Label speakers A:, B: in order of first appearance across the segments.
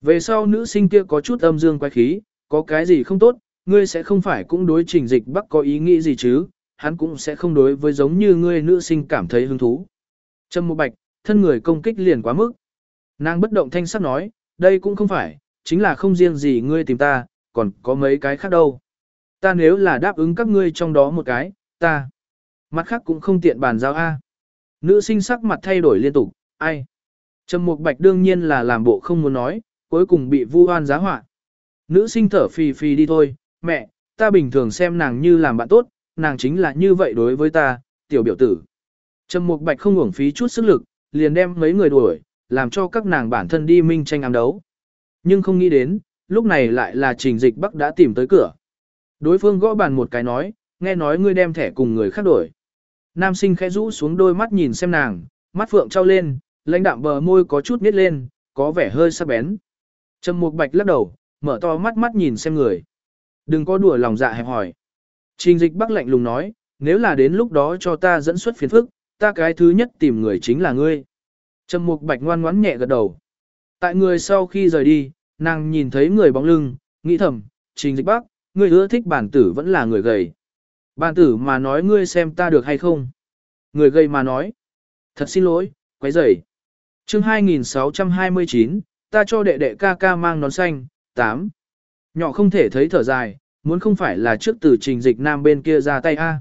A: Về sau nữ sinh kia có chút âm dương quái khí, có cái gì không tốt, ngươi sẽ không phải cũng đối trình dịch bắc có ý nghĩ gì chứ, hắn cũng sẽ không đối với giống như ngươi nữ sinh cảm thấy hứng thú. Trâm Mộ Bạch, thân người công kích liền quá mức. Nàng bất động thanh sắc nói, đây cũng không phải, chính là không riêng gì ngươi tìm ta, còn có mấy cái khác đâu. Ta nếu là đáp ứng các ngươi trong đó một cái, ta. Mặt khác cũng không tiện bàn giao A. Nữ sinh sắc mặt thay đổi liên tục, ai. Trầm Mục Bạch đương nhiên là làm bộ không muốn nói, cuối cùng bị vu oan giá họa. Nữ sinh thở phì phì đi thôi, mẹ, ta bình thường xem nàng như làm bạn tốt, nàng chính là như vậy đối với ta, tiểu biểu tử. Trầm Mục Bạch không uổng phí chút sức lực, liền đem mấy người đuổi, làm cho các nàng bản thân đi minh tranh ám đấu. Nhưng không nghĩ đến, lúc này lại là Trình Dịch Bắc đã tìm tới cửa. Đối phương gõ bàn một cái nói, nghe nói ngươi đem thẻ cùng người khác đổi. Nam sinh khẽ rũ xuống đôi mắt nhìn xem nàng, mắt phượng trao lên, lãnh đạm bờ môi có chút nít lên, có vẻ hơi sắc bén. Trầm Mục Bạch lắc đầu, mở to mắt mắt nhìn xem người. Đừng có đùa lòng dạ hẹp hỏi. Trình dịch bắc lạnh lùng nói, nếu là đến lúc đó cho ta dẫn xuất phiền phức, ta cái thứ nhất tìm người chính là ngươi. Trầm Mục Bạch ngoan ngoãn nhẹ gật đầu. Tại người sau khi rời đi, nàng nhìn thấy người bóng lưng, nghĩ thầm, trình dịch bắc, ngươi ưa thích bản tử vẫn là người gầy. Bản tử mà nói ngươi xem ta được hay không? Người gầy mà nói. Thật xin lỗi, quấy rầy. chương 2629, ta cho đệ đệ ca ca mang nón xanh, 8. Nhỏ không thể thấy thở dài, muốn không phải là trước từ trình dịch nam bên kia ra tay a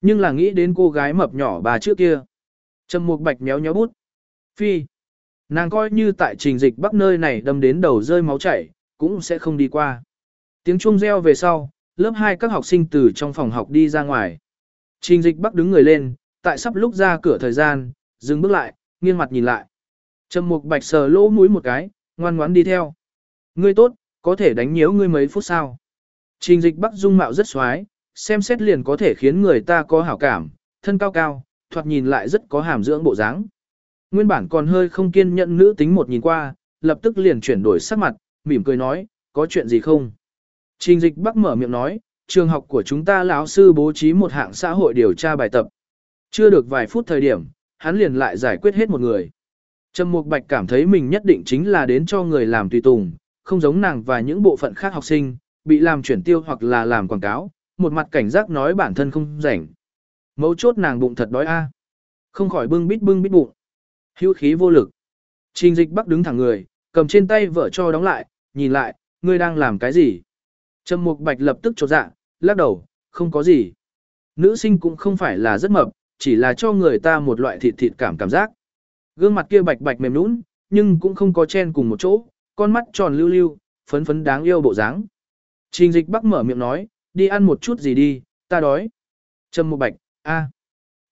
A: Nhưng là nghĩ đến cô gái mập nhỏ bà trước kia. Trầm mục bạch méo nhéo bút. Phi. Nàng coi như tại trình dịch bắc nơi này đâm đến đầu rơi máu chảy, cũng sẽ không đi qua. Tiếng chuông reo về sau, lớp 2 các học sinh từ trong phòng học đi ra ngoài. Trình dịch bắc đứng người lên, tại sắp lúc ra cửa thời gian, dừng bước lại, nghiêng mặt nhìn lại. Trầm mục bạch sờ lỗ mũi một cái, ngoan ngoãn đi theo. Ngươi tốt, có thể đánh nhiễu ngươi mấy phút sao. Trình dịch bắc dung mạo rất xoái, xem xét liền có thể khiến người ta có hảo cảm, thân cao cao, thoạt nhìn lại rất có hàm dưỡng bộ dáng. Nguyên bản còn hơi không kiên nhẫn nữ tính một nhìn qua, lập tức liền chuyển đổi sắc mặt, mỉm cười nói, có chuyện gì không? Trình dịch bắc mở miệng nói, trường học của chúng ta lão sư bố trí một hạng xã hội điều tra bài tập. Chưa được vài phút thời điểm, hắn liền lại giải quyết hết một người. Trầm Mục Bạch cảm thấy mình nhất định chính là đến cho người làm tùy tùng, không giống nàng và những bộ phận khác học sinh, bị làm chuyển tiêu hoặc là làm quảng cáo, một mặt cảnh giác nói bản thân không rảnh. Mấu chốt nàng bụng thật đói a. Không khỏi bưng bít bưng bít bụng. Hữu khí vô lực. Trình dịch bắc đứng thẳng người, cầm trên tay vợ cho đóng lại, nhìn lại, ngươi đang làm cái gì? Trầm Mục Bạch lập tức chột dạ, lắc đầu, không có gì. Nữ sinh cũng không phải là rất mập, chỉ là cho người ta một loại thịt thịt cảm cảm giác. Gương mặt kia bạch bạch mềm nũng, nhưng cũng không có chen cùng một chỗ, con mắt tròn lưu lưu, phấn phấn đáng yêu bộ dáng. Trình dịch bắc mở miệng nói, đi ăn một chút gì đi, ta đói. Trầm một bạch, a.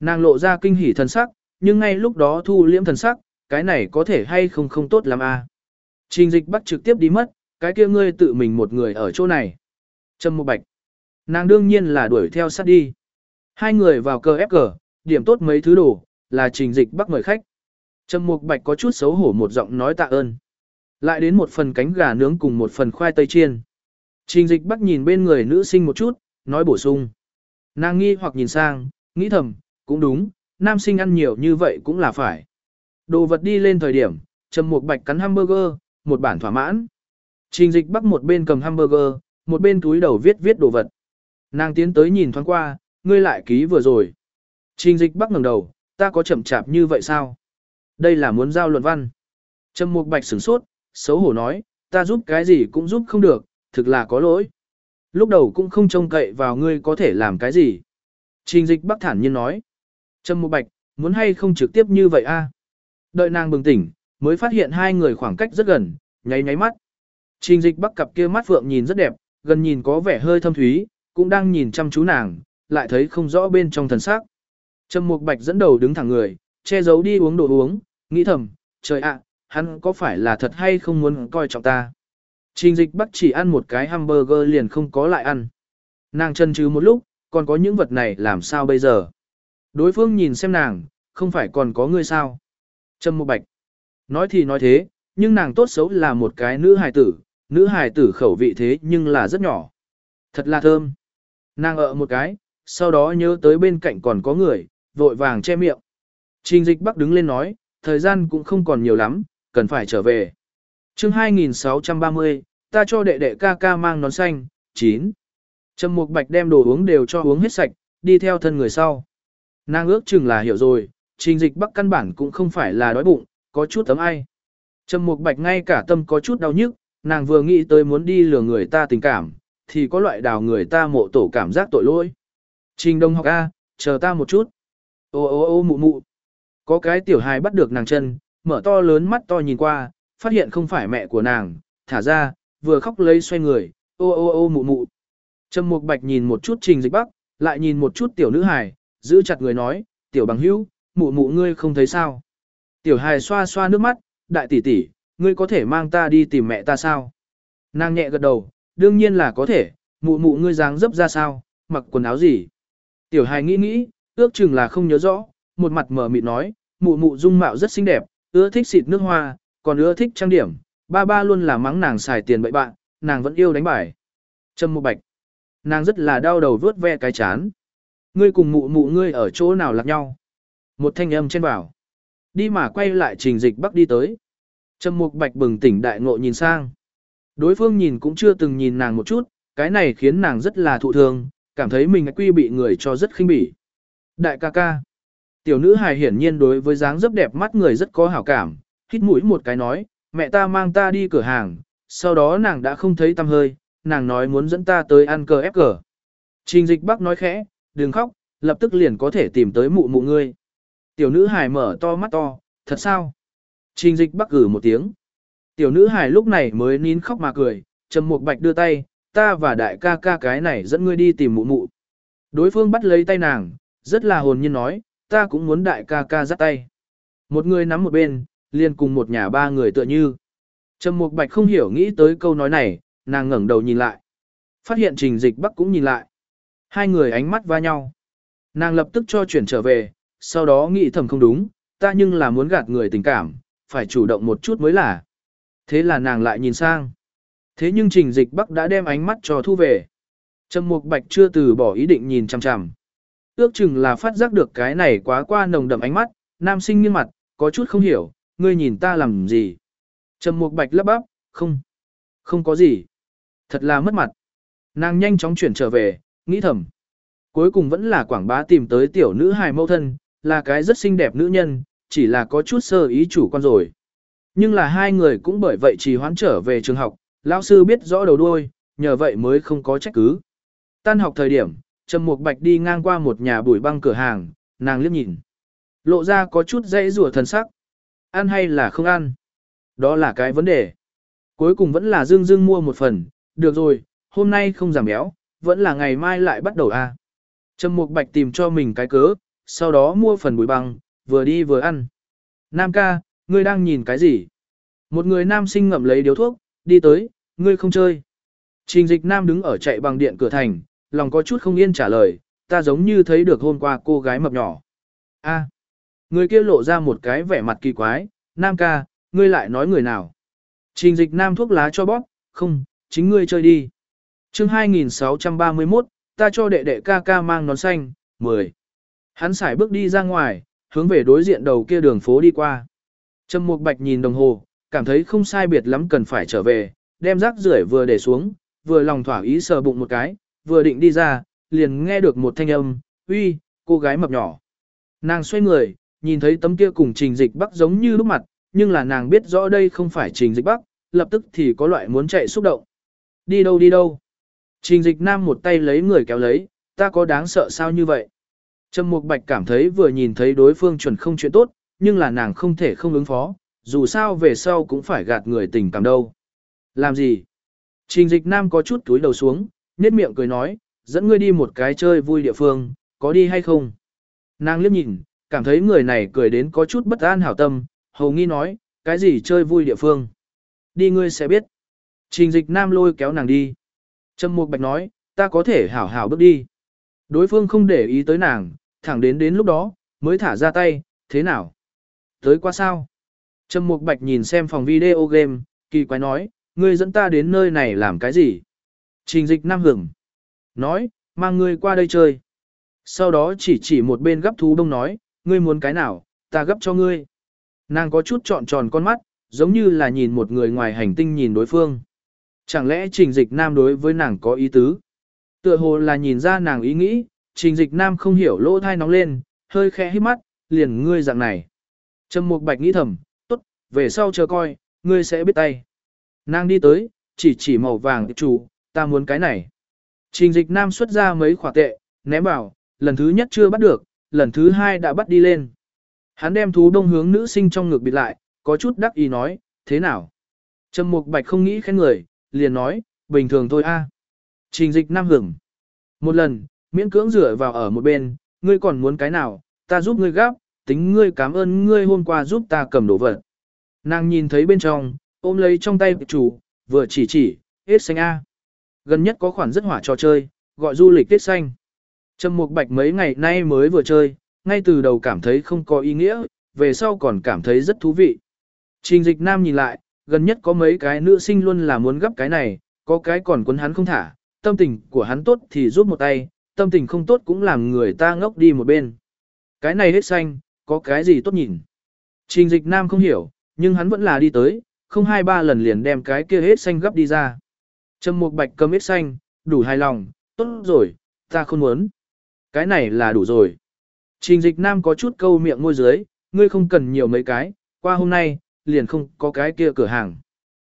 A: Nàng lộ ra kinh hỉ thần sắc, nhưng ngay lúc đó thu liễm thần sắc, cái này có thể hay không không tốt lắm a. Trình dịch bắc trực tiếp đi mất, cái kia ngươi tự mình một người ở chỗ này. Trầm một bạch. Nàng đương nhiên là đuổi theo sát đi. Hai người vào cờ ép cờ, điểm tốt mấy thứ đồ, là trình dịch bắc mời khách. Trầm Mục Bạch có chút xấu hổ một giọng nói tạ ơn. Lại đến một phần cánh gà nướng cùng một phần khoai tây chiên. Trình dịch bắc nhìn bên người nữ sinh một chút, nói bổ sung. Nàng nghi hoặc nhìn sang, nghĩ thầm, cũng đúng, nam sinh ăn nhiều như vậy cũng là phải. Đồ vật đi lên thời điểm, Trầm Mục Bạch cắn hamburger, một bản thỏa mãn. Trình dịch bắc một bên cầm hamburger, một bên túi đầu viết viết đồ vật. Nàng tiến tới nhìn thoáng qua, ngươi lại ký vừa rồi. Trình dịch bắc ngẩng đầu, ta có chậm chạp như vậy sao? Đây là muốn giao luận văn. Trầm Mục Bạch sửng sốt, xấu hổ nói, ta giúp cái gì cũng giúp không được, thực là có lỗi. Lúc đầu cũng không trông cậy vào ngươi có thể làm cái gì. Trình dịch bắc thản nhiên nói. Trầm Mục Bạch, muốn hay không trực tiếp như vậy a? Đợi nàng bừng tỉnh, mới phát hiện hai người khoảng cách rất gần, nháy nháy mắt. Trình dịch bắc cặp kia mắt phượng nhìn rất đẹp, gần nhìn có vẻ hơi thâm thúy, cũng đang nhìn chăm chú nàng, lại thấy không rõ bên trong thần sắc. Trầm Mục Bạch dẫn đầu đứng thẳng người, che giấu đi uống đồ uống, nghĩ thầm, trời ạ, hắn có phải là thật hay không muốn coi trọng ta. Trình dịch bắt chỉ ăn một cái hamburger liền không có lại ăn. Nàng chân chứ một lúc, còn có những vật này làm sao bây giờ. Đối phương nhìn xem nàng, không phải còn có người sao. Trâm một bạch. Nói thì nói thế, nhưng nàng tốt xấu là một cái nữ hài tử, nữ hài tử khẩu vị thế nhưng là rất nhỏ. Thật là thơm. Nàng ợ một cái, sau đó nhớ tới bên cạnh còn có người, vội vàng che miệng. Trình dịch bắc đứng lên nói, thời gian cũng không còn nhiều lắm, cần phải trở về. chương 2630, ta cho đệ đệ ca ca mang nón xanh, 9. Trầm Mục Bạch đem đồ uống đều cho uống hết sạch, đi theo thân người sau. Nàng ước chừng là hiểu rồi, trình dịch bắc căn bản cũng không phải là đói bụng, có chút tấm ai. Trầm Mục Bạch ngay cả tâm có chút đau nhức, nàng vừa nghĩ tới muốn đi lừa người ta tình cảm, thì có loại đào người ta mộ tổ cảm giác tội lỗi. Trình Đông học A, chờ ta một chút. Ô ô ô mụ mụ. Có cái tiểu hài bắt được nàng chân, mở to lớn mắt to nhìn qua, phát hiện không phải mẹ của nàng, thả ra, vừa khóc lấy xoay người, ô ô ô mụ mụ. Trầm Mục Bạch nhìn một chút Trình Dịch Bắc, lại nhìn một chút tiểu nữ hài, giữ chặt người nói, tiểu bằng hữu, mụ mụ ngươi không thấy sao. Tiểu hài xoa xoa nước mắt, đại tỷ tỷ, ngươi có thể mang ta đi tìm mẹ ta sao? Nàng nhẹ gật đầu, đương nhiên là có thể, mụ mụ ngươi dáng dấp ra sao, mặc quần áo gì? Tiểu hài nghĩ nghĩ, ước chừng là không nhớ rõ, một mặt mở mịt nói, mụ mụ dung mạo rất xinh đẹp, ưa thích xịt nước hoa, còn ưa thích trang điểm, ba ba luôn là mắng nàng xài tiền bậy bạn, nàng vẫn yêu đánh bài. Trâm Mộ bạch. Nàng rất là đau đầu vớt ve cái chán. Ngươi cùng mụ mụ ngươi ở chỗ nào lạc nhau? Một thanh âm trên bảo. Đi mà quay lại trình dịch bắc đi tới. Trầm mục bạch bừng tỉnh đại ngộ nhìn sang. Đối phương nhìn cũng chưa từng nhìn nàng một chút, cái này khiến nàng rất là thụ thương, cảm thấy mình quy bị người cho rất khinh bỉ. Đại ca ca. Tiểu nữ hài hiển nhiên đối với dáng dấp đẹp mắt người rất có hảo cảm, hít mũi một cái nói, mẹ ta mang ta đi cửa hàng, sau đó nàng đã không thấy tâm hơi, nàng nói muốn dẫn ta tới ăn cờ ép cờ. Trình dịch bắc nói khẽ, đừng khóc, lập tức liền có thể tìm tới mụ mụ ngươi. Tiểu nữ hài mở to mắt to, thật sao? Trình dịch bắc gử một tiếng. Tiểu nữ hài lúc này mới nín khóc mà cười, trầm một bạch đưa tay, ta và đại ca ca cái này dẫn ngươi đi tìm mụ mụ. Đối phương bắt lấy tay nàng, rất là hồn nhiên nói, ta cũng muốn đại ca ca dắt tay. Một người nắm một bên, liền cùng một nhà ba người tựa như. Trầm Mục Bạch không hiểu nghĩ tới câu nói này, nàng ngẩng đầu nhìn lại. Phát hiện Trình Dịch Bắc cũng nhìn lại. Hai người ánh mắt va nhau. Nàng lập tức cho chuyển trở về, sau đó nghĩ thầm không đúng, ta nhưng là muốn gạt người tình cảm, phải chủ động một chút mới là. Thế là nàng lại nhìn sang. Thế nhưng Trình Dịch Bắc đã đem ánh mắt cho thu về. Trầm Mục Bạch chưa từ bỏ ý định nhìn chằm chằm. Ước chừng là phát giác được cái này quá qua nồng đậm ánh mắt, nam sinh nghiêng mặt, có chút không hiểu, ngươi nhìn ta làm gì. Trầm Mục Bạch lắp bắp, không, không có gì. Thật là mất mặt. Nàng nhanh chóng chuyển trở về, nghĩ thầm. Cuối cùng vẫn là quảng bá tìm tới tiểu nữ hài mâu thân, là cái rất xinh đẹp nữ nhân, chỉ là có chút sơ ý chủ quan rồi. Nhưng là hai người cũng bởi vậy trì hoãn trở về trường học, lão sư biết rõ đầu đuôi, nhờ vậy mới không có trách cứ. Tan học thời điểm, Trầm Mục Bạch đi ngang qua một nhà bùi băng cửa hàng, nàng liếc nhìn. Lộ ra có chút dãy rủa thần sắc. Ăn hay là không ăn? Đó là cái vấn đề. Cuối cùng vẫn là dương dương mua một phần, được rồi, hôm nay không giảm béo, vẫn là ngày mai lại bắt đầu a. À. Trầm Mục Bạch tìm cho mình cái cớ, sau đó mua phần bùi băng, vừa đi vừa ăn. Nam ca, ngươi đang nhìn cái gì? Một người nam sinh ngậm lấy điếu thuốc, đi tới, ngươi không chơi. Trình dịch nam đứng ở chạy bằng điện cửa thành, lòng có chút không yên trả lời, ta giống như thấy được hôm qua cô gái mập nhỏ. a người kia lộ ra một cái vẻ mặt kỳ quái, nam ca, ngươi lại nói người nào. Trình dịch nam thuốc lá cho bóp, không, chính ngươi chơi đi. chương 2631, ta cho đệ đệ ca ca mang nón xanh, 10. Hắn xài bước đi ra ngoài, hướng về đối diện đầu kia đường phố đi qua. Trầm Mục Bạch nhìn đồng hồ, cảm thấy không sai biệt lắm cần phải trở về, đem rác rưởi vừa để xuống, vừa lòng thỏa ý sờ bụng một cái, vừa định đi ra, liền nghe được một thanh âm, uy, cô gái mập nhỏ. Nàng xoay người, nhìn thấy tấm kia cùng trình dịch bắc giống như lúc mặt, nhưng là nàng biết rõ đây không phải trình dịch bắc, lập tức thì có loại muốn chạy xúc động. Đi đâu đi đâu? Trình dịch nam một tay lấy người kéo lấy, ta có đáng sợ sao như vậy? Trầm Mục Bạch cảm thấy vừa nhìn thấy đối phương chuẩn không chuyện tốt, nhưng là nàng không thể không ứng phó, dù sao về sau cũng phải gạt người tình cảm đâu. Làm gì? Trình dịch nam có chút túi đầu xuống, nét miệng cười nói, dẫn ngươi đi một cái chơi vui địa phương, có đi hay không? Nàng liếc nhìn, cảm thấy người này cười đến có chút bất an hảo tâm, hầu nghi nói, cái gì chơi vui địa phương? Đi ngươi sẽ biết. Trình dịch nam lôi kéo nàng đi. Trâm Mục Bạch nói, ta có thể hảo hảo bước đi. Đối phương không để ý tới nàng, thẳng đến đến lúc đó, mới thả ra tay, thế nào? Tới qua sao? Trâm Mục Bạch nhìn xem phòng video game, kỳ quái nói, ngươi dẫn ta đến nơi này làm cái gì? Trình dịch nam hưởng. Nói, mang ngươi qua đây chơi. Sau đó chỉ chỉ một bên gấp thú đông nói, ngươi muốn cái nào, ta gấp cho ngươi. Nàng có chút trọn tròn con mắt, giống như là nhìn một người ngoài hành tinh nhìn đối phương. Chẳng lẽ trình dịch nam đối với nàng có ý tứ? Tựa hồ là nhìn ra nàng ý nghĩ, trình dịch nam không hiểu lỗ thai nóng lên, hơi khẽ hít mắt, liền ngươi dạng này. Trầm Mục Bạch nghĩ thầm, tốt, về sau chờ coi, ngươi sẽ biết tay. Nàng đi tới, chỉ chỉ màu vàng chủ, ta muốn cái này. Trình dịch nam xuất ra mấy khỏa tệ, ném vào, lần thứ nhất chưa bắt được, lần thứ hai đã bắt đi lên. Hắn đem thú đông hướng nữ sinh trong ngực bịt lại, có chút đắc ý nói, thế nào? Trầm Mục Bạch không nghĩ khen người, liền nói, bình thường thôi a. Trình dịch nam hưởng. Một lần, miễn cưỡng rửa vào ở một bên, ngươi còn muốn cái nào, ta giúp ngươi gáp, tính ngươi cảm ơn ngươi hôm qua giúp ta cầm đồ vật. Nàng nhìn thấy bên trong, ôm lấy trong tay chủ, vừa chỉ chỉ, hết xanh A. Gần nhất có khoản rất hỏa trò chơi, gọi du lịch tiết xanh. Trầm Mục Bạch mấy ngày nay mới vừa chơi, ngay từ đầu cảm thấy không có ý nghĩa, về sau còn cảm thấy rất thú vị. Trình dịch nam nhìn lại, gần nhất có mấy cái nữ sinh luôn là muốn gấp cái này, có cái còn quấn hắn không thả, tâm tình của hắn tốt thì giúp một tay, tâm tình không tốt cũng làm người ta ngốc đi một bên. Cái này hết xanh, có cái gì tốt nhìn. Trình dịch nam không hiểu, nhưng hắn vẫn là đi tới, không hai ba lần liền đem cái kia hết xanh gấp đi ra. Trầm Mục Bạch cầm ít xanh, đủ hài lòng, tốt rồi, ta không muốn. Cái này là đủ rồi. Trình dịch nam có chút câu miệng môi dưới, ngươi không cần nhiều mấy cái, qua hôm nay, liền không có cái kia cửa hàng.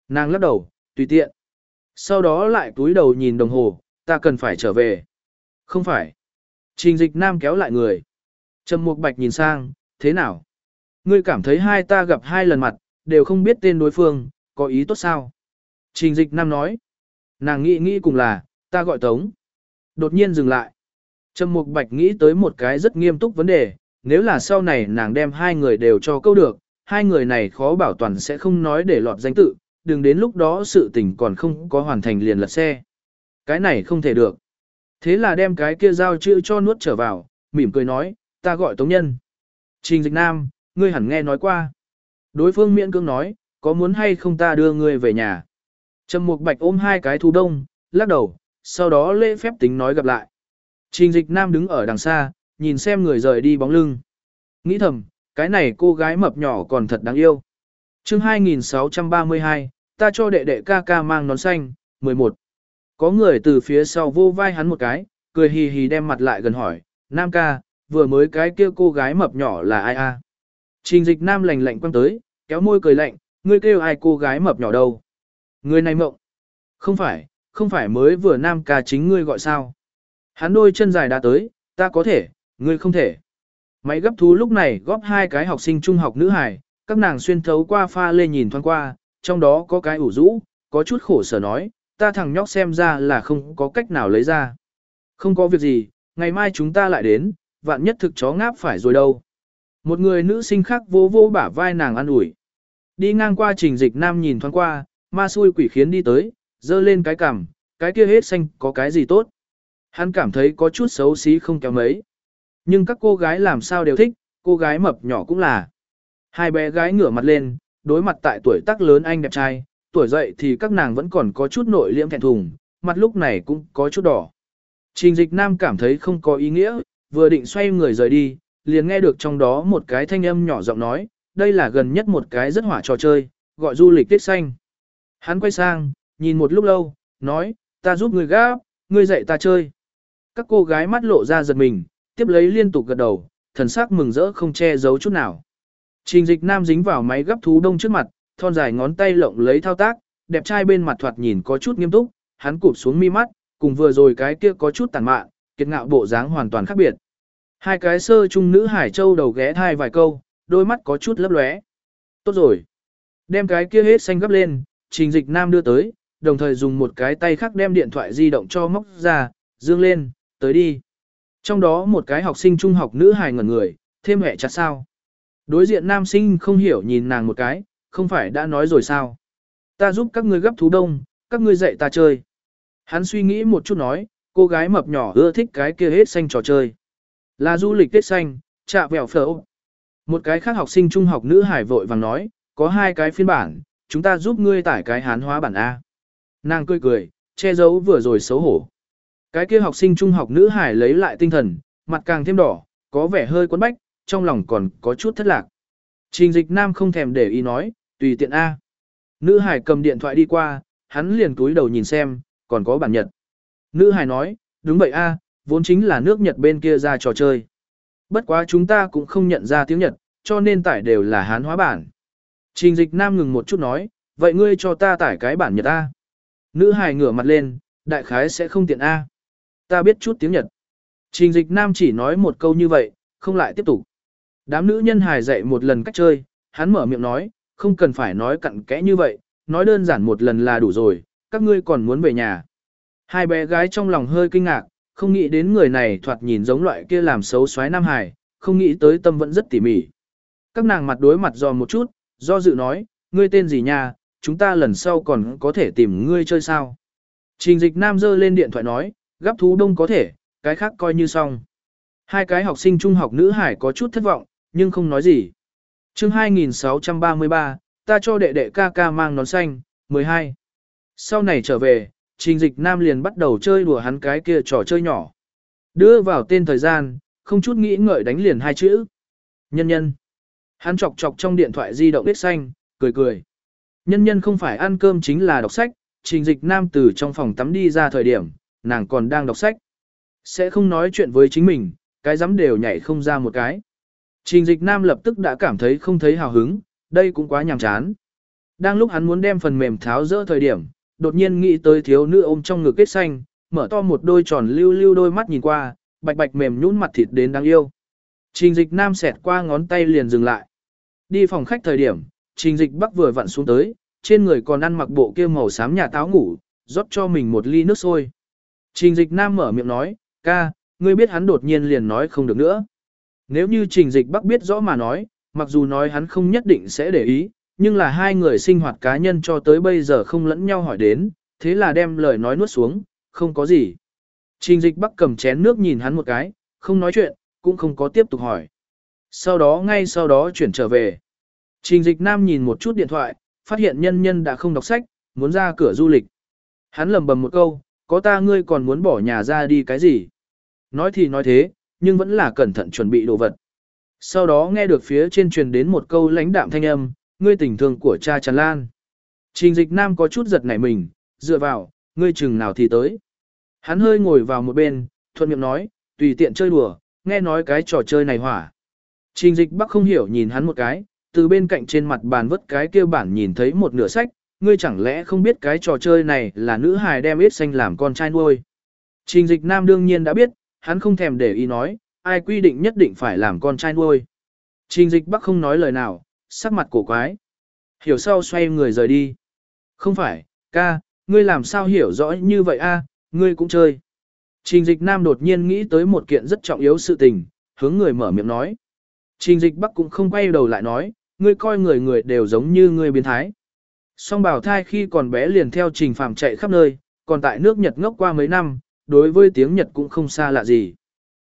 A: Nàng lắc đầu, tùy tiện. Sau đó lại túi đầu nhìn đồng hồ, ta cần phải trở về. Không phải. Trình dịch nam kéo lại người. Trầm Mục Bạch nhìn sang, thế nào? Ngươi cảm thấy hai ta gặp hai lần mặt, đều không biết tên đối phương, có ý tốt sao? Trình dịch nam nói. Nàng nghĩ nghĩ cùng là, ta gọi Tống. Đột nhiên dừng lại. Trầm Mục Bạch nghĩ tới một cái rất nghiêm túc vấn đề, nếu là sau này nàng đem hai người đều cho câu được, hai người này khó bảo toàn sẽ không nói để lọt danh tự, đừng đến lúc đó sự tình còn không có hoàn thành liền lật xe. Cái này không thể được. Thế là đem cái kia giao chữ cho nuốt trở vào, mỉm cười nói, ta gọi Tống Nhân. Trình Dịch Nam, ngươi hẳn nghe nói qua. Đối phương miễn cưỡng nói, có muốn hay không ta đưa ngươi về nhà. Trầm Mục Bạch ôm hai cái thú đông, lắc đầu, sau đó lễ phép tính nói gặp lại. Trình Dịch Nam đứng ở đằng xa, nhìn xem người rời đi bóng lưng. Nghĩ thầm, cái này cô gái mập nhỏ còn thật đáng yêu. chương 2632, ta cho đệ đệ ca ca mang nón xanh, 11. Có người từ phía sau vô vai hắn một cái, cười hì hì đem mặt lại gần hỏi, Nam ca, vừa mới cái kia cô gái mập nhỏ là ai a? Trình dịch Nam lành lạnh quăng tới, kéo môi cười lạnh, ngươi kêu ai cô gái mập nhỏ đâu? Người này mộng. Không phải, không phải mới vừa Nam ca chính ngươi gọi sao? Hắn đôi chân dài đã tới, ta có thể, ngươi không thể. Máy gấp thú lúc này góp hai cái học sinh trung học nữ hài, các nàng xuyên thấu qua pha lê nhìn thoáng qua, trong đó có cái ủ rũ, có chút khổ sở nói, ta thằng nhóc xem ra là không có cách nào lấy ra. Không có việc gì, ngày mai chúng ta lại đến, vạn nhất thực chó ngáp phải rồi đâu. Một người nữ sinh khác vô vô bả vai nàng ăn ủi. Đi ngang qua trình dịch nam nhìn thoáng qua, ma xui quỷ khiến đi tới, dơ lên cái cằm, cái kia hết xanh có cái gì tốt. Hắn cảm thấy có chút xấu xí không kéo mấy. Nhưng các cô gái làm sao đều thích, cô gái mập nhỏ cũng là. Hai bé gái ngửa mặt lên, đối mặt tại tuổi tác lớn anh đẹp trai, tuổi dậy thì các nàng vẫn còn có chút nội liễm thẹn thùng, mặt lúc này cũng có chút đỏ. Trình dịch nam cảm thấy không có ý nghĩa, vừa định xoay người rời đi, liền nghe được trong đó một cái thanh âm nhỏ giọng nói, đây là gần nhất một cái rất hỏa trò chơi, gọi du lịch tiết xanh. Hắn quay sang, nhìn một lúc lâu, nói, ta giúp người gáp, ngươi dạy ta chơi. Các cô gái mắt lộ ra giật mình, tiếp lấy liên tục gật đầu, thần sắc mừng rỡ không che giấu chút nào. Trình dịch nam dính vào máy gấp thú đông trước mặt, thon dài ngón tay lộng lấy thao tác, đẹp trai bên mặt thoạt nhìn có chút nghiêm túc, hắn cụp xuống mi mắt, cùng vừa rồi cái kia có chút tàn mạn, kiệt ngạo bộ dáng hoàn toàn khác biệt. Hai cái sơ trung nữ hải châu đầu ghé thai vài câu, đôi mắt có chút lấp lóe. Tốt rồi. Đem cái kia hết xanh gấp lên, trình dịch nam đưa tới, đồng thời dùng một cái tay khác đem điện thoại di động cho móc ra, dương lên, tới đi. Trong đó một cái học sinh trung học nữ hài ngẩn người, thêm hẹ chặt sao. Đối diện nam sinh không hiểu nhìn nàng một cái, không phải đã nói rồi sao. Ta giúp các ngươi gấp thú đông, các ngươi dạy ta chơi. Hắn suy nghĩ một chút nói, cô gái mập nhỏ ưa thích cái kia hết xanh trò chơi. Là du lịch tết xanh, chạ vẹo phở Một cái khác học sinh trung học nữ hải vội vàng nói, có hai cái phiên bản, chúng ta giúp ngươi tải cái hán hóa bản A. Nàng cười cười, che giấu vừa rồi xấu hổ. Cái kia học sinh trung học nữ hải lấy lại tinh thần, mặt càng thêm đỏ, có vẻ hơi quấn bách, trong lòng còn có chút thất lạc. Trình dịch nam không thèm để ý nói, Tùy tiện A. Nữ hải cầm điện thoại đi qua, hắn liền túi đầu nhìn xem, còn có bản nhật. Nữ hải nói, đúng vậy A, vốn chính là nước Nhật bên kia ra trò chơi. Bất quá chúng ta cũng không nhận ra tiếng Nhật, cho nên tải đều là hán hóa bản. Trình dịch nam ngừng một chút nói, vậy ngươi cho ta tải cái bản Nhật A. Nữ hải ngửa mặt lên, đại khái sẽ không tiện A. Ta biết chút tiếng Nhật. Trình dịch nam chỉ nói một câu như vậy, không lại tiếp tục. Đám nữ nhân hài dạy một lần cách chơi, hắn mở miệng nói, không cần phải nói cặn kẽ như vậy, nói đơn giản một lần là đủ rồi, các ngươi còn muốn về nhà. Hai bé gái trong lòng hơi kinh ngạc, không nghĩ đến người này thoạt nhìn giống loại kia làm xấu xoái nam hài, không nghĩ tới tâm vẫn rất tỉ mỉ. Các nàng mặt đối mặt giòn một chút, do dự nói, ngươi tên gì nha, chúng ta lần sau còn có thể tìm ngươi chơi sao. Trình dịch nam dơ lên điện thoại nói, gấp thú đông có thể, cái khác coi như xong. Hai cái học sinh trung học nữ hải có chút thất vọng, nhưng không nói gì. chương 2633, ta cho đệ đệ ca ca mang nón xanh, 12. Sau này trở về, trình dịch nam liền bắt đầu chơi đùa hắn cái kia trò chơi nhỏ. Đưa vào tên thời gian, không chút nghĩ ngợi đánh liền hai chữ. Nhân nhân. Hắn chọc chọc trong điện thoại di động ít xanh, cười cười. Nhân nhân không phải ăn cơm chính là đọc sách, trình dịch nam từ trong phòng tắm đi ra thời điểm, nàng còn đang đọc sách. Sẽ không nói chuyện với chính mình, cái dám đều nhảy không ra một cái. Trình dịch nam lập tức đã cảm thấy không thấy hào hứng, đây cũng quá nhàm chán. Đang lúc hắn muốn đem phần mềm tháo rỡ thời điểm, đột nhiên nghĩ tới thiếu nữ ôm trong ngực kết xanh, mở to một đôi tròn lưu lưu đôi mắt nhìn qua, bạch bạch mềm nhũn mặt thịt đến đáng yêu. Trình dịch nam xẹt qua ngón tay liền dừng lại. Đi phòng khách thời điểm, trình dịch bắc vừa vặn xuống tới, trên người còn ăn mặc bộ kia màu xám nhà táo ngủ, rót cho mình một ly nước sôi. Trình dịch nam mở miệng nói, ca, ngươi biết hắn đột nhiên liền nói không được nữa. Nếu như trình dịch bắc biết rõ mà nói, mặc dù nói hắn không nhất định sẽ để ý, nhưng là hai người sinh hoạt cá nhân cho tới bây giờ không lẫn nhau hỏi đến, thế là đem lời nói nuốt xuống, không có gì. Trình dịch bắc cầm chén nước nhìn hắn một cái, không nói chuyện, cũng không có tiếp tục hỏi. Sau đó ngay sau đó chuyển trở về. Trình dịch nam nhìn một chút điện thoại, phát hiện nhân nhân đã không đọc sách, muốn ra cửa du lịch. Hắn lầm bầm một câu, có ta ngươi còn muốn bỏ nhà ra đi cái gì? Nói thì nói thế, nhưng vẫn là cẩn thận chuẩn bị đồ vật. Sau đó nghe được phía trên truyền đến một câu lãnh đạm thanh âm, ngươi tình thương của cha tràn lan. Trình dịch nam có chút giật nảy mình, dựa vào, ngươi chừng nào thì tới. Hắn hơi ngồi vào một bên, thuận miệng nói, tùy tiện chơi đùa, nghe nói cái trò chơi này hỏa. Trình dịch bắc không hiểu nhìn hắn một cái, từ bên cạnh trên mặt bàn vứt cái kia bản nhìn thấy một nửa sách, ngươi chẳng lẽ không biết cái trò chơi này là nữ hài đem ít xanh làm con trai nuôi. Trình dịch nam đương nhiên đã biết, hắn không thèm để ý nói, ai quy định nhất định phải làm con trai nuôi. Trình dịch bắc không nói lời nào, sắc mặt cổ quái. Hiểu sau xoay người rời đi. Không phải, ca, ngươi làm sao hiểu rõ như vậy a? ngươi cũng chơi. Trình dịch nam đột nhiên nghĩ tới một kiện rất trọng yếu sự tình, hướng người mở miệng nói. Trình dịch bắc cũng không quay đầu lại nói, ngươi coi người người đều giống như ngươi biến thái. Song bảo thai khi còn bé liền theo trình phàm chạy khắp nơi, còn tại nước Nhật ngốc qua mấy năm, đối với tiếng Nhật cũng không xa lạ gì.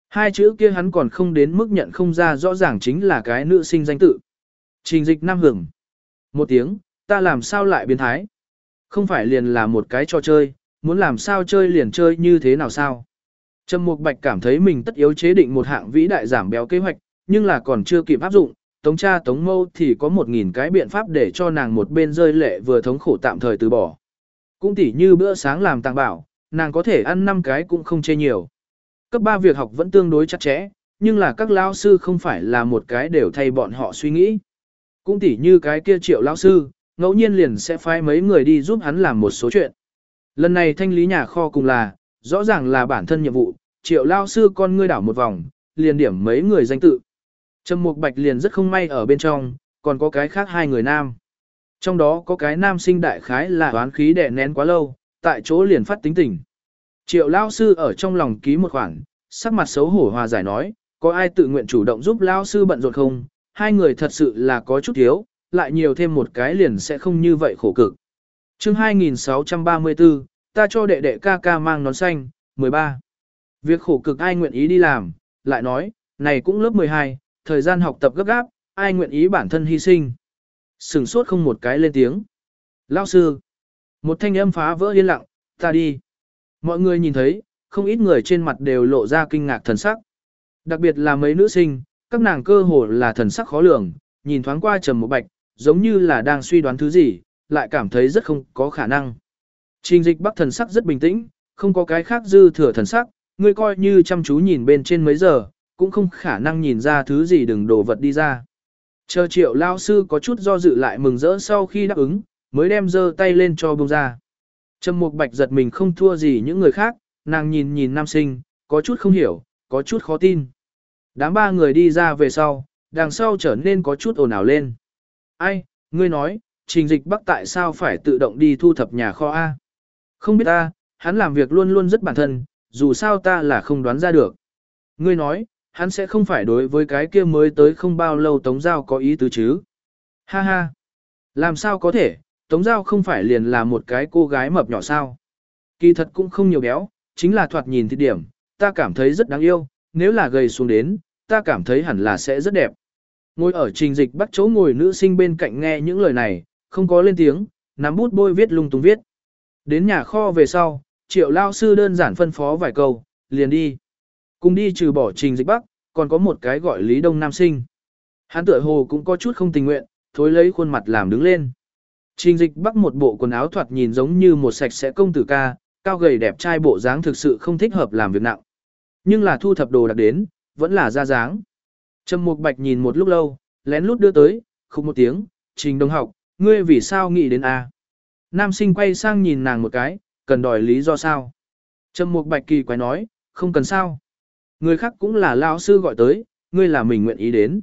A: Hai chữ kia hắn còn không đến mức nhận không ra rõ ràng chính là cái nữ sinh danh tự. Trình dịch nam hưởng. Một tiếng, ta làm sao lại biến thái? Không phải liền là một cái trò chơi, muốn làm sao chơi liền chơi như thế nào sao? Trầm Mục Bạch cảm thấy mình tất yếu chế định một hạng vĩ đại giảm béo kế hoạch, nhưng là còn chưa kịp áp dụng, Tống cha Tống Mâu thì có một nghìn cái biện pháp để cho nàng một bên rơi lệ vừa thống khổ tạm thời từ bỏ. Cũng tỉ như bữa sáng làm tàng bảo, nàng có thể ăn năm cái cũng không chê nhiều. Cấp ba việc học vẫn tương đối chặt chẽ, nhưng là các lao sư không phải là một cái đều thay bọn họ suy nghĩ. Cũng tỉ như cái kia triệu lao sư, ngẫu nhiên liền sẽ phái mấy người đi giúp hắn làm một số chuyện. Lần này thanh lý nhà kho cùng là, rõ ràng là bản thân nhiệm vụ, triệu lao sư con ngươi đảo một vòng, liền điểm mấy người danh tự. Trầm Mục Bạch liền rất không may ở bên trong, còn có cái khác hai người nam. Trong đó có cái nam sinh đại khái là oán khí đè nén quá lâu, tại chỗ liền phát tính tình. Triệu lao sư ở trong lòng ký một khoản, sắc mặt xấu hổ hòa giải nói, có ai tự nguyện chủ động giúp lao sư bận rộn không? Hai người thật sự là có chút thiếu, lại nhiều thêm một cái liền sẽ không như vậy khổ cực. chương 2634, ta cho đệ đệ ca ca mang nón xanh, 13. Việc khổ cực ai nguyện ý đi làm, lại nói, này cũng lớp 12, thời gian học tập gấp gáp, ai nguyện ý bản thân hy sinh. Sừng sốt không một cái lên tiếng. Lao sư. Một thanh âm phá vỡ yên lặng, ta đi. Mọi người nhìn thấy, không ít người trên mặt đều lộ ra kinh ngạc thần sắc. Đặc biệt là mấy nữ sinh, các nàng cơ hồ là thần sắc khó lường, nhìn thoáng qua trầm một bạch, giống như là đang suy đoán thứ gì, lại cảm thấy rất không có khả năng. Trình dịch bắc thần sắc rất bình tĩnh, không có cái khác dư thừa thần sắc, ngươi coi như chăm chú nhìn bên trên mấy giờ, cũng không khả năng nhìn ra thứ gì đừng đổ vật đi ra. Chờ triệu lao sư có chút do dự lại mừng rỡ sau khi đáp ứng, mới đem dơ tay lên cho bông ra. Trầm Mục Bạch giật mình không thua gì những người khác, nàng nhìn nhìn nam sinh, có chút không hiểu, có chút khó tin. Đám ba người đi ra về sau, đằng sau trở nên có chút ồn ào lên. Ai, ngươi nói, trình dịch bắc tại sao phải tự động đi thu thập nhà kho A? Không biết ta, hắn làm việc luôn luôn rất bản thân, dù sao ta là không đoán ra được. Ngươi nói, hắn sẽ không phải đối với cái kia mới tới không bao lâu Tống Giao có ý tứ chứ. Ha ha, làm sao có thể, Tống Giao không phải liền là một cái cô gái mập nhỏ sao. Kỳ thật cũng không nhiều béo, chính là thoạt nhìn thì điểm, ta cảm thấy rất đáng yêu, nếu là gầy xuống đến, ta cảm thấy hẳn là sẽ rất đẹp. Ngồi ở trình dịch bắt chỗ ngồi nữ sinh bên cạnh nghe những lời này, không có lên tiếng, nắm bút bôi viết lung tung viết. Đến nhà kho về sau, triệu lao sư đơn giản phân phó vài câu, liền đi. Cùng đi trừ bỏ trình dịch bắc, còn có một cái gọi Lý Đông Nam sinh. Hắn tựa hồ cũng có chút không tình nguyện, thối lấy khuôn mặt làm đứng lên. Trình dịch bắc một bộ quần áo thoạt nhìn giống như một sạch sẽ công tử ca, cao gầy đẹp trai bộ dáng thực sự không thích hợp làm việc nặng. Nhưng là thu thập đồ đặc đến, vẫn là ra dáng. Trầm Mục Bạch nhìn một lúc lâu, lén lút đưa tới, không một tiếng, trình đồng học, ngươi vì sao nghĩ đến A. Nam sinh quay sang nhìn nàng một cái, cần đòi lý do sao. Trầm Mục Bạch kỳ quái nói, không cần sao. Người khác cũng là lão sư gọi tới, ngươi là mình nguyện ý đến.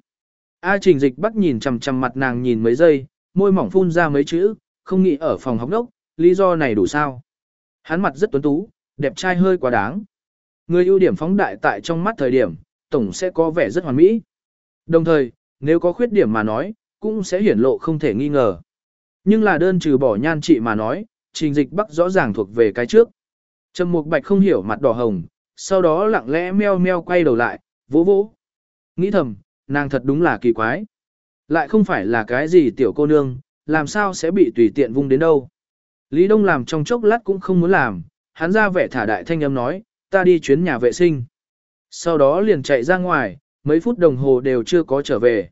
A: A trình dịch bắc nhìn chằm chằm mặt nàng nhìn mấy giây, môi mỏng phun ra mấy chữ, không nghĩ ở phòng học đốc, lý do này đủ sao. Hắn mặt rất tuấn tú, đẹp trai hơi quá đáng. Người ưu điểm phóng đại tại trong mắt thời điểm, tổng sẽ có vẻ rất hoàn mỹ. Đồng thời, nếu có khuyết điểm mà nói, cũng sẽ hiển lộ không thể nghi ngờ. Nhưng là đơn trừ bỏ nhan trị mà nói, trình dịch bắc rõ ràng thuộc về cái trước. Trầm Mục Bạch không hiểu mặt đỏ hồng, sau đó lặng lẽ meo meo quay đầu lại, vỗ vỗ. Nghĩ thầm, nàng thật đúng là kỳ quái. Lại không phải là cái gì tiểu cô nương, làm sao sẽ bị tùy tiện vung đến đâu. Lý Đông làm trong chốc lát cũng không muốn làm, hắn ra vẻ thả đại thanh âm nói, ta đi chuyến nhà vệ sinh. Sau đó liền chạy ra ngoài, mấy phút đồng hồ đều chưa có trở về.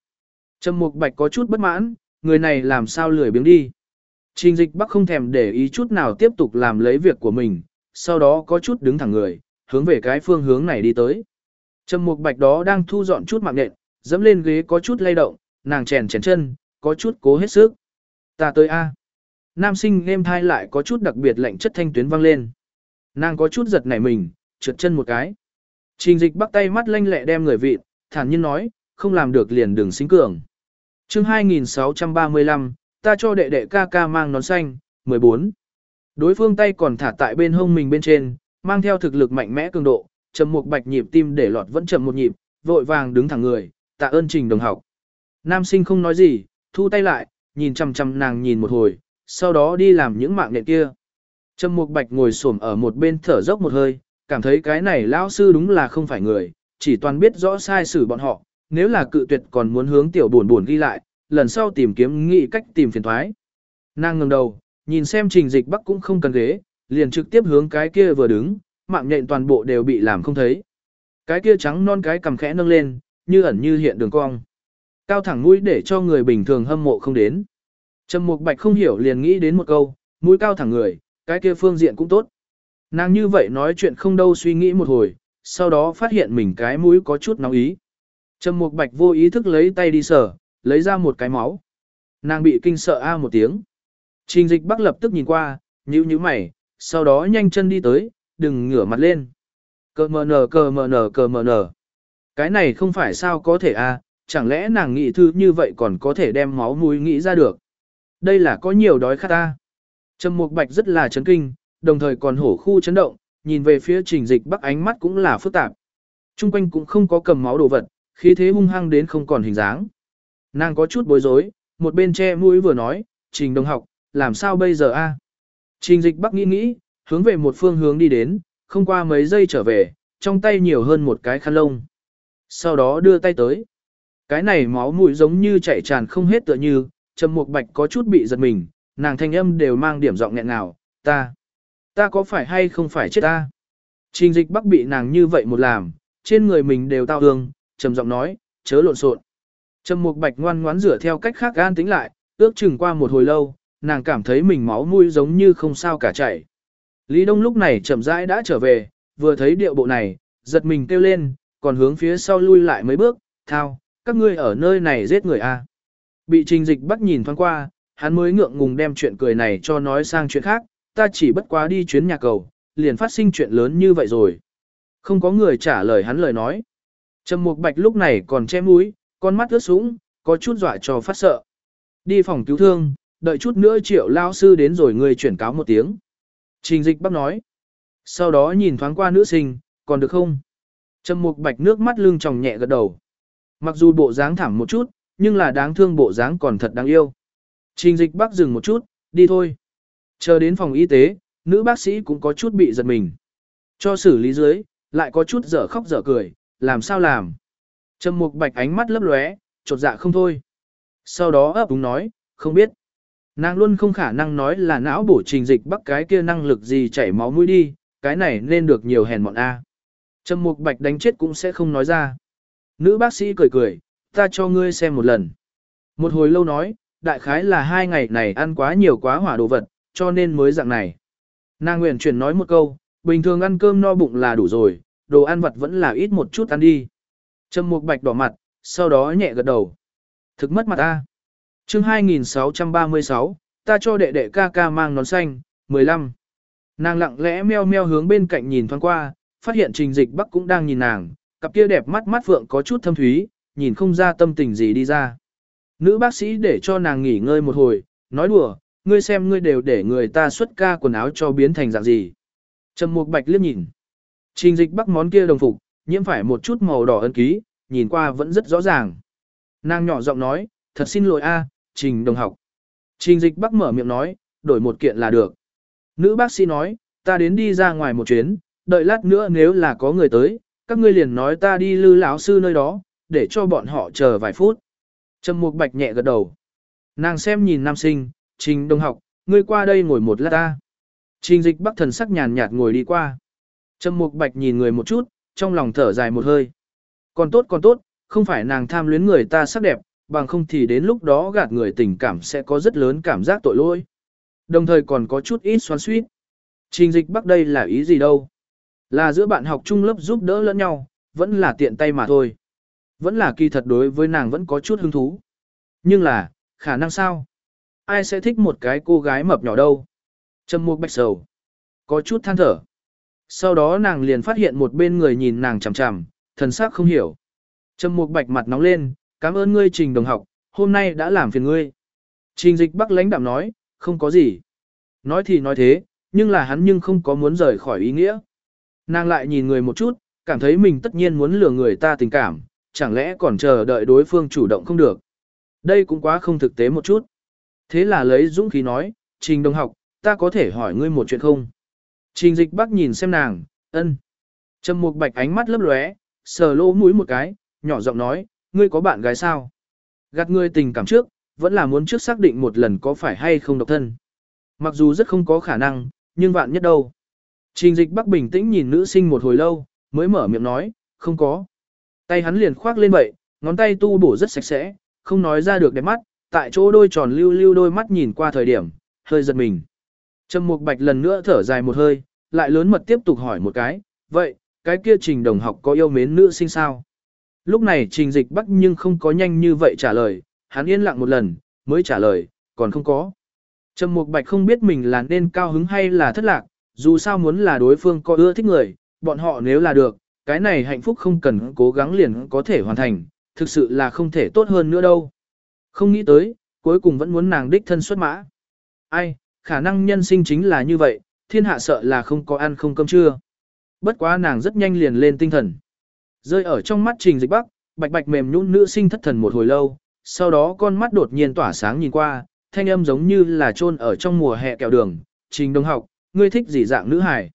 A: Trầm Mục Bạch có chút bất mãn, người này làm sao lười biếng đi. Trình dịch bắc không thèm để ý chút nào tiếp tục làm lấy việc của mình, sau đó có chút đứng thẳng người, hướng về cái phương hướng này đi tới. Trầm Mục Bạch đó đang thu dọn chút mạng nện, dẫm lên ghế có chút lay động, nàng chèn chèn chân, có chút cố hết sức. Ta tới A. Nam sinh êm thai lại có chút đặc biệt lạnh chất thanh tuyến vang lên. Nàng có chút giật nảy mình, trượt chân một cái. Trình dịch bắt tay mắt lanh lẹ đem người vịt, thản nhiên nói, không làm được liền đừng sinh cường. chương 2635, ta cho đệ đệ ca ca mang nón xanh, 14. Đối phương tay còn thả tại bên hông mình bên trên, mang theo thực lực mạnh mẽ cường độ, Trầm Mục bạch nhịp tim để lọt vẫn chậm một nhịp, vội vàng đứng thẳng người, tạ ơn trình đồng học. Nam sinh không nói gì, thu tay lại, nhìn chăm chăm nàng nhìn một hồi, sau đó đi làm những mạng nhện kia. Trầm Mục Bạch ngồi xổm ở một bên thở dốc một hơi, cảm thấy cái này lão sư đúng là không phải người, chỉ toàn biết rõ sai xử bọn họ, nếu là cự tuyệt còn muốn hướng tiểu buồn buồn ghi lại, lần sau tìm kiếm nghị cách tìm phiền thoái. Nàng ngẩng đầu, nhìn xem Trình Dịch Bắc cũng không cần ghế, liền trực tiếp hướng cái kia vừa đứng, mạng nhện toàn bộ đều bị làm không thấy. Cái kia trắng non cái cầm khẽ nâng lên, như ẩn như hiện đường cong. Cao thẳng mũi để cho người bình thường hâm mộ không đến. Trầm Mục Bạch không hiểu liền nghĩ đến một câu, mũi cao thẳng người, cái kia phương diện cũng tốt. Nàng như vậy nói chuyện không đâu suy nghĩ một hồi, sau đó phát hiện mình cái mũi có chút nóng ý. Trầm Mục Bạch vô ý thức lấy tay đi sờ, lấy ra một cái máu. Nàng bị kinh sợ a một tiếng. Trình Dịch Bắc lập tức nhìn qua, nhíu nhíu mày, sau đó nhanh chân đi tới, đừng ngửa mặt lên. Cờ mờ nờ cờ mờ nờ cờ mờ nờ. Cái này không phải sao có thể a, chẳng lẽ nàng nghĩ thư như vậy còn có thể đem máu mũi nghĩ ra được. Đây là có nhiều đói khát ta. Trầm Mục Bạch rất là chấn kinh, đồng thời còn hổ khu chấn động, nhìn về phía trình dịch bắc ánh mắt cũng là phức tạp. Trung quanh cũng không có cầm máu đồ vật, khí thế hung hăng đến không còn hình dáng. Nàng có chút bối rối, một bên che mũi vừa nói, trình đồng học, làm sao bây giờ a? Trình dịch bắc nghĩ nghĩ, hướng về một phương hướng đi đến, không qua mấy giây trở về, trong tay nhiều hơn một cái khăn lông. Sau đó đưa tay tới. Cái này máu mũi giống như chảy tràn không hết tựa như, Trầm Mục Bạch có chút bị giật mình, nàng thanh âm đều mang điểm giọng nghẹn ngào, ta, ta có phải hay không phải chết ta? Trình dịch bắc bị nàng như vậy một làm, trên người mình đều tao hương, trầm giọng nói, chớ lộn xộn. Trầm Mục Bạch ngoan ngoãn rửa theo cách khác gan tính lại, ước chừng qua một hồi lâu, nàng cảm thấy mình máu mũi giống như không sao cả chảy. Lý Đông lúc này chậm rãi đã trở về, vừa thấy điệu bộ này, giật mình kêu lên, còn hướng phía sau lui lại mấy bước, thao, các ngươi ở nơi này giết người à. Bị trình dịch bắt nhìn thoáng qua, hắn mới ngượng ngùng đem chuyện cười này cho nói sang chuyện khác, ta chỉ bất quá đi chuyến nhà cầu, liền phát sinh chuyện lớn như vậy rồi. Không có người trả lời hắn lời nói. Trầm Mục Bạch lúc này còn che mũi, con mắt ướt sũng, có chút dọa cho phát sợ. Đi phòng cứu thương, đợi chút nữa triệu lao sư đến rồi người chuyển cáo một tiếng. Trình dịch bác nói. Sau đó nhìn thoáng qua nữ sinh, còn được không? Trầm Mục Bạch nước mắt lưng tròng nhẹ gật đầu. Mặc dù bộ dáng thảm một chút, nhưng là đáng thương bộ dáng còn thật đáng yêu. Trình dịch bác dừng một chút, đi thôi. Chờ đến phòng y tế, nữ bác sĩ cũng có chút bị giật mình. Cho xử lý dưới, lại có chút dở khóc dở cười, làm sao làm. Trầm mục bạch ánh mắt lấp lóe, chột dạ không thôi. Sau đó ấp úng nói, không biết. Nàng luôn không khả năng nói là não bổ trình dịch bắt cái kia năng lực gì chảy máu mũi đi, cái này nên được nhiều hèn mọn A. À. Trầm mục bạch đánh chết cũng sẽ không nói ra. Nữ bác sĩ cười cười, ta cho ngươi xem một lần. Một hồi lâu nói, đại khái là hai ngày này ăn quá nhiều quá hỏa đồ vật, cho nên mới dạng này. Nàng nguyện chuyển nói một câu, bình thường ăn cơm no bụng là đủ rồi, đồ ăn vặt vẫn là ít một chút ăn đi. Trầm Mục Bạch đỏ mặt, sau đó nhẹ gật đầu. Thực mất mặt ta. Chương 2636, ta cho đệ đệ ca ca mang nón xanh, 15. Nàng lặng lẽ meo meo hướng bên cạnh nhìn thoáng qua, phát hiện Trình Dịch Bắc cũng đang nhìn nàng, cặp kia đẹp mắt mắt phượng có chút thâm thúy, nhìn không ra tâm tình gì đi ra. Nữ bác sĩ để cho nàng nghỉ ngơi một hồi, nói đùa, ngươi xem ngươi đều để người ta xuất ca quần áo cho biến thành dạng gì. Trầm Mục Bạch liếc nhìn. Trình dịch bắc món kia đồng phục, nhiễm phải một chút màu đỏ ân ký, nhìn qua vẫn rất rõ ràng. Nàng nhỏ giọng nói, thật xin lỗi a, Trình đồng học. Trình dịch bắc mở miệng nói, đổi một kiện là được. Nữ bác sĩ nói, ta đến đi ra ngoài một chuyến, đợi lát nữa nếu là có người tới, các ngươi liền nói ta đi lư lão sư nơi đó, để cho bọn họ chờ vài phút. Trầm Mục Bạch nhẹ gật đầu. Nàng xem nhìn nam sinh, Trình đồng học, ngươi qua đây ngồi một lát ta. Trình dịch bắc thần sắc nhàn nhạt ngồi đi qua. Trầm Mục Bạch nhìn người một chút, trong lòng thở dài một hơi. Còn tốt còn tốt, không phải nàng tham luyến người ta sắc đẹp, bằng không thì đến lúc đó gạt người tình cảm sẽ có rất lớn cảm giác tội lỗi. Đồng thời còn có chút ít xoắn suýt. Trình dịch bắc đây là ý gì đâu? Là giữa bạn học chung lớp giúp đỡ lẫn nhau, vẫn là tiện tay mà thôi. Vẫn là kỳ thật đối với nàng vẫn có chút hứng thú. Nhưng là, khả năng sao? Ai sẽ thích một cái cô gái mập nhỏ đâu? Trầm mục bạch sầu. Có chút than thở. Sau đó nàng liền phát hiện một bên người nhìn nàng chằm chằm, thần sắc không hiểu. Trầm mục bạch mặt nóng lên, cảm ơn ngươi trình đồng học, hôm nay đã làm phiền ngươi. Trình dịch bắc lãnh đạm nói, không có gì. Nói thì nói thế, nhưng là hắn nhưng không có muốn rời khỏi ý nghĩa. Nàng lại nhìn người một chút, cảm thấy mình tất nhiên muốn lừa người ta tình cảm, chẳng lẽ còn chờ đợi đối phương chủ động không được. Đây cũng quá không thực tế một chút. Thế là lấy dũng khí nói, trình đồng học, ta có thể hỏi ngươi một chuyện không? Trình dịch bắc nhìn xem nàng, ân. Trầm mục bạch ánh mắt lấp lóe, sờ lỗ mũi một cái, nhỏ giọng nói, ngươi có bạn gái sao? Gạt ngươi tình cảm trước, vẫn là muốn trước xác định một lần có phải hay không độc thân. Mặc dù rất không có khả năng, nhưng vạn nhất đâu. Trình dịch bắc bình tĩnh nhìn nữ sinh một hồi lâu, mới mở miệng nói, không có. Tay hắn liền khoác lên vậy, ngón tay tu bổ rất sạch sẽ, không nói ra được đẹp mắt, tại chỗ đôi tròn lưu lưu đôi mắt nhìn qua thời điểm, hơi giật mình. Trầm Mục Bạch lần nữa thở dài một hơi, lại lớn mật tiếp tục hỏi một cái, vậy, cái kia trình đồng học có yêu mến nữ sinh sao? Lúc này trình dịch bắc nhưng không có nhanh như vậy trả lời, hắn yên lặng một lần, mới trả lời, còn không có. Trầm Mục Bạch không biết mình là nên cao hứng hay là thất lạc, dù sao muốn là đối phương có ưa thích người, bọn họ nếu là được, cái này hạnh phúc không cần cố gắng liền có thể hoàn thành, thực sự là không thể tốt hơn nữa đâu. Không nghĩ tới, cuối cùng vẫn muốn nàng đích thân xuất mã. Ai, khả năng nhân sinh chính là như vậy, thiên hạ sợ là không có ăn không cơm trưa. Bất quá nàng rất nhanh liền lên tinh thần. Rơi ở trong mắt trình dịch bắc, bạch bạch mềm nhũn nữ sinh thất thần một hồi lâu, sau đó con mắt đột nhiên tỏa sáng nhìn qua, thanh âm giống như là trôn ở trong mùa hè kẹo đường, trình đồng học, ngươi thích gì dạng nữ hài.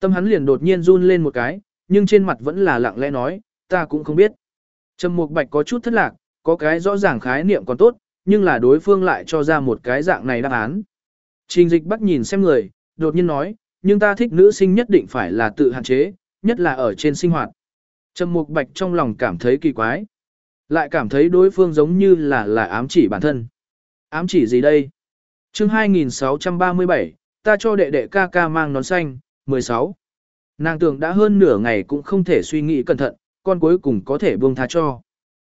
A: Tâm hắn liền đột nhiên run lên một cái, nhưng trên mặt vẫn là lặng lẽ nói, ta cũng không biết. Trầm Mục Bạch có chút thất lạc, có cái rõ ràng khái niệm còn tốt, nhưng là đối phương lại cho ra một cái dạng này đáp án. Trình dịch bắc nhìn xem người, đột nhiên nói, nhưng ta thích nữ sinh nhất định phải là tự hạn chế, nhất là ở trên sinh hoạt. Trầm Mục Bạch trong lòng cảm thấy kỳ quái, lại cảm thấy đối phương giống như là là ám chỉ bản thân. Ám chỉ gì đây? chương 2637, ta cho đệ đệ ca ca mang nón xanh, 16. Nàng tưởng đã hơn nửa ngày cũng không thể suy nghĩ cẩn thận, con cuối cùng có thể buông tha cho.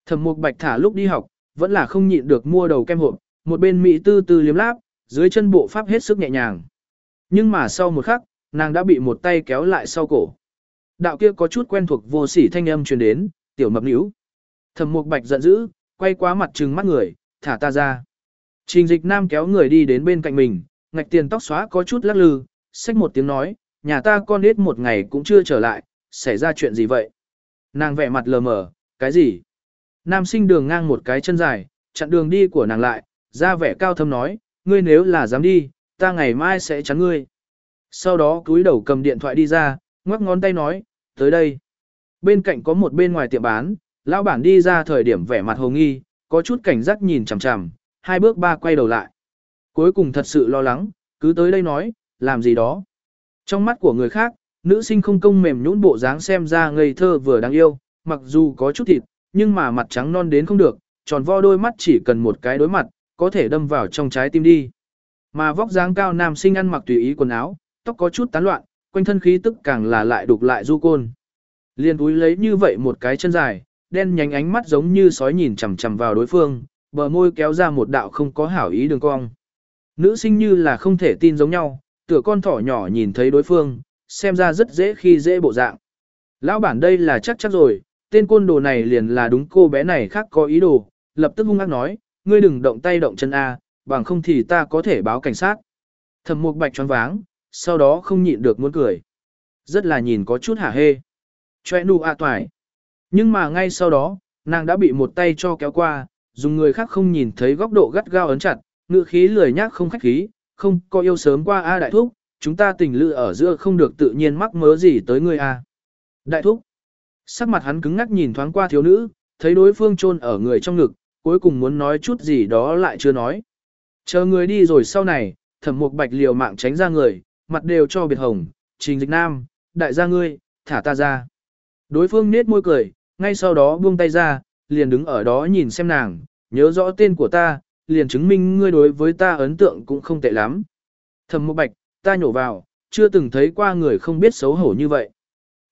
A: Thẩm mục bạch thả lúc đi học, vẫn là không nhịn được mua đầu kem hộp, một bên mỹ tư tư liếm láp, dưới chân bộ pháp hết sức nhẹ nhàng. Nhưng mà sau một khắc, nàng đã bị một tay kéo lại sau cổ. Đạo kia có chút quen thuộc vô sỉ thanh âm truyền đến, tiểu mập níu. Thẩm mục bạch giận dữ, quay quá mặt trừng mắt người, thả ta ra. Trình dịch nam kéo người đi đến bên cạnh mình, ngạch tiền tóc xóa có chút lắc lư, xách một tiếng nói, nhà ta con ít một ngày cũng chưa trở lại, xảy ra chuyện gì vậy? Nàng vẻ mặt lờ mờ, cái gì? Nam sinh đường ngang một cái chân dài, chặn đường đi của nàng lại, ra vẻ cao thâm nói, ngươi nếu là dám đi, ta ngày mai sẽ chắn ngươi. Sau đó cúi đầu cầm điện thoại đi ra, ngoắc ngón tay nói, tới đây. Bên cạnh có một bên ngoài tiệm bán, lão bản đi ra thời điểm vẻ mặt hồ nghi, có chút cảnh giác nhìn chằm chằm, hai bước ba quay đầu lại. Cuối cùng thật sự lo lắng, cứ tới đây nói, làm gì đó. Trong mắt của người khác, nữ sinh không công mềm nhũn bộ dáng xem ra ngây thơ vừa đáng yêu, mặc dù có chút thịt, nhưng mà mặt trắng non đến không được, tròn vo đôi mắt chỉ cần một cái đối mặt, có thể đâm vào trong trái tim đi. Mà vóc dáng cao nam sinh ăn mặc tùy ý quần áo, tóc có chút tán loạn, quanh thân khí tức càng là lại đục lại du côn. Liên túi lấy như vậy một cái chân dài, đen nhánh ánh mắt giống như sói nhìn chằm chằm vào đối phương, bờ môi kéo ra một đạo không có hảo ý đường cong. Nữ sinh như là không thể tin giống nhau, tựa con thỏ nhỏ nhìn thấy đối phương, xem ra rất dễ khi dễ bộ dạng. Lão bản đây là chắc chắc rồi, tên côn đồ này liền là đúng cô bé này khác có ý đồ, lập tức hung ác nói, ngươi đừng động tay động chân A, bằng không thì ta có thể báo cảnh sát. Thẩm mục bạch choáng váng, sau đó không nhịn được muốn cười. Rất là nhìn có chút hả hê. Chòe nụ a toài. Nhưng mà ngay sau đó, nàng đã bị một tay cho kéo qua, dùng người khác không nhìn thấy góc độ gắt gao ấn chặt, ngựa khí lười nhác không khách khí, không có yêu sớm qua A đại thúc, chúng ta tình lự ở giữa không được tự nhiên mắc mớ gì tới ngươi A. Đại thúc. Sắc mặt hắn cứng ngắc nhìn thoáng qua thiếu nữ, thấy đối phương chôn ở người trong ngực, cuối cùng muốn nói chút gì đó lại chưa nói. Chờ người đi rồi sau này, thẩm mục bạch liều mạng tránh ra người, mặt đều cho biệt hồng, trình dịch nam, đại gia ngươi, thả ta ra. Đối phương nết môi cười, ngay sau đó buông tay ra, liền đứng ở đó nhìn xem nàng, nhớ rõ tên của ta, liền chứng minh ngươi đối với ta ấn tượng cũng không tệ lắm. Thẩm mục bạch, ta nhổ vào, chưa từng thấy qua người không biết xấu hổ như vậy.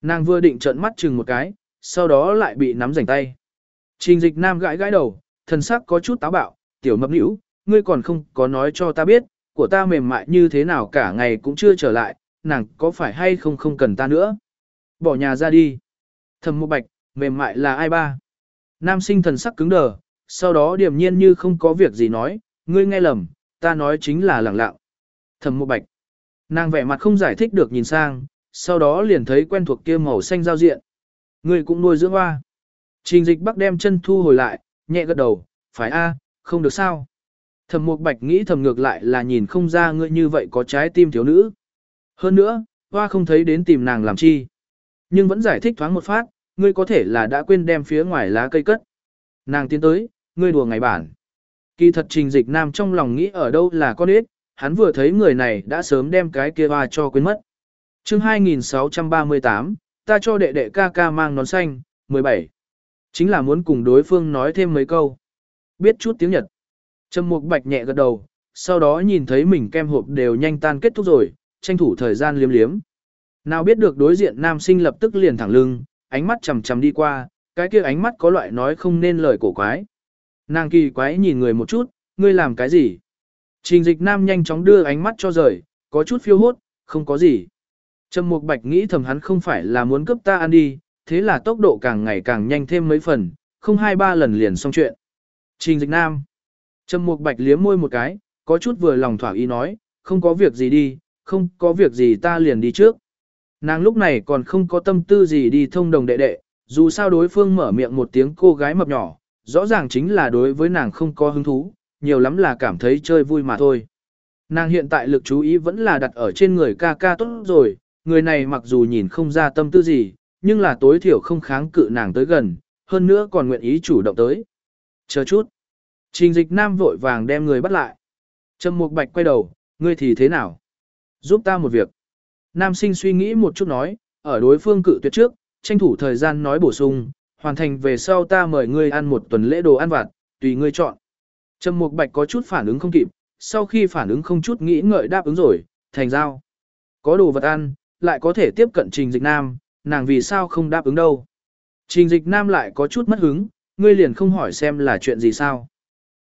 A: Nàng vừa định trợn mắt chừng một cái, sau đó lại bị nắm rảnh tay. Trình dịch nam gãi gãi đầu, thần sắc có chút táo bạo, tiểu mập nữ, ngươi còn không có nói cho ta biết, của ta mềm mại như thế nào cả ngày cũng chưa trở lại, nàng có phải hay không không cần ta nữa. Bỏ nhà ra đi. Thầm mục bạch, mềm mại là ai ba? Nam sinh thần sắc cứng đờ, sau đó điềm nhiên như không có việc gì nói, ngươi nghe lầm, ta nói chính là lẳng lặng. Thầm mục bạch. Nàng vẻ mặt không giải thích được nhìn sang, sau đó liền thấy quen thuộc kia màu xanh giao diện. Ngươi cũng nuôi dưỡng hoa. Trình dịch bắc đem chân thu hồi lại, nhẹ gật đầu, phải a, không được sao. Thẩm Mục Bạch nghĩ thầm ngược lại là nhìn không ra ngươi như vậy có trái tim thiếu nữ. Hơn nữa, hoa không thấy đến tìm nàng làm chi. Nhưng vẫn giải thích thoáng một phát, ngươi có thể là đã quên đem phía ngoài lá cây cất. Nàng tiến tới, ngươi đùa ngày bản. Kỳ thật trình dịch nam trong lòng nghĩ ở đâu là con ếch, hắn vừa thấy người này đã sớm đem cái kia hoa cho quên mất. chương 2638, ta cho đệ đệ ca ca mang nón xanh, 17. Chính là muốn cùng đối phương nói thêm mấy câu. Biết chút tiếng Nhật. Trầm Mục Bạch nhẹ gật đầu, sau đó nhìn thấy mình kem hộp đều nhanh tan kết thúc rồi, tranh thủ thời gian liếm liếm. Nào biết được đối diện nam sinh lập tức liền thẳng lưng, ánh mắt chầm chầm đi qua, cái kia ánh mắt có loại nói không nên lời cổ quái. Nàng kỳ quái nhìn người một chút, ngươi làm cái gì? Trình dịch nam nhanh chóng đưa ánh mắt cho rời, có chút phiêu hốt, không có gì. Trầm Mục Bạch nghĩ thầm hắn không phải là muốn cướp ta ăn đi, thế là tốc độ càng ngày càng nhanh thêm mấy phần, không hai ba lần liền xong chuyện. Trình dịch nam. Trầm Mục Bạch liếm môi một cái, có chút vừa lòng thỏa ý nói, không có việc gì đi, không có việc gì ta liền đi trước. Nàng lúc này còn không có tâm tư gì đi thông đồng đệ đệ, dù sao đối phương mở miệng một tiếng cô gái mập nhỏ, rõ ràng chính là đối với nàng không có hứng thú, nhiều lắm là cảm thấy chơi vui mà thôi. Nàng hiện tại lực chú ý vẫn là đặt ở trên người ca ca tốt rồi, người này mặc dù nhìn không ra tâm tư gì, nhưng là tối thiểu không kháng cự nàng tới gần, hơn nữa còn nguyện ý chủ động tới. Chờ chút. Trình dịch nam vội vàng đem người bắt lại. Trầm Mục Bạch quay đầu, ngươi thì thế nào? Giúp ta một việc. Nam sinh suy nghĩ một chút nói, ở đối phương cự tuyệt trước, tranh thủ thời gian nói bổ sung, hoàn thành về sau ta mời ngươi ăn một tuần lễ đồ ăn vặt, tùy ngươi chọn. Trầm Mục Bạch có chút phản ứng không kịp, sau khi phản ứng không chút nghĩ ngợi đáp ứng rồi, thành giao. Có đồ vật ăn, lại có thể tiếp cận Trình Dịch Nam, nàng vì sao không đáp ứng đâu. Trình Dịch Nam lại có chút mất hứng, ngươi liền không hỏi xem là chuyện gì sao.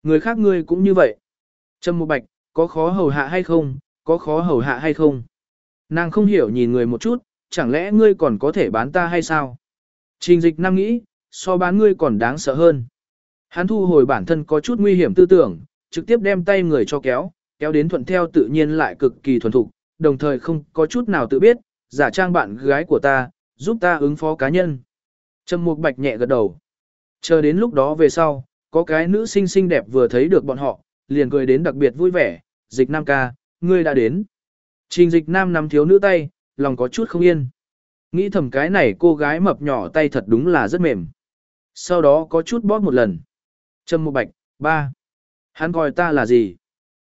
A: Người khác ngươi cũng như vậy. Trầm Mục Bạch, có khó hầu hạ hay không, có khó hầu hạ hay không. Nàng không hiểu nhìn người một chút, chẳng lẽ ngươi còn có thể bán ta hay sao? Trình dịch nam nghĩ, so bán ngươi còn đáng sợ hơn. Hắn thu hồi bản thân có chút nguy hiểm tư tưởng, trực tiếp đem tay người cho kéo, kéo đến thuận theo tự nhiên lại cực kỳ thuần thục, đồng thời không có chút nào tự biết, giả trang bạn gái của ta, giúp ta ứng phó cá nhân. Trầm Mục Bạch nhẹ gật đầu. Chờ đến lúc đó về sau, có cái nữ sinh xinh đẹp vừa thấy được bọn họ, liền cười đến đặc biệt vui vẻ, dịch nam ca, ngươi đã đến. Trình dịch nam nắm thiếu nữ tay, lòng có chút không yên. Nghĩ thầm cái này cô gái mập nhỏ tay thật đúng là rất mềm. Sau đó có chút bóp một lần. Trâm một bạch, ba. Hắn gọi ta là gì?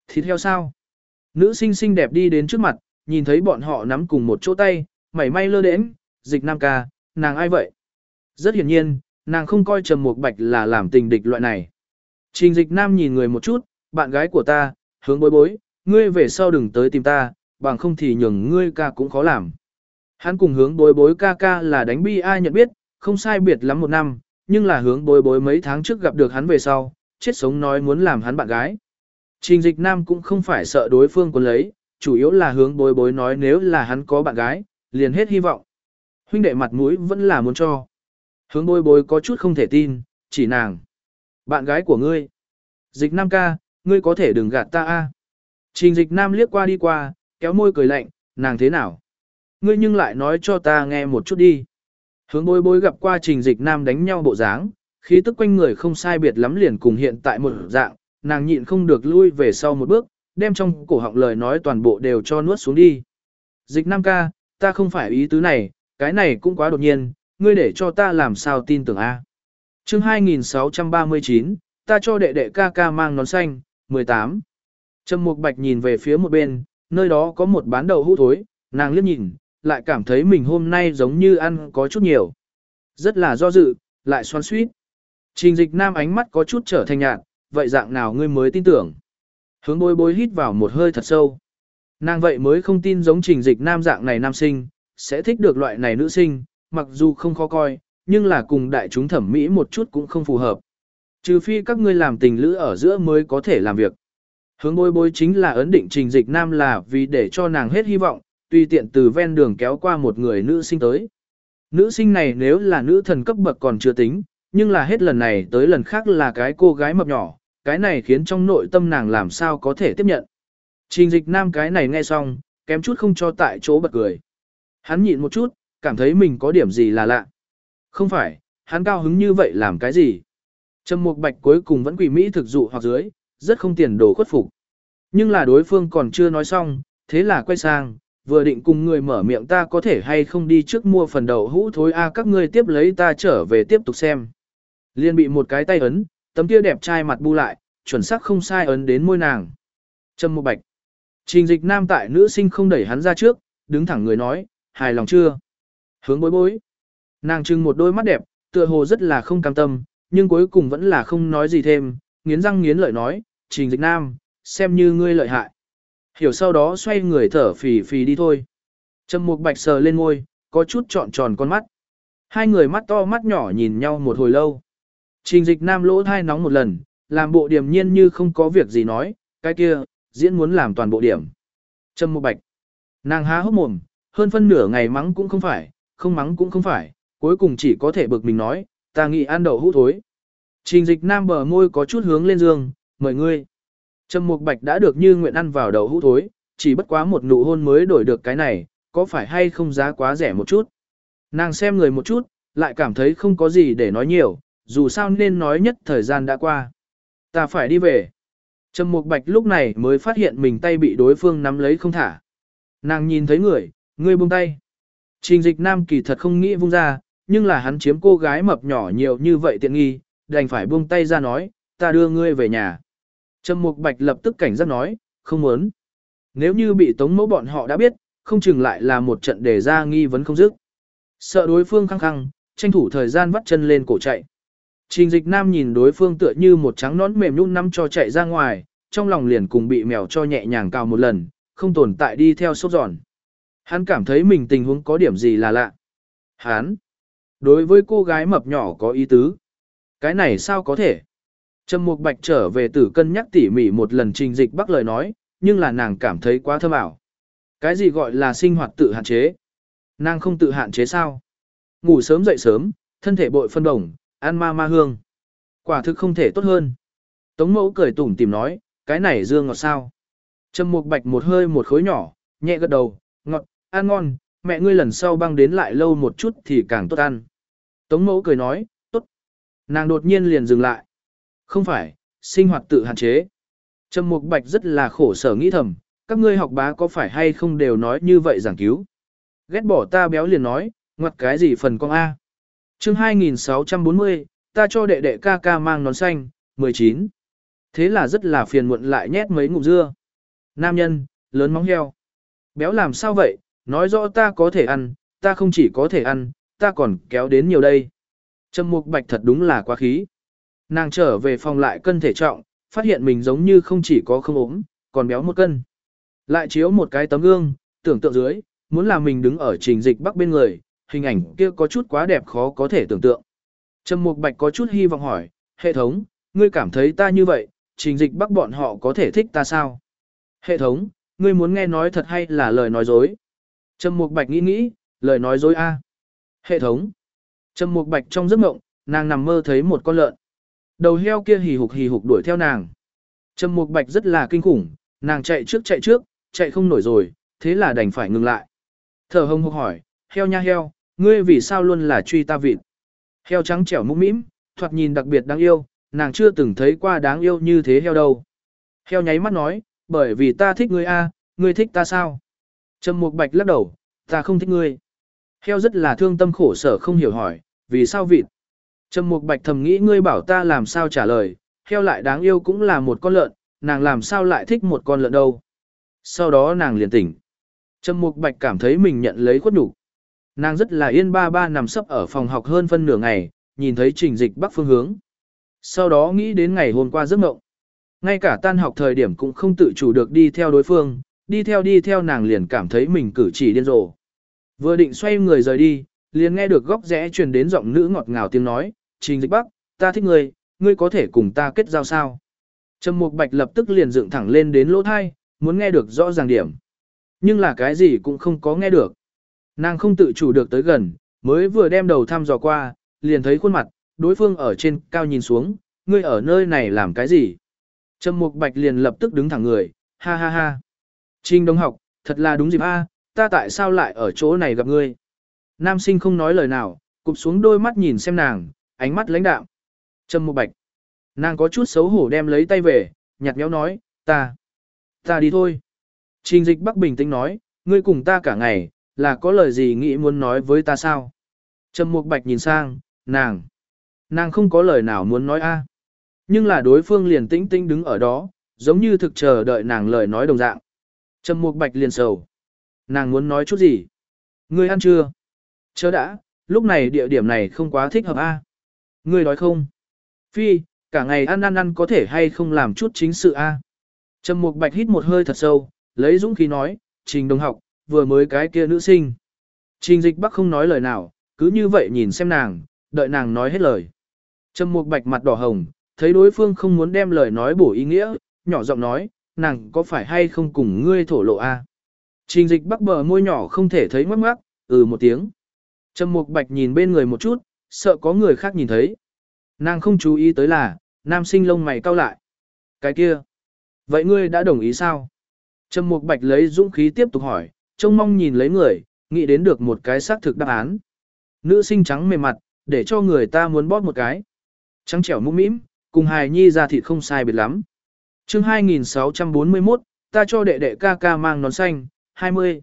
A: Thì theo sao? Nữ sinh xinh đẹp đi đến trước mặt, nhìn thấy bọn họ nắm cùng một chỗ tay, mảy may lơ đễnh, dịch nam ca, nàng ai vậy? Rất hiển nhiên, nàng không coi Trầm Mục Bạch là làm tình địch loại này. Trình dịch nam nhìn người một chút, bạn gái của ta, hướng bối bối, ngươi về sau đừng tới tìm ta, bằng không thì nhường ngươi ca cũng khó làm. Hắn cùng hướng bối bối ca ca là đánh bi ai nhận biết, không sai biệt lắm một năm, nhưng là hướng bối bối mấy tháng trước gặp được hắn về sau, chết sống nói muốn làm hắn bạn gái. Trình dịch nam cũng không phải sợ đối phương còn lấy, chủ yếu là hướng bối bối nói nếu là hắn có bạn gái, liền hết hy vọng. Huynh đệ mặt mũi vẫn là muốn cho. Hướng bôi bối có chút không thể tin, chỉ nàng. Bạn gái của ngươi. Dịch nam ca, ngươi có thể đừng gạt ta a. Trình dịch nam liếc qua đi qua, kéo môi cười lạnh, nàng thế nào? Ngươi nhưng lại nói cho ta nghe một chút đi. Hướng bối bối gặp qua trình dịch nam đánh nhau bộ dáng, khí tức quanh người không sai biệt lắm liền cùng hiện tại một dạng, nàng nhịn không được lui về sau một bước, đem trong cổ họng lời nói toàn bộ đều cho nuốt xuống đi. Dịch nam ca, ta không phải ý tứ này, cái này cũng quá đột nhiên, ngươi để cho ta làm sao tin tưởng a? Chương 2639, ta cho đệ đệ ca ca mang nón xanh, 18. Trầm Mục Bạch nhìn về phía một bên, nơi đó có một bán đậu hũ thối, nàng liếc nhìn, lại cảm thấy mình hôm nay giống như ăn có chút nhiều. Rất là do dự, lại xoan xuýt. Trình dịch nam ánh mắt có chút trở thành nhạt, vậy dạng nào ngươi mới tin tưởng. Hướng bối bối hít vào một hơi thật sâu. Nàng vậy mới không tin giống trình dịch nam dạng này nam sinh, sẽ thích được loại này nữ sinh, mặc dù không khó coi, nhưng là cùng đại chúng thẩm mỹ một chút cũng không phù hợp. Trừ phi các ngươi làm tình lữ ở giữa mới có thể làm việc. Hướng bối bối chính là ấn định trình dịch nam là vì để cho nàng hết hy vọng, tùy tiện từ ven đường kéo qua một người nữ sinh tới. Nữ sinh này nếu là nữ thần cấp bậc còn chưa tính, nhưng là hết lần này tới lần khác là cái cô gái mập nhỏ, cái này khiến trong nội tâm nàng làm sao có thể tiếp nhận. Trình dịch nam cái này nghe xong, kém chút không cho tại chỗ bật cười. Hắn nhịn một chút, cảm thấy mình có điểm gì là lạ. Không phải, hắn cao hứng như vậy làm cái gì? Trầm Mục Bạch cuối cùng vẫn quỷ mỹ thực dụ hoặc dưới, rất không tiền đồ khuất phục. Nhưng là đối phương còn chưa nói xong, thế là quay sang, vừa định cùng người mở miệng ta có thể hay không đi trước mua phần đầu hũ thối a các ngươi tiếp lấy ta trở về tiếp tục xem. Liên bị một cái tay ấn, tấm kia đẹp trai mặt bu lại, chuẩn xác không sai ấn đến môi nàng. trầm mục bạch. Trình dịch nam tại nữ sinh không đẩy hắn ra trước, đứng thẳng người nói, hài lòng chưa? Hướng bối bối. Nàng trưng một đôi mắt đẹp, tựa hồ rất là không cam tâm, nhưng cuối cùng vẫn là không nói gì thêm, nghiến răng nghiến lợi nói, trình dịch nam, xem như ngươi lợi hại. Hiểu sau đó xoay người thở phì phì đi thôi. Trầm mục bạch sờ lên môi, có chút trọn tròn con mắt. Hai người mắt to mắt nhỏ nhìn nhau một hồi lâu. Trình dịch nam lỗ thai nóng một lần, làm bộ điểm nhiên như không có việc gì nói, cái kia, diễn muốn làm toàn bộ điểm. Trầm mục bạch. Nàng há hốc mồm, hơn phân nửa ngày mắng cũng không phải, không mắng cũng không phải, cuối cùng chỉ có thể bực mình nói, ta nghĩ ăn đậu hũ thối. Trình dịch nam bờ môi có chút hướng lên giường, mời ngươi. Trầm Mục Bạch đã được như nguyện ăn vào đầu hũ thối, chỉ bất quá một nụ hôn mới đổi được cái này, có phải hay không giá quá rẻ một chút. Nàng xem người một chút, lại cảm thấy không có gì để nói nhiều, dù sao nên nói nhất thời gian đã qua. Ta phải đi về. Trầm Mục Bạch lúc này mới phát hiện mình tay bị đối phương nắm lấy không thả. Nàng nhìn thấy người, người buông tay. Trình dịch nam kỳ thật không nghĩ vung ra, nhưng là hắn chiếm cô gái mập nhỏ nhiều như vậy tiện nghi, đành phải buông tay ra nói, ta đưa ngươi về nhà. Trầm Mục Bạch lập tức cảnh giác nói, không muốn. Nếu như bị tống mẫu bọn họ đã biết, không chừng lại là một trận để ra nghi vấn không dứt. Sợ đối phương khăng khăng, tranh thủ thời gian vắt chân lên cổ chạy. Trình dịch nam nhìn đối phương tựa như một trắng nón mềm nhũn nắm cho chạy ra ngoài, trong lòng liền cùng bị mèo cho nhẹ nhàng cào một lần, không tồn tại đi theo sốt giòn. Hắn cảm thấy mình tình huống có điểm gì là lạ. Hắn, đối với cô gái mập nhỏ có ý tứ. Cái này sao có thể? Trầm Mục Bạch trở về tử cân nhắc tỉ mỉ một lần trình dịch bác lời nói, nhưng là nàng cảm thấy quá thơm ảo. Cái gì gọi là sinh hoạt tự hạn chế? Nàng không tự hạn chế sao? Ngủ sớm dậy sớm, thân thể bội phân đồng, ăn ma ma hương. Quả thực không thể tốt hơn. Tống mẫu cười tủm tìm nói, cái này dương ngọt sao? Trầm Mục Bạch một hơi một khối nhỏ, nhẹ gật đầu, ngọt, ăn ngon, mẹ ngươi lần sau băng đến lại lâu một chút thì càng tốt ăn. Tống mẫu cười nói, tốt. Nàng đột nhiên liền dừng lại. Không phải, sinh hoạt tự hạn chế. Trầm Mục Bạch rất là khổ sở nghĩ thầm, các ngươi học bá có phải hay không đều nói như vậy giảng cứu. Ghét bỏ ta béo liền nói, ngoặt cái gì phần con A. chương 2640, ta cho đệ đệ ca ca mang nón xanh, 19. Thế là rất là phiền muộn lại nhét mấy ngụm dưa. Nam nhân, lớn móng heo. Béo làm sao vậy, nói rõ ta có thể ăn, ta không chỉ có thể ăn, ta còn kéo đến nhiều đây. Trầm Mục Bạch thật đúng là quá khí. Nàng trở về phòng lại cân thể trọng, phát hiện mình giống như không chỉ có không ốm, còn béo một cân. Lại chiếu một cái tấm gương, tưởng tượng dưới, muốn làm mình đứng ở trình dịch bắc bên người, hình ảnh kia có chút quá đẹp khó có thể tưởng tượng. Trầm Mục Bạch có chút hy vọng hỏi, hệ thống, ngươi cảm thấy ta như vậy, trình dịch bắc bọn họ có thể thích ta sao? Hệ thống, ngươi muốn nghe nói thật hay là lời nói dối? Trầm Mục Bạch nghĩ nghĩ, lời nói dối a. Hệ thống. Trầm Mục Bạch trong giấc mộng, nàng nằm mơ thấy một con lợn. Đầu heo kia hì hục hì hục đuổi theo nàng. Trầm Mục Bạch rất là kinh khủng, nàng chạy trước chạy trước, chạy không nổi rồi, thế là đành phải ngừng lại. Thở hồng hộc hỏi, heo nha heo, ngươi vì sao luôn là truy ta vịt? Heo trắng trẻo mũm mĩm, thoạt nhìn đặc biệt đáng yêu, nàng chưa từng thấy qua đáng yêu như thế heo đâu. Heo nháy mắt nói, bởi vì ta thích ngươi a, ngươi thích ta sao? Trầm Mục Bạch lắc đầu, ta không thích ngươi. Heo rất là thương tâm khổ sở không hiểu hỏi, vì sao vịt? Trầm Mục Bạch thầm nghĩ ngươi bảo ta làm sao trả lời, heo lại đáng yêu cũng là một con lợn, nàng làm sao lại thích một con lợn đâu. Sau đó nàng liền tỉnh. Trầm Mục Bạch cảm thấy mình nhận lấy khuất nhục. Nàng rất là yên ba ba nằm sấp ở phòng học hơn phân nửa ngày, nhìn thấy trình dịch bắc phương hướng. Sau đó nghĩ đến ngày hôm qua giấc mộng. Ngay cả tan học thời điểm cũng không tự chủ được đi theo đối phương, đi theo đi theo nàng liền cảm thấy mình cử chỉ điên rồ. Vừa định xoay người rời đi, liền nghe được góc rẽ truyền đến giọng nữ ngọt ngào tiếng nói, Trình Dịch Bắc, ta thích ngươi, ngươi có thể cùng ta kết giao sao? Trầm Mục Bạch lập tức liền dựng thẳng lên đến lỗ thai, muốn nghe được rõ ràng điểm. Nhưng là cái gì cũng không có nghe được. Nàng không tự chủ được tới gần, mới vừa đem đầu thăm dò qua, liền thấy khuôn mặt, đối phương ở trên cao nhìn xuống, ngươi ở nơi này làm cái gì? Trầm Mục Bạch liền lập tức đứng thẳng người, ha ha ha. Trình Đông học, thật là đúng dịp a, ta tại sao lại ở chỗ này gặp ngươi? Nam sinh không nói lời nào, cụp xuống đôi mắt nhìn xem nàng, ánh mắt lãnh đạm. Trầm Mục Bạch. Nàng có chút xấu hổ đem lấy tay về, nhạt nhẽo nói, ta, ta đi thôi. Trình dịch Bắc bình tĩnh nói, ngươi cùng ta cả ngày, là có lời gì nghĩ muốn nói với ta sao? Trầm Mục Bạch nhìn sang, nàng, nàng không có lời nào muốn nói a. Nhưng là đối phương liền tĩnh tĩnh đứng ở đó, giống như thực chờ đợi nàng lời nói đồng dạng. Trầm Mục Bạch liền sầu. Nàng muốn nói chút gì? Ngươi ăn chưa? Chớ đã, lúc này địa điểm này không quá thích hợp a. Ngươi nói không? Phi, cả ngày ăn ăn ăn có thể hay không làm chút chính sự a? Trầm Mục Bạch hít một hơi thật sâu, lấy dũng khí nói, Trình Đồng học, vừa mới cái kia nữ sinh. Trình Dịch Bắc không nói lời nào, cứ như vậy nhìn xem nàng, đợi nàng nói hết lời. Trầm Mục Bạch mặt đỏ hồng, thấy đối phương không muốn đem lời nói bổ ý nghĩa, nhỏ giọng nói, nàng có phải hay không cùng ngươi thổ lộ a? Trình Dịch Bắc bờ môi nhỏ không thể thấy ngoắc ngoắc, ừ một tiếng. Trầm Mục Bạch nhìn bên người một chút, sợ có người khác nhìn thấy. Nàng không chú ý tới là, nam sinh lông mày cau lại. Cái kia. Vậy ngươi đã đồng ý sao? Trầm Mục Bạch lấy dũng khí tiếp tục hỏi, trông mong nhìn lấy người, nghĩ đến được một cái xác thực đáp án. Nữ sinh trắng mềm mặt, để cho người ta muốn bóp một cái. Trắng trẻo mũm mĩm, cùng hài nhi ra thịt không sai biệt lắm chương 2641, ta cho đệ đệ ca ca mang nón xanh, 20.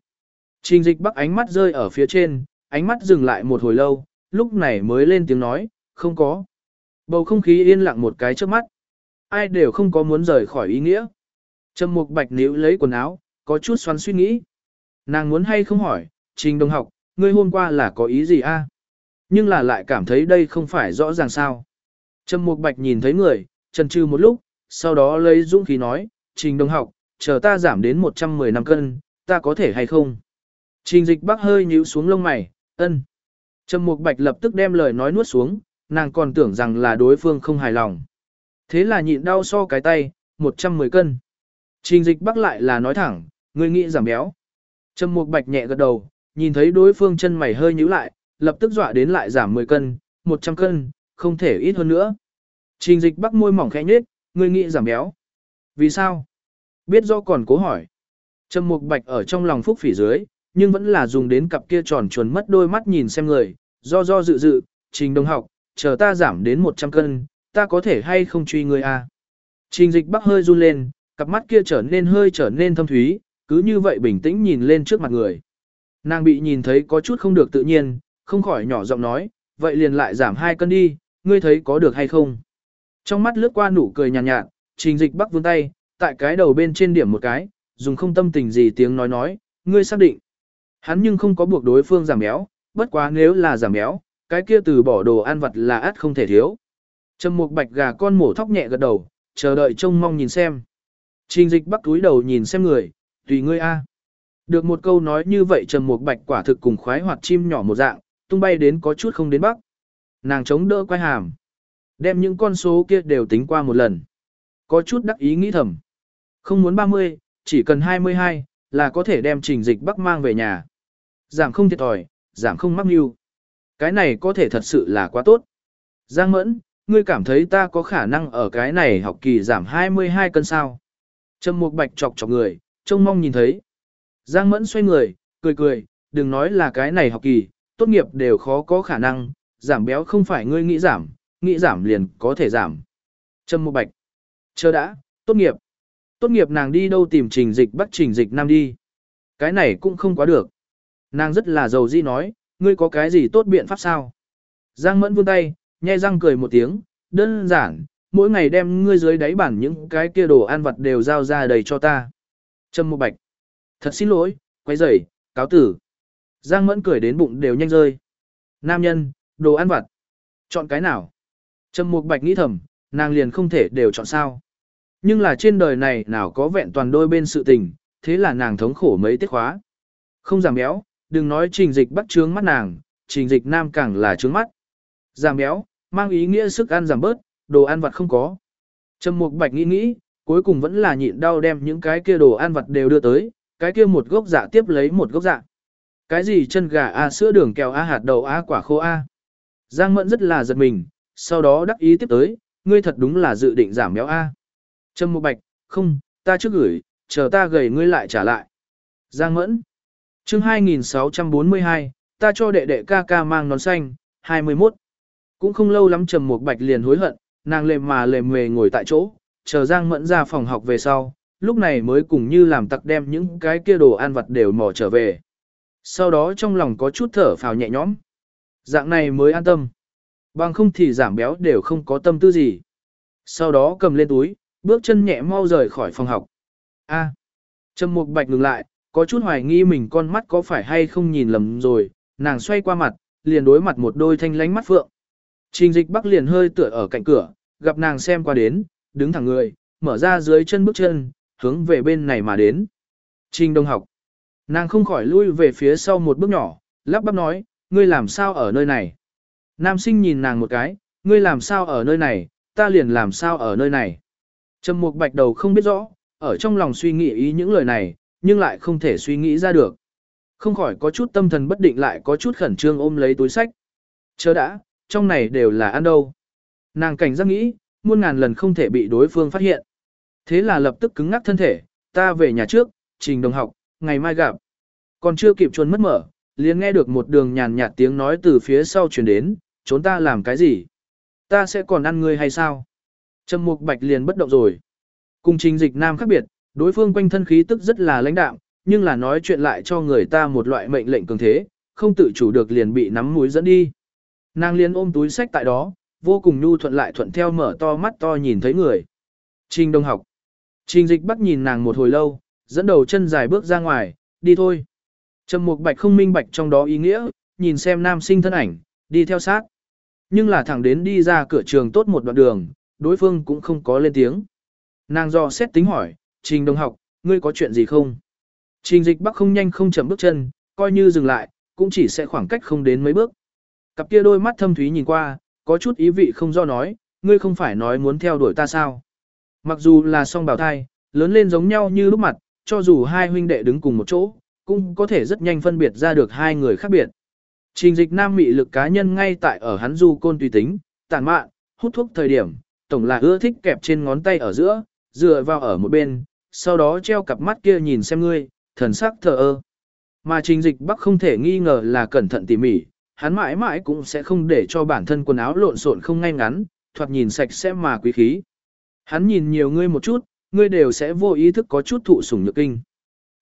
A: Trình dịch bắc ánh mắt rơi ở phía trên, ánh mắt dừng lại một hồi lâu, lúc này mới lên tiếng nói, không có. Bầu không khí yên lặng một cái trước mắt. Ai đều không có muốn rời khỏi ý nghĩa. Trầm mục bạch níu lấy quần áo, có chút xoắn suy nghĩ. Nàng muốn hay không hỏi, trình đồng học, ngươi hôm qua là có ý gì a? Nhưng là lại cảm thấy đây không phải rõ ràng sao. Trầm Mục Bạch nhìn thấy người, trần chừ một lúc, sau đó lấy dũng khí nói, Trình Đồng học, chờ ta giảm đến 110 năm cân, ta có thể hay không? Trình dịch bắc hơi nhíu xuống lông mày, ân. Trầm Mục Bạch lập tức đem lời nói nuốt xuống, nàng còn tưởng rằng là đối phương không hài lòng. Thế là nhịn đau so cái tay, 110 cân. Trình dịch bắc lại là nói thẳng, người nghĩ giảm béo. Trầm Mục Bạch nhẹ gật đầu, nhìn thấy đối phương chân mày hơi nhíu lại, lập tức dọa đến lại giảm 10 cân, 100 cân, không thể ít hơn nữa. Trình dịch bắc môi mỏng khẽ nhếch, Ngươi nghĩ giảm béo. Vì sao? Biết do còn cố hỏi. Trầm Mục Bạch ở trong lòng phúc phỉ dưới, nhưng vẫn là dùng đến cặp kia tròn chuồn mất đôi mắt nhìn xem người, do do dự dự, trình đồng học, chờ ta giảm đến 100 cân, ta có thể hay không truy ngươi à? Trình dịch bắc hơi run lên, cặp mắt kia trở nên hơi trở nên thâm thúy, cứ như vậy bình tĩnh nhìn lên trước mặt người. Nàng bị nhìn thấy có chút không được tự nhiên, không khỏi nhỏ giọng nói, vậy liền lại giảm 2 cân đi, ngươi thấy có được hay không? Trong mắt lướt qua nụ cười nhàn nhạt, nhạt, trình dịch bắc vươn tay, tại cái đầu bên trên điểm một cái, dùng không tâm tình gì tiếng nói nói, ngươi xác định. Hắn nhưng không có buộc đối phương giảm béo, bất quá nếu là giảm béo, cái kia từ bỏ đồ ăn vặt là át không thể thiếu. Trầm Mục Bạch gà con mổ thóc nhẹ gật đầu, chờ đợi trông mong nhìn xem. Trình Dịch Bắc túi đầu nhìn xem người, tùy ngươi a. Được một câu nói như vậy Trầm Mục Bạch quả thực cùng khoái hoạt chim nhỏ một dạng, tung bay đến có chút không đến bắc. Nàng chống đỡ quay hàm, đem những con số kia đều tính qua một lần. Có chút đắc ý nghĩ thầm. Không muốn 30, chỉ cần 22, là có thể đem Trình Dịch Bắc mang về nhà. Giảm không thiệt thòi, giảm không mắc mưu. Cái này có thể thật sự là quá tốt. Giang Mẫn, ngươi cảm thấy ta có khả năng ở cái này học kỳ giảm 22 cân sao? Trầm Mục Bạch chọc chọc người, trông mong nhìn thấy. Giang Mẫn xoay người, cười cười, đừng nói là cái này học kỳ, tốt nghiệp đều khó có khả năng, giảm béo không phải ngươi nghĩ giảm, nghĩ giảm liền có thể giảm. Trâm Mộ Bạch, chờ đã, tốt nghiệp. Tốt nghiệp nàng đi đâu tìm trình dịch bắt trình dịch nam đi. Cái này cũng không quá được. Nàng rất là giàu di nói, ngươi có cái gì tốt biện pháp sao? Giang mẫn vươn tay, nhai răng cười một tiếng, đơn giản, mỗi ngày đem ngươi dưới đáy bản những cái kia đồ ăn vặt đều giao ra đầy cho ta. Trâm Mộ bạch. Thật xin lỗi, quay rầy, cáo tử. Giang mẫn cười đến bụng đều nhanh rơi. Nam nhân, đồ ăn vặt. Chọn cái nào? Trâm Mục Bạch nghĩ thầm, nàng liền không thể đều chọn sao. Nhưng là trên đời này nào có vẹn toàn đôi bên sự tình, thế là nàng thống khổ mấy tiết khóa. Không giảm béo, đừng nói trình dịch bắt trướng mắt nàng, trình dịch nam càng là trướng mắt. Giảm béo, mang ý nghĩa sức ăn giảm bớt, đồ ăn vặt không có. Trầm Mục Bạch nghĩ nghĩ, cuối cùng vẫn là nhịn đau đem những cái kia đồ ăn vặt đều đưa tới, cái kia một gốc dạ tiếp lấy một gốc dạ. Cái gì chân gà a sữa đường kẹo a hạt đậu a quả khô a. Giang Mẫn rất là giật mình, sau đó đắc ý tiếp tới, ngươi thật đúng là dự định giảm béo a. Trầm Mục Bạch, không, ta trước gửi, chờ ta gầy ngươi lại trả lại. Giang Mẫn chương 2642, ta cho đệ đệ ca ca mang nón xanh, 21. Cũng không lâu lắm Trầm Mục Bạch liền hối hận, nàng lềm mà lềm mề ngồi tại chỗ, chờ Giang Mẫn ra phòng học về sau, lúc này mới cùng như làm tặc đem những cái kia đồ ăn vặt đều mò trở về. Sau đó trong lòng có chút thở phào nhẹ nhõm. Dạng này mới an tâm. Bằng không thì giảm béo đều không có tâm tư gì. Sau đó cầm lên túi, bước chân nhẹ mau rời khỏi phòng học. A. Trầm Mục Bạch ngừng lại, có chút hoài nghi mình con mắt có phải hay không nhìn lầm rồi, nàng xoay qua mặt, liền đối mặt một đôi thanh lánh mắt phượng. Trình dịch bắc liền hơi tựa ở cạnh cửa, gặp nàng xem qua đến, đứng thẳng người, mở ra dưới chân bước chân, hướng về bên này mà đến. Trình đông học. Nàng không khỏi lui về phía sau một bước nhỏ, lắp bắp nói, ngươi làm sao ở nơi này? Nam sinh nhìn nàng một cái, ngươi làm sao ở nơi này, ta liền làm sao ở nơi này. Trầm mục bạch đầu không biết rõ, ở trong lòng suy nghĩ ý những lời này, nhưng lại không thể suy nghĩ ra được. Không khỏi có chút tâm thần bất định lại có chút khẩn trương ôm lấy túi sách. Chớ đã, trong này đều là ăn đâu. Nàng cảnh giác nghĩ, muôn ngàn lần không thể bị đối phương phát hiện. Thế là lập tức cứng ngắc thân thể, ta về nhà trước, trình đồng học, ngày mai gặp. Còn chưa kịp chuồn mất mở, liền nghe được một đường nhàn nhạt tiếng nói từ phía sau truyền đến, trốn ta làm cái gì? Ta sẽ còn ăn ngươi hay sao? Trầm mục bạch liền bất động rồi. Cùng trình dịch nam khác biệt, Đối phương quanh thân khí tức rất là lãnh đạm, nhưng là nói chuyện lại cho người ta một loại mệnh lệnh cường thế, không tự chủ được liền bị nắm mũi dẫn đi. Nàng liền ôm túi sách tại đó, vô cùng nhu thuận lại thuận theo mở to mắt to nhìn thấy người. Trình Đông học. Trình Dịch Bắc nhìn nàng một hồi lâu, dẫn đầu chân dài bước ra ngoài, đi thôi. Trầm Mục Bạch không minh bạch trong đó ý nghĩa, nhìn xem nam sinh thân ảnh, đi theo sát. Nhưng là thẳng đến đi ra cửa trường tốt một đoạn đường, đối phương cũng không có lên tiếng. Nàng do xét tính hỏi, Trình đồng học, ngươi có chuyện gì không? Trình dịch bắc không nhanh không chậm bước chân, coi như dừng lại, cũng chỉ sẽ khoảng cách không đến mấy bước. Cặp kia đôi mắt thâm thúy nhìn qua, có chút ý vị không do nói, ngươi không phải nói muốn theo đuổi ta sao? Mặc dù là song bảo thai, lớn lên giống nhau như lúc mặt, cho dù hai huynh đệ đứng cùng một chỗ, cũng có thể rất nhanh phân biệt ra được hai người khác biệt. Trình dịch nam mị lực cá nhân ngay tại ở hắn du côn tùy tính, tàn mạn, hút thuốc thời điểm, tổng là ưa thích kẹp trên ngón tay ở giữa, dựa vào ở một bên, sau đó treo cặp mắt kia nhìn xem ngươi, thần sắc thờ ơ. Mà trình dịch bắc không thể nghi ngờ là cẩn thận tỉ mỉ, hắn mãi mãi cũng sẽ không để cho bản thân quần áo lộn xộn không ngay ngắn, thoạt nhìn sạch sẽ mà quý khí. Hắn nhìn nhiều ngươi một chút, ngươi đều sẽ vô ý thức có chút thụ sủng nhược kinh.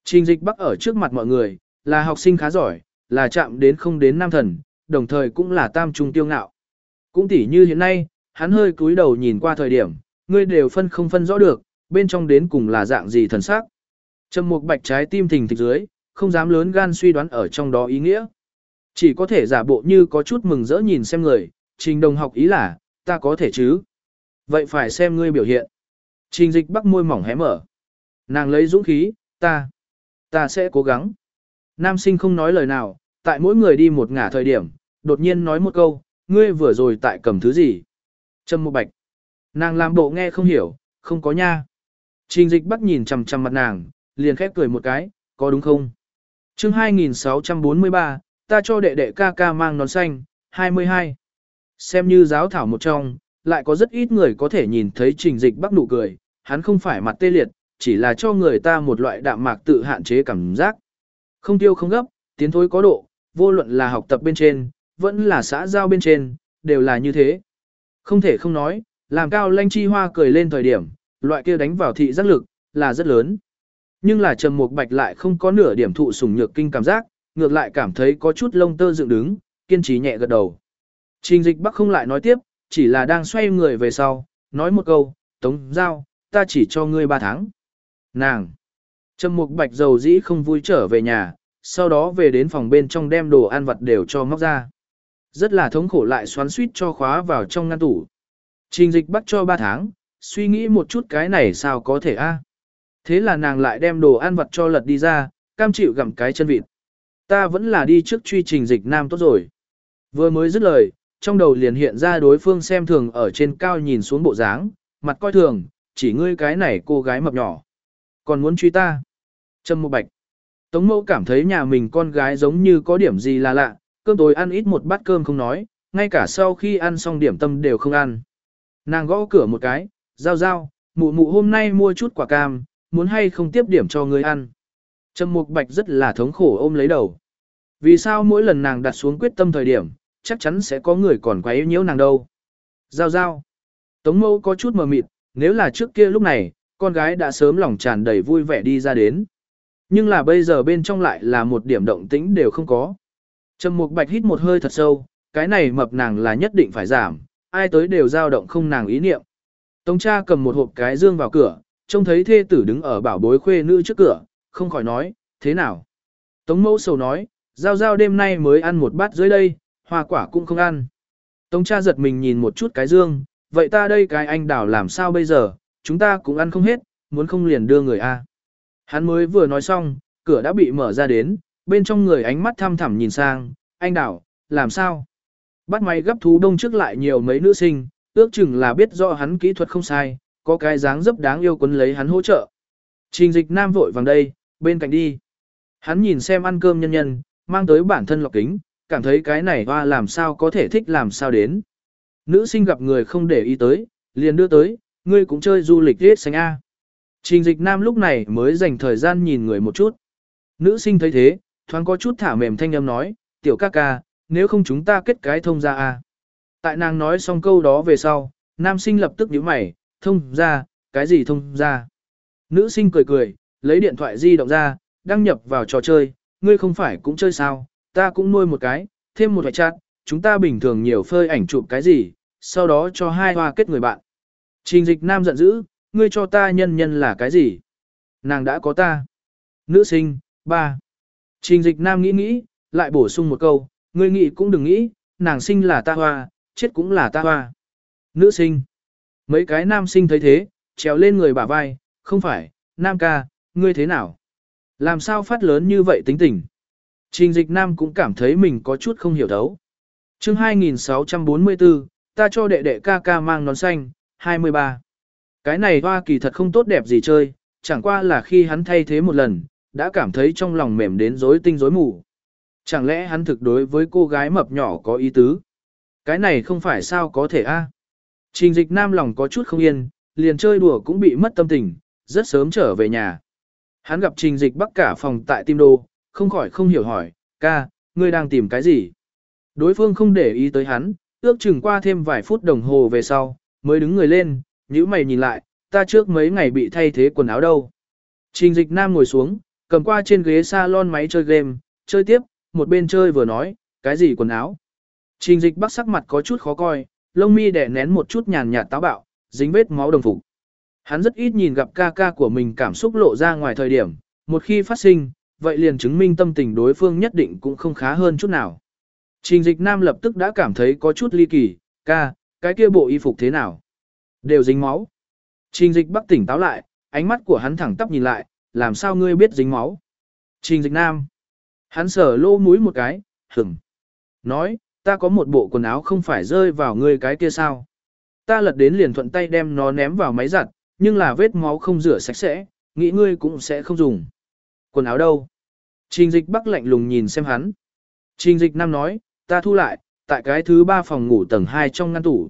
A: Trình dịch bắc ở trước mặt mọi người, là học sinh khá giỏi, là chạm đến không đến nam thần, đồng thời cũng là tam trung tiêu ngạo. Cũng tỉ như hiện nay, hắn hơi cúi đầu nhìn qua thời điểm, ngươi đều phân không phân rõ được, bên trong đến cùng là dạng gì thần sắc. Trầm mục bạch trái tim thình thịch dưới, không dám lớn gan suy đoán ở trong đó ý nghĩa. Chỉ có thể giả bộ như có chút mừng rỡ nhìn xem người, trình đồng học ý là, ta có thể chứ. Vậy phải xem ngươi biểu hiện. Trình dịch bắc môi mỏng hé mở. Nàng lấy dũng khí, ta, ta sẽ cố gắng. Nam sinh không nói lời nào, tại mỗi người đi một ngả thời điểm, đột nhiên nói một câu, ngươi vừa rồi tại cầm thứ gì. Trâm Mộ bạch. Nàng làm bộ nghe không hiểu, không có nha. Trình dịch bắt nhìn chằm chằm mặt nàng, liền khép cười một cái, có đúng không? chương 2643, ta cho đệ đệ ca ca mang nón xanh, 22. Xem như giáo thảo một trong, lại có rất ít người có thể nhìn thấy trình dịch bắt nụ cười, hắn không phải mặt tê liệt, chỉ là cho người ta một loại đạm mạc tự hạn chế cảm giác. Không tiêu không gấp, tiến thối có độ, vô luận là học tập bên trên, vẫn là xã giao bên trên, đều là như thế. Không thể không nói, làm cao lanh chi hoa cười lên thời điểm, loại kia đánh vào thị giác lực, là rất lớn. Nhưng là trầm mục bạch lại không có nửa điểm thụ sủng nhược kinh cảm giác, ngược lại cảm thấy có chút lông tơ dựng đứng, kiên trì nhẹ gật đầu. Trình dịch bắc không lại nói tiếp, chỉ là đang xoay người về sau, nói một câu, tống giao, ta chỉ cho ngươi ba tháng. Nàng! Trầm mục bạch dầu dĩ không vui trở về nhà, sau đó về đến phòng bên trong đem đồ ăn vặt đều cho móc ra. Rất là thống khổ lại xoắn suýt cho khóa vào trong ngăn tủ. Trình dịch bắt cho 3 tháng, suy nghĩ một chút cái này sao có thể a? Thế là nàng lại đem đồ ăn vặt cho lật đi ra, cam chịu gặm cái chân vịt. Ta vẫn là đi trước truy trình dịch nam tốt rồi. Vừa mới dứt lời, trong đầu liền hiện ra đối phương xem thường ở trên cao nhìn xuống bộ dáng, mặt coi thường, chỉ ngươi cái này cô gái mập nhỏ. Còn muốn truy ta? Trâm một bạch. Tống mẫu cảm thấy nhà mình con gái giống như có điểm gì là lạ, cơm tối ăn ít một bát cơm không nói, ngay cả sau khi ăn xong điểm tâm đều không ăn. Nàng gõ cửa một cái, giao giao, mụ mụ hôm nay mua chút quả cam, muốn hay không tiếp điểm cho người ăn. Trầm Mục Bạch rất là thống khổ ôm lấy đầu. Vì sao mỗi lần nàng đặt xuống quyết tâm thời điểm, chắc chắn sẽ có người còn quấy nhiễu nàng đâu. Giao giao. Tống mẫu có chút mờ mịt, nếu là trước kia lúc này, con gái đã sớm lòng tràn đầy vui vẻ đi ra đến. Nhưng là bây giờ bên trong lại là một điểm động tĩnh đều không có. Trầm Mục Bạch hít một hơi thật sâu, cái này mập nàng là nhất định phải giảm, ai tới đều dao động không nàng ý niệm. Tống cha cầm một hộp cái dương vào cửa, trông thấy thê tử đứng ở bảo bối khuê nữ trước cửa, không khỏi nói, thế nào? Tống mẫu sầu nói, giao giao đêm nay mới ăn một bát dưới đây, hoa quả cũng không ăn. Tống cha giật mình nhìn một chút cái dương, vậy ta đây cái anh đảo làm sao bây giờ, chúng ta cũng ăn không hết, muốn không liền đưa người a. Hắn mới vừa nói xong, cửa đã bị mở ra đến, bên trong người ánh mắt thăm thẳm nhìn sang, anh đảo, làm sao? Bắt máy gấp thú đông trước lại nhiều mấy nữ sinh, ước chừng là biết rõ hắn kỹ thuật không sai, có cái dáng dấp đáng yêu quấn lấy hắn hỗ trợ. Trình dịch nam vội vàng đây, bên cạnh đi. Hắn nhìn xem ăn cơm nhân nhân, mang tới bản thân lọc kính, cảm thấy cái này hoa làm sao có thể thích làm sao đến. Nữ sinh gặp người không để ý tới, liền đưa tới, ngươi cũng chơi du lịch hết xanh A. Trình dịch nam lúc này mới dành thời gian nhìn người một chút. Nữ sinh thấy thế, thoáng có chút thả mềm thanh âm nói, tiểu ca ca, nếu không chúng ta kết cái thông ra à? Tại nàng nói xong câu đó về sau, nam sinh lập tức nhíu mày, thông ra, cái gì thông ra. Nữ sinh cười cười, lấy điện thoại di động ra, đăng nhập vào trò chơi, ngươi không phải cũng chơi sao, ta cũng nuôi một cái, thêm một hoại chat, chúng ta bình thường nhiều phơi ảnh chụp cái gì, sau đó cho hai hoa kết người bạn. Trình dịch nam giận dữ, ngươi cho ta nhân nhân là cái gì? Nàng đã có ta. Nữ sinh, ba. Trình dịch nam nghĩ nghĩ, lại bổ sung một câu, ngươi nghĩ cũng đừng nghĩ, nàng sinh là ta hoa, chết cũng là ta hoa. Nữ sinh. Mấy cái nam sinh thấy thế, trèo lên người bả vai, không phải, nam ca, ngươi thế nào? Làm sao phát lớn như vậy tính tình? Trình dịch nam cũng cảm thấy mình có chút không hiểu thấu. chương 2644, ta cho đệ đệ ca ca mang nón xanh, 23. Cái này hoa kỳ thật không tốt đẹp gì chơi, chẳng qua là khi hắn thay thế một lần, đã cảm thấy trong lòng mềm đến rối tinh rối mù. Chẳng lẽ hắn thực đối với cô gái mập nhỏ có ý tứ? Cái này không phải sao có thể a? Trình dịch nam lòng có chút không yên, liền chơi đùa cũng bị mất tâm tình, rất sớm trở về nhà. Hắn gặp trình dịch bắc cả phòng tại tim đô, không khỏi không hiểu hỏi, ca, ngươi đang tìm cái gì? Đối phương không để ý tới hắn, ước chừng qua thêm vài phút đồng hồ về sau, mới đứng người lên, nếu mày nhìn lại, ta trước mấy ngày bị thay thế quần áo đâu. Trình dịch nam ngồi xuống, cầm qua trên ghế salon máy chơi game, chơi tiếp, một bên chơi vừa nói, cái gì quần áo. Trình dịch bắc sắc mặt có chút khó coi, lông mi đẻ nén một chút nhàn nhạt táo bạo, dính vết máu đồng phục. Hắn rất ít nhìn gặp ca ca của mình cảm xúc lộ ra ngoài thời điểm, một khi phát sinh, vậy liền chứng minh tâm tình đối phương nhất định cũng không khá hơn chút nào. Trình dịch nam lập tức đã cảm thấy có chút ly kỳ, ca, cái kia bộ y phục thế nào? Đều dính máu. Trình dịch bắc tỉnh táo lại, ánh mắt của hắn thẳng tắp nhìn lại, làm sao ngươi biết dính máu? Trình dịch nam. Hắn sở lô mũi một cái, hửng. Nói, ta có một bộ quần áo không phải rơi vào ngươi cái kia sao? Ta lật đến liền thuận tay đem nó ném vào máy giặt, nhưng là vết máu không rửa sạch sẽ, nghĩ ngươi cũng sẽ không dùng. Quần áo đâu? Trình dịch bắc lạnh lùng nhìn xem hắn. Trình dịch nam nói, ta thu lại, tại cái thứ ba phòng ngủ tầng 2 trong ngăn tủ.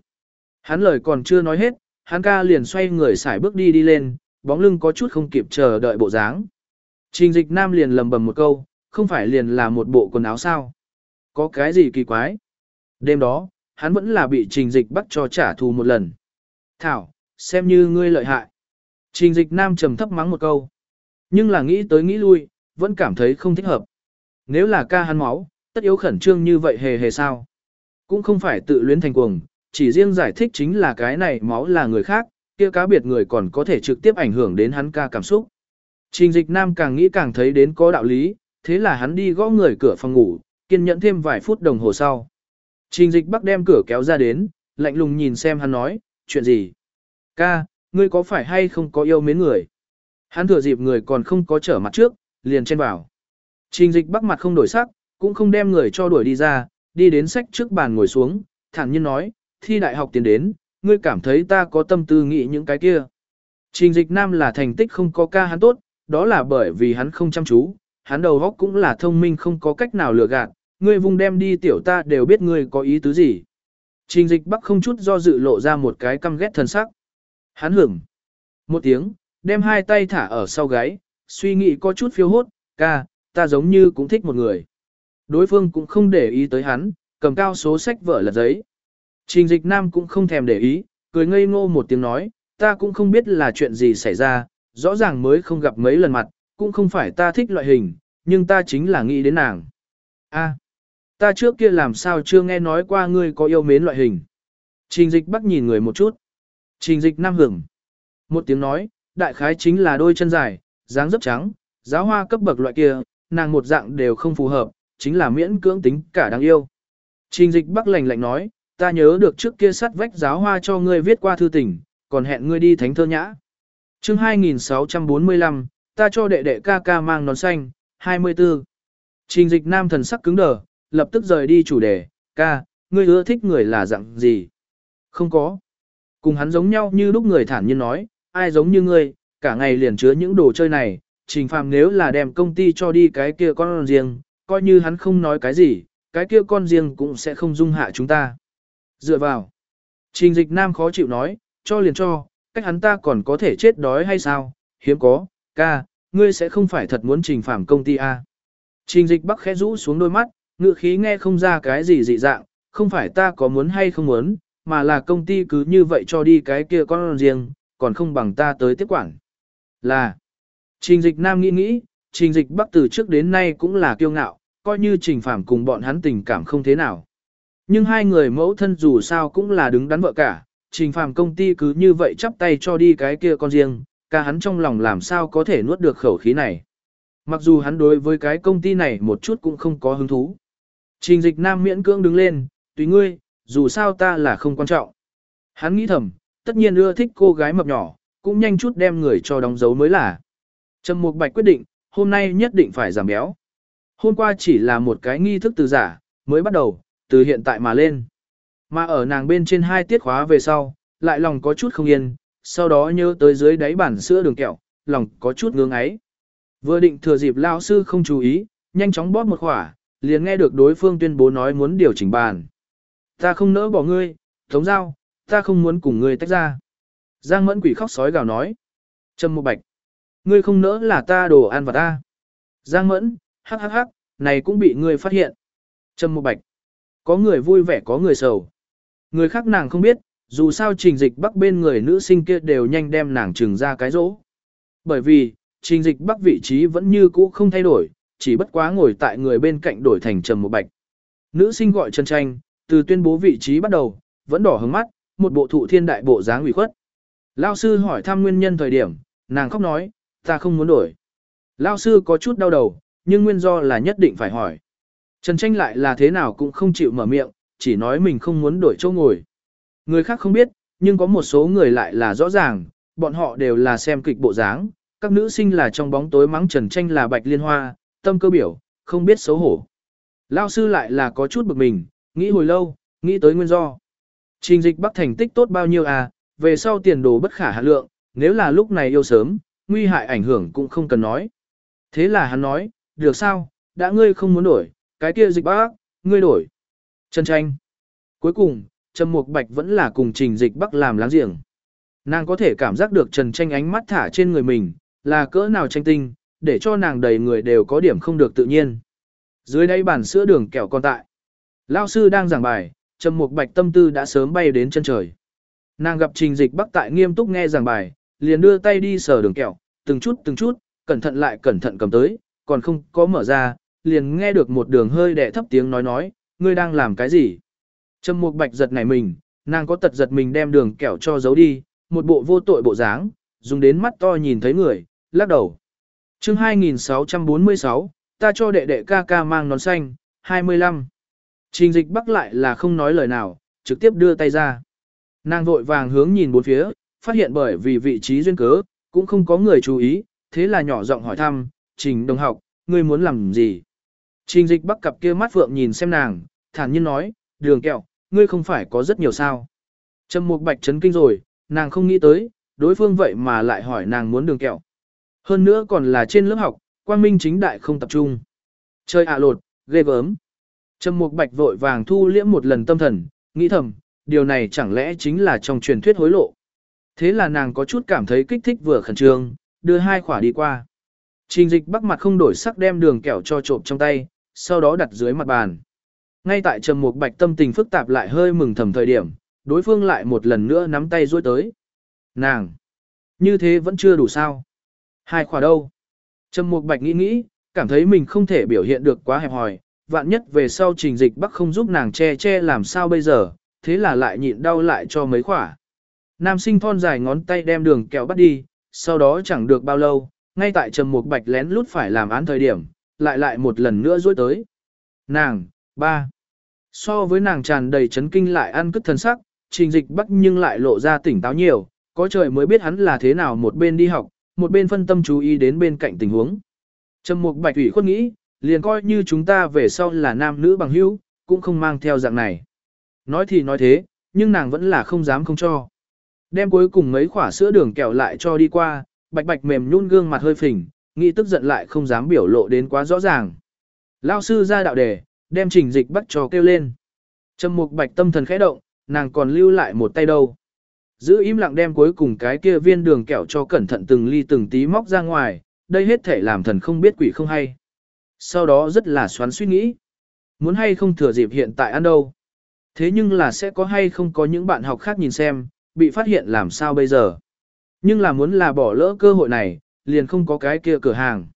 A: Hắn lời còn chưa nói hết, hắn ca liền xoay người xài bước đi đi lên, bóng lưng có chút không kịp chờ đợi bộ dáng. Trình dịch nam liền lầm bầm một câu, không phải liền là một bộ quần áo sao? Có cái gì kỳ quái? Đêm đó, hắn vẫn là bị trình dịch bắt cho trả thù một lần. Thảo, xem như ngươi lợi hại. Trình dịch nam trầm thấp mắng một câu. Nhưng là nghĩ tới nghĩ lui, vẫn cảm thấy không thích hợp. Nếu là ca hắn máu, tất yếu khẩn trương như vậy hề hề sao. Cũng không phải tự luyến thành cuồng, chỉ riêng giải thích chính là cái này máu là người khác, kia cá biệt người còn có thể trực tiếp ảnh hưởng đến hắn ca cảm xúc. Trình dịch nam càng nghĩ càng thấy đến có đạo lý, thế là hắn đi gõ người cửa phòng ngủ, kiên nhẫn thêm vài phút đồng hồ sau. Trình dịch bắc đem cửa kéo ra đến, lạnh lùng nhìn xem hắn nói, chuyện gì? Ca, ngươi có phải hay không có yêu mến người? Hắn thừa dịp người còn không có trở mặt trước, liền chen vào. Trình dịch bắc mặt không đổi sắc, cũng không đem người cho đuổi đi ra, đi đến sách trước bàn ngồi xuống, thản nhiên nói, thi đại học tiến đến, ngươi cảm thấy ta có tâm tư nghĩ những cái kia. Trình dịch nam là thành tích không có ca hắn tốt, đó là bởi vì hắn không chăm chú, hắn đầu óc cũng là thông minh không có cách nào lừa gạt, ngươi vùng đem đi tiểu ta đều biết ngươi có ý tứ gì. Trình dịch bắc không chút do dự lộ ra một cái căm ghét thân sắc. Hắn hưởng. Một tiếng, đem hai tay thả ở sau gáy, suy nghĩ có chút phiêu hốt, ca, ta giống như cũng thích một người. Đối phương cũng không để ý tới hắn, cầm cao số sách vở lật giấy. Trình dịch nam cũng không thèm để ý, cười ngây ngô một tiếng nói, ta cũng không biết là chuyện gì xảy ra, rõ ràng mới không gặp mấy lần mặt, cũng không phải ta thích loại hình, nhưng ta chính là nghĩ đến nàng. A, ta trước kia làm sao chưa nghe nói qua ngươi có yêu mến loại hình. Trình dịch bắt nhìn người một chút. Trình dịch nam hưởng. Một tiếng nói, đại khái chính là đôi chân dài, dáng dấp trắng, giáo hoa cấp bậc loại kia, nàng một dạng đều không phù hợp, chính là miễn cưỡng tính cả đáng yêu. Trình dịch bắc lạnh lạnh nói, ta nhớ được trước kia sắt vách giáo hoa cho ngươi viết qua thư tình, còn hẹn ngươi đi thánh thơ nhã. chương 2645, ta cho đệ đệ ca ca mang nón xanh, 24. Trình dịch nam thần sắc cứng đờ, lập tức rời đi chủ đề, ca, ngươi ưa thích người là dạng gì? Không có. Cùng hắn giống nhau như lúc người thản nhiên nói, ai giống như ngươi, cả ngày liền chứa những đồ chơi này, trình phàm nếu là đem công ty cho đi cái kia con riêng, coi như hắn không nói cái gì, cái kia con riêng cũng sẽ không dung hạ chúng ta. Dựa vào. Trình dịch nam khó chịu nói, cho liền cho, cách hắn ta còn có thể chết đói hay sao, hiếm có, ca, ngươi sẽ không phải thật muốn trình phạm công ty A. À. Trình dịch bắc khẽ rũ xuống đôi mắt, ngựa khí nghe không ra cái gì dị dạng, không phải ta có muốn hay không muốn, mà là công ty cứ như vậy cho đi cái kia con riêng, còn không bằng ta tới tiếp quản. Là, trình dịch nam nghĩ nghĩ, trình dịch bắc từ trước đến nay cũng là kiêu ngạo, coi như trình phạm cùng bọn hắn tình cảm không thế nào. Nhưng hai người mẫu thân dù sao cũng là đứng đắn vợ cả, trình phàm công ty cứ như vậy chắp tay cho đi cái kia con riêng, ca hắn trong lòng làm sao có thể nuốt được khẩu khí này. Mặc dù hắn đối với cái công ty này một chút cũng không có hứng thú. Trình dịch nam miễn cưỡng đứng lên, tùy ngươi, dù sao ta là không quan trọng. Hắn nghĩ thầm, tất nhiên ưa thích cô gái mập nhỏ, cũng nhanh chút đem người cho đóng dấu mới là. Trầm Mục Bạch quyết định, hôm nay nhất định phải giảm béo. Hôm qua chỉ là một cái nghi thức từ giả, mới bắt đầu, từ hiện tại mà lên. Mà ở nàng bên trên hai tiết khóa về sau, lại lòng có chút không yên, sau đó nhớ tới dưới đáy bản sữa đường kẹo, lòng có chút ngưỡng ấy. Vừa định thừa dịp lao sư không chú ý, nhanh chóng bóp một khỏa, liền nghe được đối phương tuyên bố nói muốn điều chỉnh bàn. Ta không nỡ bỏ ngươi, thống Giao, ta không muốn cùng ngươi tách ra. Giang Mẫn quỷ khóc sói gào nói. Trâm một bạch. Ngươi không nỡ là ta đồ ăn vào ta. Giang Mẫn, hắc hắc hắc, này cũng bị ngươi phát hiện. Trâm một bạch. Có người vui vẻ có người sầu. Người khác nàng không biết, dù sao trình dịch bắc bên người nữ sinh kia đều nhanh đem nàng trừng ra cái rỗ. Bởi vì, trình dịch bắc vị trí vẫn như cũ không thay đổi, chỉ bất quá ngồi tại người bên cạnh đổi thành trầm một bạch. Nữ sinh gọi chân tranh, từ tuyên bố vị trí bắt đầu, vẫn đỏ hứng mắt, một bộ thụ thiên đại bộ dáng ủy khuất. Lao sư hỏi thăm nguyên nhân thời điểm, nàng khóc nói, ta không muốn đổi. Lao sư có chút đau đầu, nhưng nguyên do là nhất định phải hỏi. Trần tranh lại là thế nào cũng không chịu mở miệng, chỉ nói mình không muốn đổi chỗ ngồi. Người khác không biết, nhưng có một số người lại là rõ ràng, bọn họ đều là xem kịch bộ dáng, các nữ sinh là trong bóng tối mắng Trần Tranh là bạch liên hoa, tâm cơ biểu, không biết xấu hổ. Lao sư lại là có chút bực mình, nghĩ hồi lâu, nghĩ tới nguyên do. Trình dịch bắc thành tích tốt bao nhiêu à, về sau tiền đồ bất khả hạ lượng, nếu là lúc này yêu sớm, nguy hại ảnh hưởng cũng không cần nói. Thế là hắn nói, được sao, đã ngươi không muốn đổi, cái kia dịch bác, ngươi đổi. Trần tranh. Cuối cùng, Trầm Mục Bạch vẫn là cùng trình dịch bắc làm láng giềng. Nàng có thể cảm giác được Trần tranh ánh mắt thả trên người mình, là cỡ nào tranh tinh, để cho nàng đầy người đều có điểm không được tự nhiên. Dưới đây bàn sữa đường kẹo còn tại. Lao sư đang giảng bài, Trầm Mục Bạch tâm tư đã sớm bay đến chân trời. Nàng gặp Trình Dịch Bắc tại nghiêm túc nghe giảng bài, liền đưa tay đi sờ đường kẹo, từng chút từng chút, cẩn thận lại cẩn thận cầm tới, còn không có mở ra, liền nghe được một đường hơi đẻ thấp tiếng nói nói, ngươi đang làm cái gì? Trầm Mục Bạch giật nảy mình, nàng có tật giật mình đem đường kẹo cho giấu đi, một bộ vô tội bộ dáng, dùng đến mắt to nhìn thấy người, lắc đầu. Chương 2646, ta cho đệ đệ ca ca mang nón xanh, 25. Trình dịch bắc lại là không nói lời nào, trực tiếp đưa tay ra. Nàng vội vàng hướng nhìn bốn phía, phát hiện bởi vì vị trí duyên cớ, cũng không có người chú ý, thế là nhỏ giọng hỏi thăm, trình đồng học, ngươi muốn làm gì? Trình dịch bắc cặp kia mắt phượng nhìn xem nàng, thản nhiên nói, đường kẹo, ngươi không phải có rất nhiều sao. Trầm mục bạch chấn kinh rồi, nàng không nghĩ tới, đối phương vậy mà lại hỏi nàng muốn đường kẹo. Hơn nữa còn là trên lớp học, quang minh chính đại không tập trung. Chơi ạ lột, ghê gớm. Trầm Mục Bạch vội vàng thu liễm một lần tâm thần, nghĩ thầm, điều này chẳng lẽ chính là trong truyền thuyết hối lộ. Thế là nàng có chút cảm thấy kích thích vừa khẩn trương, đưa hai khỏa đi qua. Trình dịch bắc mặt không đổi sắc đem đường kẹo cho trộm trong tay, sau đó đặt dưới mặt bàn. Ngay tại Trầm Mục Bạch tâm tình phức tạp lại hơi mừng thầm thời điểm, đối phương lại một lần nữa nắm tay duỗi tới. Nàng! Như thế vẫn chưa đủ sao? Hai khỏa đâu? Trầm Mục Bạch nghĩ nghĩ, cảm thấy mình không thể biểu hiện được quá hẹp hòi, vạn nhất về sau trình dịch bắc không giúp nàng che che làm sao bây giờ, thế là lại nhịn đau lại cho mấy khỏa. Nam sinh thon dài ngón tay đem đường kẹo bắt đi, sau đó chẳng được bao lâu, ngay tại trầm mục bạch lén lút phải làm án thời điểm, lại lại một lần nữa rối tới. Nàng, ba. So với nàng tràn đầy chấn kinh lại ăn cất thân sắc, trình dịch bắc nhưng lại lộ ra tỉnh táo nhiều, có trời mới biết hắn là thế nào một bên đi học, một bên phân tâm chú ý đến bên cạnh tình huống. Trầm mục bạch ủy khuất nghĩ, liền coi như chúng ta về sau là nam nữ bằng hữu, cũng không mang theo dạng này. Nói thì nói thế, nhưng nàng vẫn là không dám không cho. Đem cuối cùng mấy khỏa sữa đường kẹo lại cho đi qua, bạch bạch mềm nhún gương mặt hơi phình, nghĩ tức giận lại không dám biểu lộ đến quá rõ ràng. Lao sư ra đạo đề, đem trình dịch bắt trò kêu lên. Trầm mục bạch tâm thần khẽ động, nàng còn lưu lại một tay đâu. Giữ im lặng đem cuối cùng cái kia viên đường kẹo cho cẩn thận từng ly từng tí móc ra ngoài, đây hết thể làm thần không biết quỷ không hay. Sau đó rất là xoắn suy nghĩ. Muốn hay không thừa dịp hiện tại ăn đâu. Thế nhưng là sẽ có hay không có những bạn học khác nhìn xem, bị phát hiện làm sao bây giờ. Nhưng là muốn là bỏ lỡ cơ hội này, liền không có cái kia cửa hàng.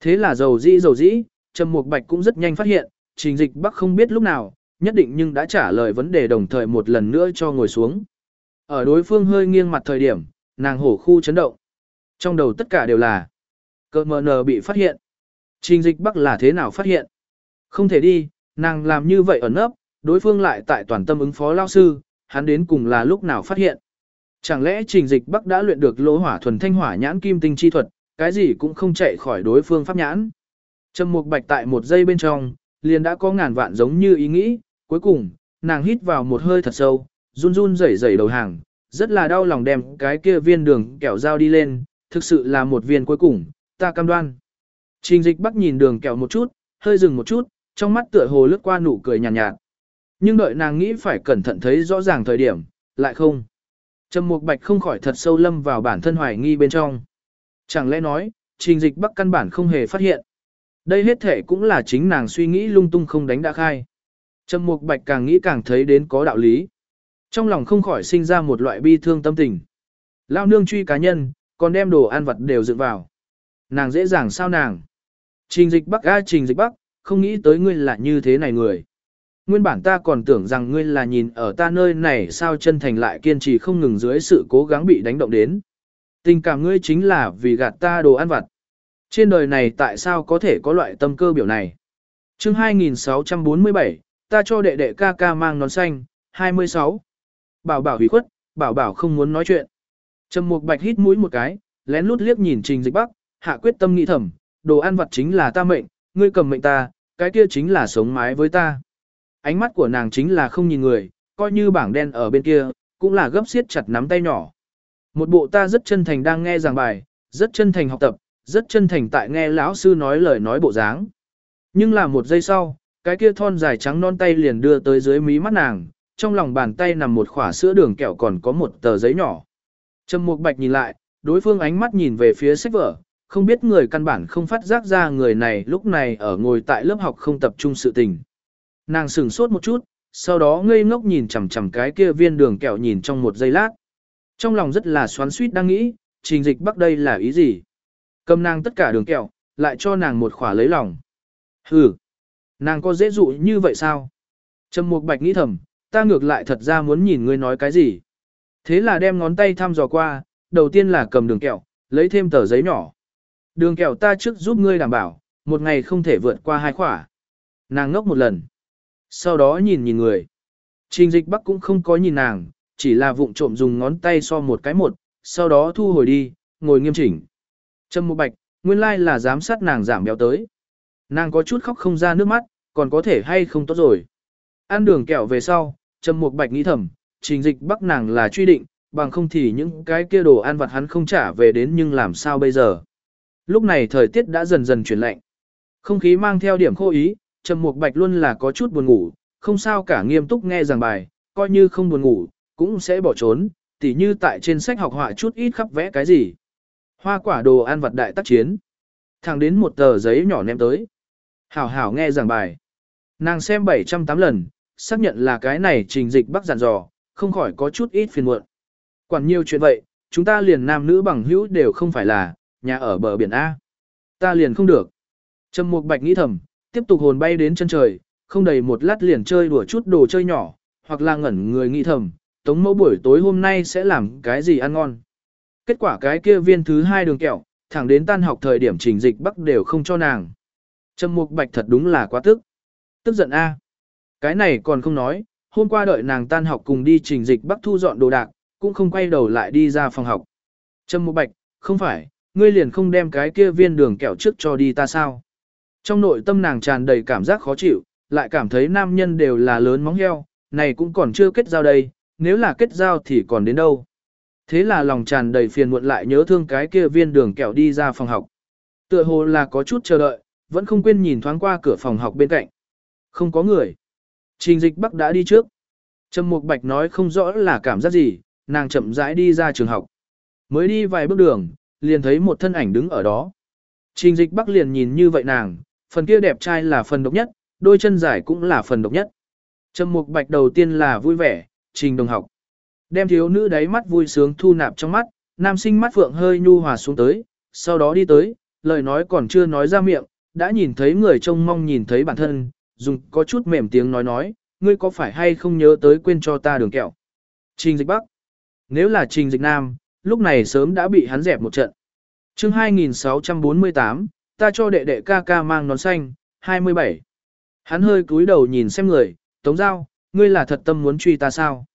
A: Thế là dầu dĩ dầu dĩ, Trầm Mục Bạch cũng rất nhanh phát hiện, trình dịch bắc không biết lúc nào, nhất định nhưng đã trả lời vấn đề đồng thời một lần nữa cho ngồi xuống. Ở đối phương hơi nghiêng mặt thời điểm, nàng hổ khu chấn động. Trong đầu tất cả đều là cơ mờ nờ bị phát hiện. Trình dịch bắc là thế nào phát hiện? Không thể đi, nàng làm như vậy ở nấp, Đối phương lại tại toàn tâm ứng phó lao sư, hắn đến cùng là lúc nào phát hiện. Chẳng lẽ trình dịch bắc đã luyện được lỗ hỏa thuần thanh hỏa nhãn kim tinh chi thuật, cái gì cũng không chạy khỏi đối phương pháp nhãn. Trầm mục bạch tại một giây bên trong, liền đã có ngàn vạn giống như ý nghĩ, cuối cùng, nàng hít vào một hơi thật sâu, run run rẩy rẩy đầu hàng, rất là đau lòng đem cái kia viên đường kẹo dao đi lên, thực sự là một viên cuối cùng, ta cam đoan. Trình dịch bắc nhìn đường kẹo một chút, hơi dừng một chút, trong mắt tựa hồ lướt qua nụ cười nhàn nhạt, nhạt. Nhưng đợi nàng nghĩ phải cẩn thận thấy rõ ràng thời điểm, lại không. Trầm Mục Bạch không khỏi thật sâu lâm vào bản thân hoài nghi bên trong. Chẳng lẽ nói, trình dịch bắc căn bản không hề phát hiện. Đây hết thể cũng là chính nàng suy nghĩ lung tung không đánh đã khai. Trầm Mục Bạch càng nghĩ càng thấy đến có đạo lý. Trong lòng không khỏi sinh ra một loại bi thương tâm tình. Lao nương truy cá nhân, còn đem đồ ăn vật đều dựng vào. Nàng dễ dàng sao nàng. Trình dịch bắc a trình dịch bắc, không nghĩ tới ngươi là như thế này người. Nguyên bản ta còn tưởng rằng ngươi là nhìn ở ta nơi này sao chân thành lại kiên trì không ngừng dưới sự cố gắng bị đánh động đến. Tình cảm ngươi chính là vì gạt ta đồ ăn vặt. Trên đời này tại sao có thể có loại tâm cơ biểu này? chương 2647, ta cho đệ đệ ca ca mang nón xanh, 26. Bảo bảo hủy khuất, bảo bảo không muốn nói chuyện. Trầm Mục Bạch hít mũi một cái, lén lút liếc nhìn Trình Dịch Bắc, hạ quyết tâm nghĩ thầm, đồ ăn vặt chính là ta mệnh, ngươi cầm mệnh ta, cái kia chính là sống mái với ta. Ánh mắt của nàng chính là không nhìn người, coi như bảng đen ở bên kia, cũng là gấp siết chặt nắm tay nhỏ. Một bộ ta rất chân thành đang nghe giảng bài, rất chân thành học tập, rất chân thành tại nghe lão sư nói lời nói bộ dáng. Nhưng là một giây sau, cái kia thon dài trắng non tay liền đưa tới dưới mí mắt nàng, trong lòng bàn tay nằm một khỏa sữa đường kẹo còn có một tờ giấy nhỏ. Trầm Mục Bạch nhìn lại, đối phương ánh mắt nhìn về phía sách vở, không biết người căn bản không phát giác ra người này lúc này ở ngồi tại lớp học không tập trung sự tình. Nàng sửng sốt một chút, sau đó ngây ngốc nhìn chằm chằm cái kia viên đường kẹo nhìn trong một giây lát. Trong lòng rất là xoắn suýt đang nghĩ, trình dịch bắc đây là ý gì? Cầm nàng tất cả đường kẹo, lại cho nàng một khỏa lấy lòng. Hừ, nàng có dễ dụ như vậy sao? Trầm Mục Bạch nghĩ thầm, ta ngược lại thật ra muốn nhìn ngươi nói cái gì. Thế là đem ngón tay thăm dò qua, đầu tiên là cầm đường kẹo, lấy thêm tờ giấy nhỏ. Đường kẹo ta trước giúp ngươi đảm bảo, một ngày không thể vượt qua hai khỏa. Nàng ngốc một lần. Sau đó nhìn nhìn người. Trình dịch bắc cũng không có nhìn nàng, chỉ là vụng trộm dùng ngón tay so một cái một, sau đó thu hồi đi, ngồi nghiêm chỉnh. Trâm Mục Bạch, nguyên lai là giám sát nàng giảm béo tới. Nàng có chút khóc không ra nước mắt, còn có thể hay không tốt rồi. Ăn đường kẹo về sau, Trâm Mục Bạch nghĩ thầm, trình dịch bắc nàng là truy định, bằng không thì những cái kia đồ ăn vặt hắn không trả về đến nhưng làm sao bây giờ. Lúc này thời tiết đã dần dần chuyển lạnh. Không khí mang theo điểm khô ý, Trầm Mục Bạch luôn là có chút buồn ngủ, không sao cả nghiêm túc nghe giảng bài, coi như không buồn ngủ, cũng sẽ bỏ trốn, tỉ như tại trên sách học họa chút ít khắp vẽ cái gì. Hoa quả đồ ăn vật đại tác chiến. Thẳng đến một tờ giấy nhỏ ném tới. Hảo hảo nghe giảng bài. Nàng xem 708 lần, xác nhận là cái này trình dịch bắc giản dò, không khỏi có chút ít phiền muộn. Quản nhiều chuyện vậy, chúng ta liền nam nữ bằng hữu đều không phải là, nhà ở bờ biển A. Ta liền không được. Trầm Mục Bạch nghĩ thầm, tiếp tục hồn bay đến chân trời, không đầy một lát liền chơi đùa chút đồ chơi nhỏ, hoặc là ngẩn người nghĩ thầm, tống mẫu buổi tối hôm nay sẽ làm cái gì ăn ngon. Kết quả cái kia viên thứ hai đường kẹo, thẳng đến tan học thời điểm trình dịch bắc đều không cho nàng. Trầm Mục Bạch thật đúng là quá tức. Tức giận a. Cái này còn không nói, hôm qua đợi nàng tan học cùng đi trình dịch bắc thu dọn đồ đạc, cũng không quay đầu lại đi ra phòng học. Trầm Mục Bạch, không phải, ngươi liền không đem cái kia viên đường kẹo trước cho đi ta sao? Trong nội tâm nàng tràn đầy cảm giác khó chịu, lại cảm thấy nam nhân đều là lớn móng heo, này cũng còn chưa kết giao đây, nếu là kết giao thì còn đến đâu. Thế là lòng tràn đầy phiền muộn lại nhớ thương cái kia viên đường kẹo đi ra phòng học. Tựa hồ là có chút chờ đợi, vẫn không quên nhìn thoáng qua cửa phòng học bên cạnh. Không có người. Trình dịch bắc đã đi trước. Trầm Mục Bạch nói không rõ là cảm giác gì, nàng chậm rãi đi ra trường học. Mới đi vài bước đường, liền thấy một thân ảnh đứng ở đó. Trình dịch bắc liền nhìn như vậy nàng, phần kia đẹp trai là phần độc nhất, đôi chân dài cũng là phần độc nhất. Trầm mục bạch đầu tiên là vui vẻ, trình đồng học. Đem thiếu nữ đáy mắt vui sướng thu nạp trong mắt, nam sinh mắt phượng hơi nhu hòa xuống tới, sau đó đi tới, lời nói còn chưa nói ra miệng, đã nhìn thấy người trông mong nhìn thấy bản thân, dùng có chút mềm tiếng nói nói, ngươi có phải hay không nhớ tới quên cho ta đường kẹo. Trình dịch bắc. Nếu là trình dịch nam, lúc này sớm đã bị hắn dẹp một trận. chương 2648, ta cho đệ đệ ca ca mang nón xanh, 27. Hắn hơi cúi đầu nhìn xem người, tống giao, ngươi là thật tâm muốn truy ta sao?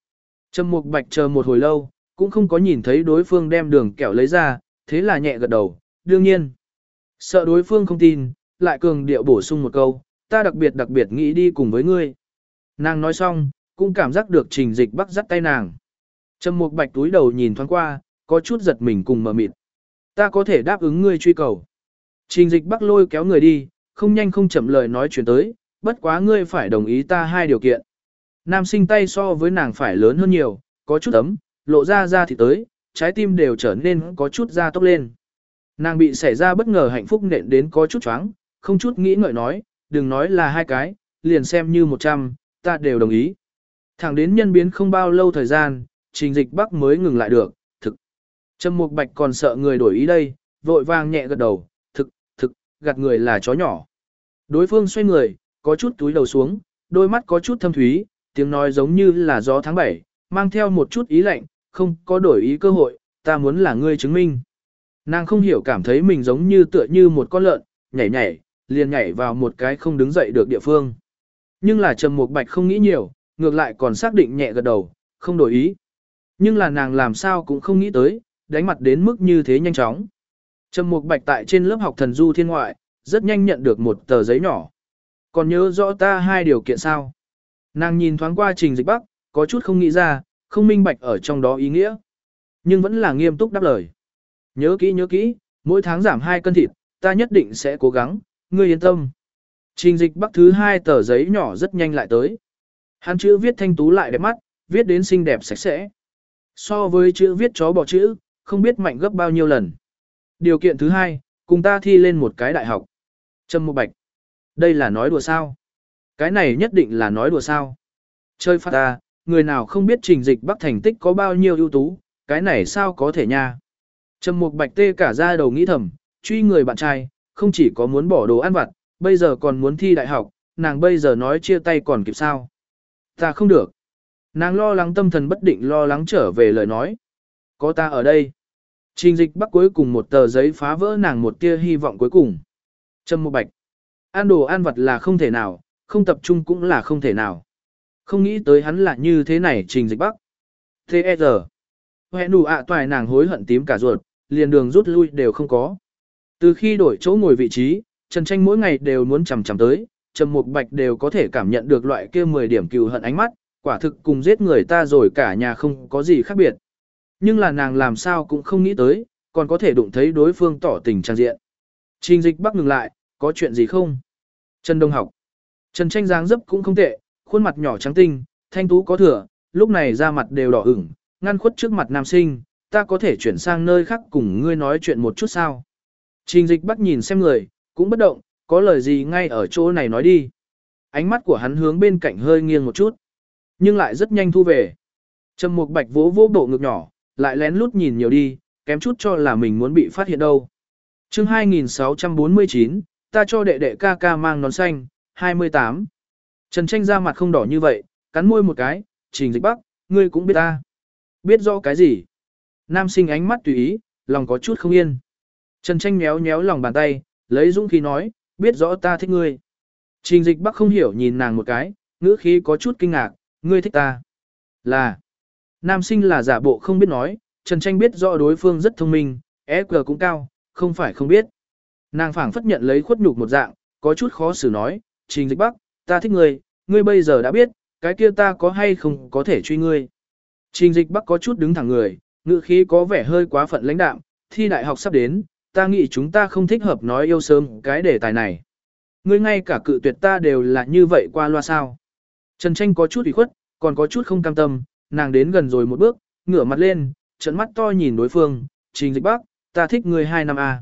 A: Trầm Mục Bạch chờ một hồi lâu, cũng không có nhìn thấy đối phương đem đường kẹo lấy ra, thế là nhẹ gật đầu, đương nhiên. Sợ đối phương không tin, lại cường điệu bổ sung một câu, ta đặc biệt đặc biệt nghĩ đi cùng với ngươi. Nàng nói xong, cũng cảm giác được trình dịch bắt dắt tay nàng. Trầm Mục Bạch túi đầu nhìn thoáng qua, có chút giật mình cùng mở mịt. Ta có thể đáp ứng ngươi truy cầu. Trình dịch bắc lôi kéo người đi, không nhanh không chậm lời nói chuyển tới, bất quá ngươi phải đồng ý ta hai điều kiện. Nam sinh tay so với nàng phải lớn hơn nhiều, có chút ấm, lộ ra ra thì tới, trái tim đều trở nên có chút da tốc lên. Nàng bị xảy ra bất ngờ hạnh phúc nện đến có chút choáng, không chút nghĩ ngợi nói, đừng nói là hai cái, liền xem như một trăm, ta đều đồng ý. Thẳng đến nhân biến không bao lâu thời gian, trình dịch bắc mới ngừng lại được, thực. Trầm Mục Bạch còn sợ người đổi ý đây, vội vàng nhẹ gật đầu, gạt người là chó nhỏ. Đối phương xoay người, có chút túi đầu xuống, đôi mắt có chút thâm thúy, tiếng nói giống như là gió tháng 7, mang theo một chút ý lạnh, không có đổi ý cơ hội, ta muốn là ngươi chứng minh. Nàng không hiểu cảm thấy mình giống như tựa như một con lợn, nhảy nhảy, liền nhảy vào một cái không đứng dậy được địa phương. Nhưng là Trầm Mục Bạch không nghĩ nhiều, ngược lại còn xác định nhẹ gật đầu, không đổi ý. Nhưng là nàng làm sao cũng không nghĩ tới, đánh mặt đến mức như thế nhanh chóng. Trầm Mục Bạch tại trên lớp học thần du thiên ngoại, rất nhanh nhận được một tờ giấy nhỏ. Còn nhớ rõ ta hai điều kiện sao? Nàng nhìn thoáng qua trình dịch bắc, có chút không nghĩ ra, không minh bạch ở trong đó ý nghĩa. Nhưng vẫn là nghiêm túc đáp lời. Nhớ kỹ nhớ kỹ, mỗi tháng giảm 2 cân thịt, ta nhất định sẽ cố gắng, ngươi yên tâm. Trình dịch bắc thứ hai tờ giấy nhỏ rất nhanh lại tới. Hắn chữ viết thanh tú lại đẹp mắt, viết đến xinh đẹp sạch sẽ. So với chữ viết chó bỏ chữ, không biết mạnh gấp bao nhiêu lần. Điều kiện thứ hai, cùng ta thi lên một cái đại học. Trâm Mộ Bạch. Đây là nói đùa sao? Cái này nhất định là nói đùa sao? Chơi phát ta, người nào không biết trình dịch bắc thành tích có bao nhiêu ưu tú, cái này sao có thể nha? Trâm Mục Bạch tê cả ra đầu nghĩ thầm, truy người bạn trai, không chỉ có muốn bỏ đồ ăn vặt, bây giờ còn muốn thi đại học, nàng bây giờ nói chia tay còn kịp sao? Ta không được. Nàng lo lắng tâm thần bất định lo lắng trở về lời nói. Có ta ở đây. Trình dịch bắc cuối cùng một tờ giấy phá vỡ nàng một tia hy vọng cuối cùng. Trâm Mục Bạch. Ăn đồ ăn vật là không thể nào, không tập trung cũng là không thể nào. Không nghĩ tới hắn là như thế này trình dịch bắc. T.E.R. Hẹn đủ ạ toài nàng hối hận tím cả ruột, liền đường rút lui đều không có. Từ khi đổi chỗ ngồi vị trí, Trần Tranh mỗi ngày đều muốn chầm chầm tới, Trầm Mục Bạch đều có thể cảm nhận được loại kia 10 điểm cừu hận ánh mắt, quả thực cùng giết người ta rồi cả nhà không có gì khác biệt. Nhưng là nàng làm sao cũng không nghĩ tới, còn có thể đụng thấy đối phương tỏ tình trang diện. Trình dịch bắc ngừng lại, có chuyện gì không? Trần Đông học. Trần Tranh dáng dấp cũng không tệ, khuôn mặt nhỏ trắng tinh, thanh tú có thừa, lúc này da mặt đều đỏ ửng, ngăn khuất trước mặt nam sinh, ta có thể chuyển sang nơi khác cùng ngươi nói chuyện một chút sao? Trình dịch bắc nhìn xem người, cũng bất động, có lời gì ngay ở chỗ này nói đi. Ánh mắt của hắn hướng bên cạnh hơi nghiêng một chút, nhưng lại rất nhanh thu về. Trầm Mục Bạch vỗ vỗ bộ ngực nhỏ, lại lén lút nhìn nhiều đi, kém chút cho là mình muốn bị phát hiện đâu. Chương 2649, ta cho đệ đệ ca ca mang nón xanh, 28. Trần Tranh ra mặt không đỏ như vậy, cắn môi một cái, trình dịch bắc, ngươi cũng biết ta. Biết rõ cái gì? Nam sinh ánh mắt tùy ý, lòng có chút không yên. Trần Tranh méo méo lòng bàn tay, lấy dũng khí nói, biết rõ ta thích ngươi. Trình dịch bắc không hiểu nhìn nàng một cái, ngữ khí có chút kinh ngạc, ngươi thích ta. Là, nam sinh là giả bộ không biết nói, Trần Tranh biết rõ đối phương rất thông minh, EQ cũng cao, không phải không biết. Nàng phảng phất nhận lấy khuất nhục một dạng, có chút khó xử nói, trình dịch bắc, ta thích ngươi, ngươi bây giờ đã biết, cái kia ta có hay không có thể truy ngươi. Trình dịch bắc có chút đứng thẳng người, ngữ khí có vẻ hơi quá phận lãnh đạm, thi đại học sắp đến, ta nghĩ chúng ta không thích hợp nói yêu sớm cái đề tài này. Ngươi ngay cả cự tuyệt ta đều là như vậy qua loa sao. Trần tranh có chút ủy khuất, còn có chút không cam tâm, nàng đến gần rồi một bước, ngửa mặt lên, trận mắt to nhìn đối phương, trình dịch bắc, ta thích ngươi hai năm a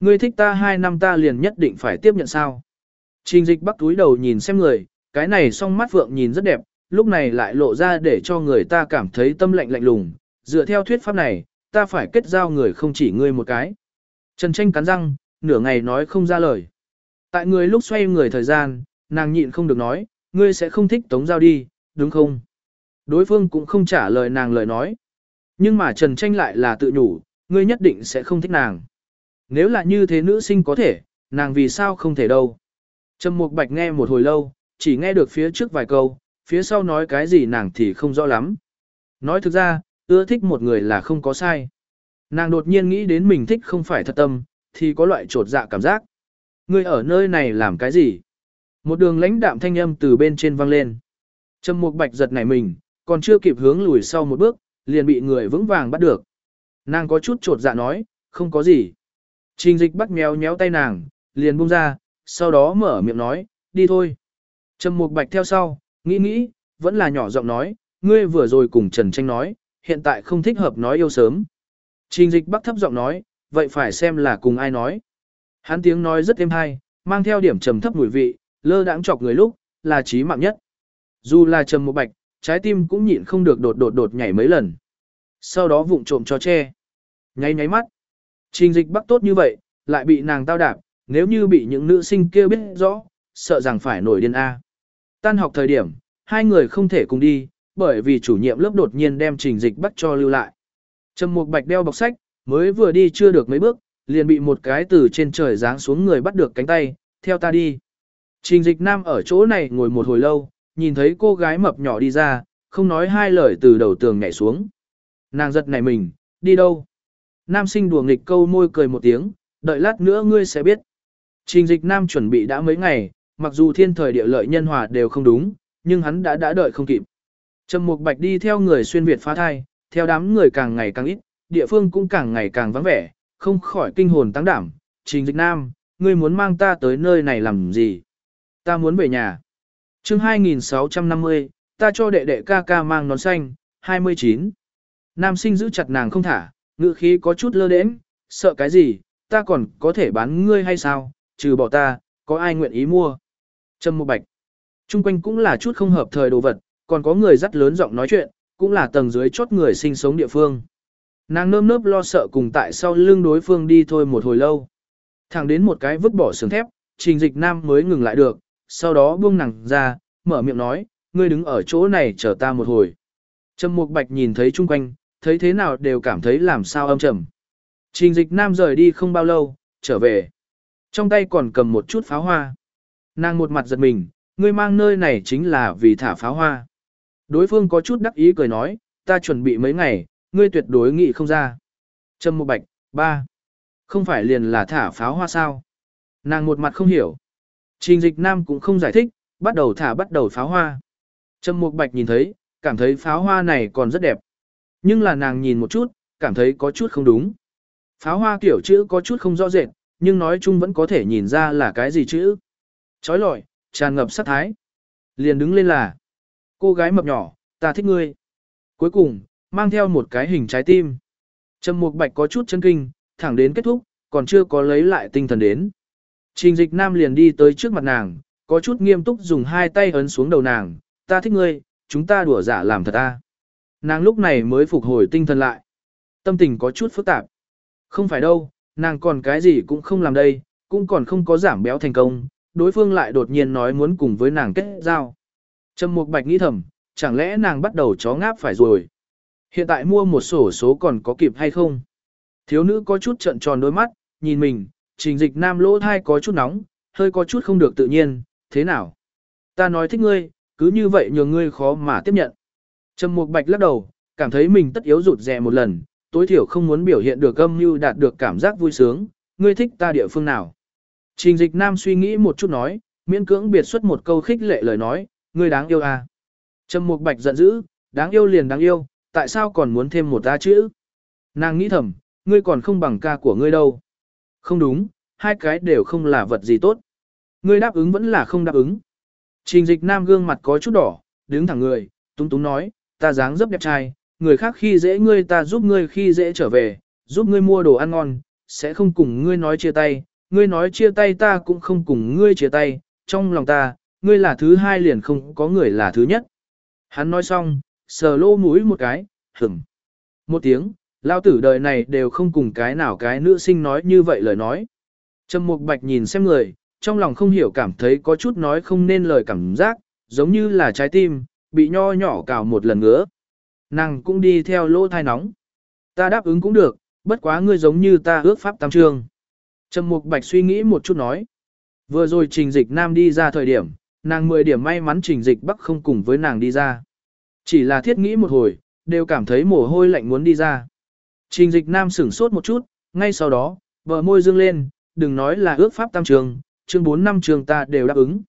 A: Ngươi thích ta hai năm ta liền nhất định phải tiếp nhận sao. Trình dịch bắc túi đầu nhìn xem người, cái này song mắt vượng nhìn rất đẹp, lúc này lại lộ ra để cho người ta cảm thấy tâm lạnh lạnh lùng, dựa theo thuyết pháp này, ta phải kết giao người không chỉ ngươi một cái. Trần tranh cắn răng, nửa ngày nói không ra lời. Tại người lúc xoay người thời gian, nàng nhịn không được nói, ngươi sẽ không thích tống giao đi, đúng không? Đối phương cũng không trả lời nàng lời nói. Nhưng mà Trần tranh lại là tự nhủ, ngươi nhất định sẽ không thích nàng. Nếu là như thế nữ sinh có thể, nàng vì sao không thể đâu. Trầm Mục Bạch nghe một hồi lâu, chỉ nghe được phía trước vài câu, phía sau nói cái gì nàng thì không rõ lắm. Nói thực ra, ưa thích một người là không có sai. Nàng đột nhiên nghĩ đến mình thích không phải thật tâm, thì có loại trột dạ cảm giác. Ngươi ở nơi này làm cái gì? Một đường lãnh đạm thanh âm từ bên trên vang lên. Trầm Mục Bạch giật nảy mình, còn chưa kịp hướng lùi sau một bước, liền bị người vững vàng bắt được. Nàng có chút trột dạ nói, không có gì. Trình dịch bắt méo méo tay nàng, liền buông ra, sau đó mở miệng nói, đi thôi. Trầm Mục Bạch theo sau, nghĩ nghĩ, vẫn là nhỏ giọng nói, ngươi vừa rồi cùng Trần Tranh nói, hiện tại không thích hợp nói yêu sớm. Trình dịch bắc thấp giọng nói, vậy phải xem là cùng ai nói. Hắn tiếng nói rất êm hay, mang theo điểm trầm thấp mùi vị, lơ đãng chọc người lúc, là trí mạng nhất. Dù là trầm Mục bạch, trái tim cũng nhịn không được đột đột đột nhảy mấy lần. Sau đó vụng trộm cho che. Nháy nháy mắt. Trình dịch bắc tốt như vậy, lại bị nàng tao đạp, nếu như bị những nữ sinh kia biết rõ, sợ rằng phải nổi điên A. Tan học thời điểm, hai người không thể cùng đi, bởi vì chủ nhiệm lớp đột nhiên đem trình dịch bắt cho lưu lại. Trầm Mục Bạch đeo bọc sách, mới vừa đi chưa được mấy bước, liền bị một cái từ trên trời giáng xuống người bắt được cánh tay, theo ta đi. Trình dịch nam ở chỗ này ngồi một hồi lâu, nhìn thấy cô gái mập nhỏ đi ra, không nói hai lời từ đầu tường nhảy xuống. Nàng giật nảy mình, đi đâu? Nam sinh đùa nghịch câu môi cười một tiếng, đợi lát nữa ngươi sẽ biết. Trình dịch nam chuẩn bị đã mấy ngày, mặc dù thiên thời địa lợi nhân hòa đều không đúng, nhưng hắn đã đã đợi không kịp. Trầm Mục Bạch đi theo người xuyên Việt phá thai, theo đám người càng ngày càng ít, địa phương cũng càng ngày càng vắng vẻ, không khỏi kinh hồn tăng đảm. Trình dịch nam, ngươi muốn mang ta tới nơi này làm gì? Ta muốn về nhà chương 2650, ta cho đệ đệ ca ca mang nón xanh, 29. Nam sinh giữ chặt nàng không thả, ngự khí có chút lơ đễnh, sợ cái gì, ta còn có thể bán ngươi hay sao, trừ bỏ ta, có ai nguyện ý mua. Trâm Mục Bạch. Trung quanh cũng là chút không hợp thời đồ vật, còn có người rất lớn giọng nói chuyện, cũng là tầng dưới chốt người sinh sống địa phương. Nàng nơm nớp lo sợ cùng tại sau lưng đối phương đi thôi một hồi lâu. Thẳng đến một cái vứt bỏ sườn thép, trình dịch nam mới ngừng lại được, sau đó buông nàng ra, mở miệng nói, ngươi đứng ở chỗ này chờ ta một hồi. Trầm Mục Bạch nhìn thấy chung quanh, thấy thế nào đều cảm thấy làm sao âm trầm. Trình dịch nam rời đi không bao lâu, trở về. Trong tay còn cầm một chút pháo hoa. Nàng một mặt giật mình, ngươi mang nơi này chính là vì thả pháo hoa. Đối phương có chút đắc ý cười nói, ta chuẩn bị mấy ngày, ngươi tuyệt đối nghị không ra. Trâm Mục Bạch, ba. Không phải liền là thả pháo hoa sao? Nàng một mặt không hiểu. Trình dịch nam cũng không giải thích, bắt đầu thả bắt đầu pháo hoa. Trâm Mục Bạch nhìn thấy, cảm thấy pháo hoa này còn rất đẹp. Nhưng là nàng nhìn một chút, cảm thấy có chút không đúng. Pháo hoa kiểu chữ có chút không rõ rệt, nhưng nói chung vẫn có thể nhìn ra là cái gì chữ. Chói lọi, tràn ngập sát thái. Liền đứng lên là. Cô gái mập nhỏ, ta thích ngươi. Cuối cùng, mang theo một cái hình trái tim. Trầm Mục Bạch có chút chân kinh, thẳng đến kết thúc, còn chưa có lấy lại tinh thần đến. Trình dịch nam liền đi tới trước mặt nàng, có chút nghiêm túc dùng hai tay ấn xuống đầu nàng, ta thích ngươi, chúng ta đùa giả làm thật ta. Nàng lúc này mới phục hồi tinh thần lại. Tâm tình có chút phức tạp. Không phải đâu, nàng còn cái gì cũng không làm đây, cũng còn không có giảm béo thành công, đối phương lại đột nhiên nói muốn cùng với nàng kết giao. Trầm Mục Bạch nghĩ thầm, chẳng lẽ nàng bắt đầu chó ngáp phải rồi. Hiện tại mua một sổ số còn có kịp hay không? Thiếu nữ có chút trận tròn đôi mắt, nhìn mình, trình dịch nam lỗ thai có chút nóng, hơi có chút không được tự nhiên, thế nào? Ta nói thích ngươi, cứ như vậy nhường ngươi khó mà tiếp nhận. Trầm Mục Bạch lắc đầu, cảm thấy mình tất yếu rụt rè một lần, tối thiểu không muốn biểu hiện được âm mưu đạt được cảm giác vui sướng, ngươi thích ta địa phương nào? Trình dịch nam suy nghĩ một chút nói, miễn cưỡng biệt xuất một câu khích lệ lời nói, ngươi đáng yêu à. Trầm Mục Bạch giận dữ, đáng yêu liền đáng yêu, tại sao còn muốn thêm một ta chữ? Nàng nghĩ thầm, ngươi còn không bằng ca của ngươi đâu. Không đúng, hai cái đều không là vật gì tốt. Ngươi đáp ứng vẫn là không đáp ứng. Trình dịch nam gương mặt có chút đỏ, đứng thẳng người, túng túng nói, ta dáng dấp đẹp trai, người khác khi dễ ngươi ta giúp ngươi khi dễ trở về, giúp ngươi mua đồ ăn ngon, sẽ không cùng ngươi nói chia tay, ngươi nói chia tay ta cũng không cùng ngươi chia tay, trong lòng ta, ngươi là thứ hai liền không có người là thứ nhất. Hắn nói xong, sờ lô mũi một cái, hửm. Một tiếng, lao tử đời này đều không cùng cái nào cái nữ sinh nói như vậy lời nói. Trầm Mục Bạch nhìn xem người, trong lòng không hiểu cảm thấy có chút nói không nên lời cảm giác, giống như là trái tim, bị nho nhỏ cào một lần ngứa. Nàng cũng đi theo lỗ thai nóng. Ta đáp ứng cũng được, bất quá ngươi giống như ta ước pháp tam trương. Trầm Mục Bạch suy nghĩ một chút nói. Vừa rồi trình dịch nam đi ra thời điểm, nàng 10 điểm may mắn trình dịch bắc không cùng với nàng đi ra. Chỉ là thiết nghĩ một hồi, đều cảm thấy mồ hôi lạnh muốn đi ra. Trình dịch nam sửng sốt một chút, ngay sau đó, bờ môi dương lên, đừng nói là ước pháp tam trường, chương 4 năm trường ta đều đáp ứng.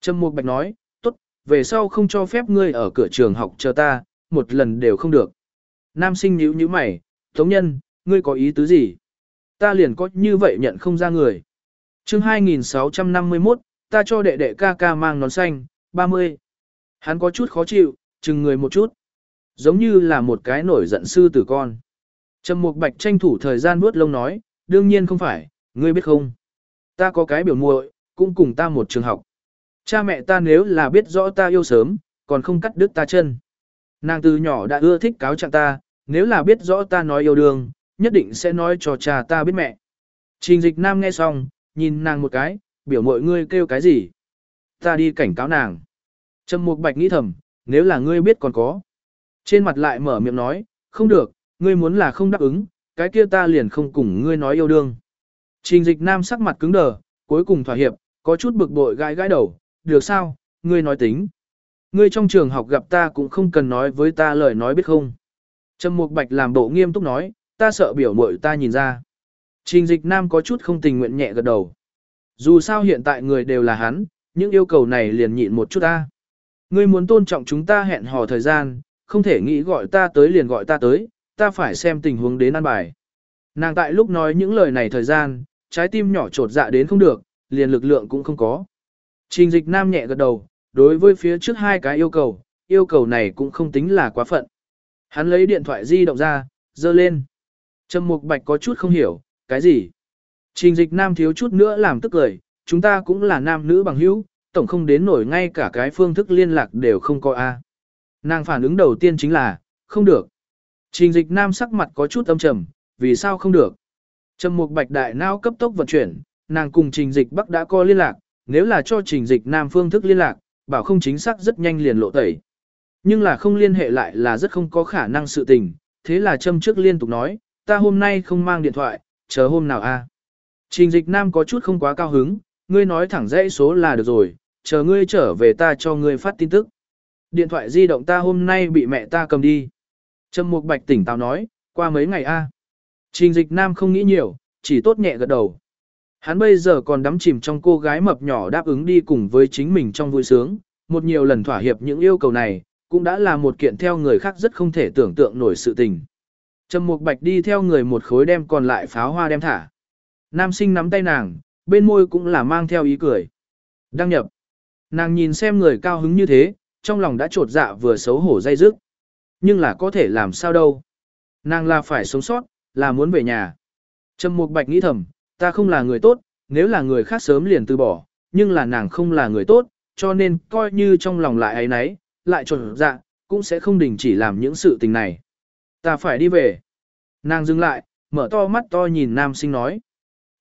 A: Trâm Mục Bạch nói, tốt, về sau không cho phép ngươi ở cửa trường học chờ ta, một lần đều không được. Nam sinh nhíu nhíu mày, Tống Nhân, ngươi có ý tứ gì? Ta liền có như vậy nhận không ra người. chương 2651, ta cho đệ đệ ca ca mang nón xanh, 30. Hắn có chút khó chịu, chừng người một chút. Giống như là một cái nổi giận sư tử con. Trầm Mục Bạch tranh thủ thời gian nuốt lông nói, đương nhiên không phải, ngươi biết không? Ta có cái biểu muội, cũng cùng ta một trường học. Cha mẹ ta nếu là biết rõ ta yêu sớm, còn không cắt đứt ta chân. Nàng từ nhỏ đã ưa thích cáo trạng ta, nếu là biết rõ ta nói yêu đương, nhất định sẽ nói cho cha ta biết mẹ. Trình dịch nam nghe xong, nhìn nàng một cái, biểu mọi ngươi kêu cái gì? Ta đi cảnh cáo nàng. Trầm Mục Bạch nghĩ thầm, nếu là ngươi biết còn có. Trên mặt lại mở miệng nói, không được, ngươi muốn là không đáp ứng, cái kia ta liền không cùng ngươi nói yêu đương. Trình dịch nam sắc mặt cứng đờ, cuối cùng thỏa hiệp, có chút bực bội gãi gãi đầu, được sao, ngươi nói tính. Ngươi trong trường học gặp ta cũng không cần nói với ta lời nói biết không. Trầm Mục Bạch làm bộ nghiêm túc nói, ta sợ biểu muội ta nhìn ra. Trình dịch nam có chút không tình nguyện nhẹ gật đầu. Dù sao hiện tại người đều là hắn, những yêu cầu này liền nhịn một chút ta. Ngươi muốn tôn trọng chúng ta hẹn hò thời gian, không thể nghĩ gọi ta tới liền gọi ta tới, ta phải xem tình huống đến ăn bài. Nàng tại lúc nói những lời này thời gian, trái tim nhỏ trột dạ đến không được, liền lực lượng cũng không có. Trình dịch nam nhẹ gật đầu, đối với phía trước hai cái yêu cầu, yêu cầu này cũng không tính là quá phận. Hắn lấy điện thoại di động ra, dơ lên. Trầm Mục Bạch có chút không hiểu, cái gì? Trình dịch nam thiếu chút nữa làm tức cười, chúng ta cũng là nam nữ bằng hữu, tổng không đến nổi ngay cả cái phương thức liên lạc đều không có A. Nàng phản ứng đầu tiên chính là, không được. Trình dịch nam sắc mặt có chút âm trầm, vì sao không được? Trầm Mục Bạch đại não cấp tốc vận chuyển, nàng cùng trình dịch bắc đã có liên lạc, nếu là cho trình dịch nam phương thức liên lạc, bảo không chính xác rất nhanh liền lộ tẩy. Nhưng là không liên hệ lại là rất không có khả năng sự tình, thế là châm trước liên tục nói, ta hôm nay không mang điện thoại, chờ hôm nào a. Trình dịch nam có chút không quá cao hứng, ngươi nói thẳng dãy số là được rồi, chờ ngươi trở về ta cho ngươi phát tin tức. Điện thoại di động ta hôm nay bị mẹ ta cầm đi. Trâm Mục Bạch tỉnh táo nói, qua mấy ngày a. Trình dịch nam không nghĩ nhiều, chỉ tốt nhẹ gật đầu. Hắn bây giờ còn đắm chìm trong cô gái mập nhỏ đáp ứng đi cùng với chính mình trong vui sướng, một nhiều lần thỏa hiệp những yêu cầu này, cũng đã là một kiện theo người khác rất không thể tưởng tượng nổi sự tình. Trầm Mục Bạch đi theo người một khối đem còn lại pháo hoa đem thả. Nam sinh nắm tay nàng, bên môi cũng là mang theo ý cười. Đăng nhập. Nàng nhìn xem người cao hứng như thế, trong lòng đã trột dạ vừa xấu hổ dây dứt. Nhưng là có thể làm sao đâu. Nàng là phải sống sót, là muốn về nhà. Trầm Mục Bạch nghĩ thầm, ta không là người tốt, nếu là người khác sớm liền từ bỏ, nhưng là nàng không là người tốt, cho nên coi như trong lòng lại ấy nấy, lại trột dạ, cũng sẽ không đình chỉ làm những sự tình này. Ta phải đi về. Nàng dừng lại, mở to mắt to nhìn nam sinh nói.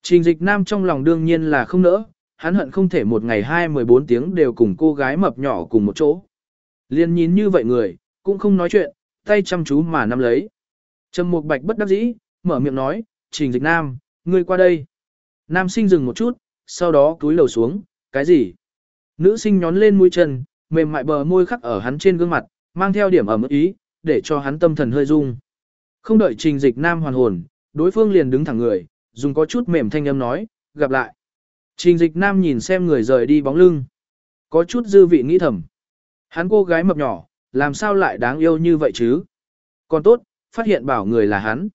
A: Trình dịch nam trong lòng đương nhiên là không nỡ, hắn hận không thể một ngày hai mười bốn tiếng đều cùng cô gái mập nhỏ cùng một chỗ. Liên nhìn như vậy người, cũng không nói chuyện, tay chăm chú mà nắm lấy. Trầm Mục Bạch bất đắc dĩ, mở miệng nói, Trình Dịch Nam, ngươi qua đây. Nam sinh dừng một chút, sau đó cúi đầu xuống, cái gì? Nữ sinh nhón lên mũi chân, mềm mại bờ môi khắc ở hắn trên gương mặt, mang theo điểm ẩm ý, để cho hắn tâm thần hơi rung. Không đợi Trình Dịch Nam hoàn hồn, đối phương liền đứng thẳng người, dùng có chút mềm thanh âm nói, gặp lại. Trình Dịch Nam nhìn xem người rời đi bóng lưng. Có chút dư vị nghĩ thầm. Hắn cô gái mập nhỏ, làm sao lại đáng yêu như vậy chứ? Còn tốt, phát hiện bảo người là hắn.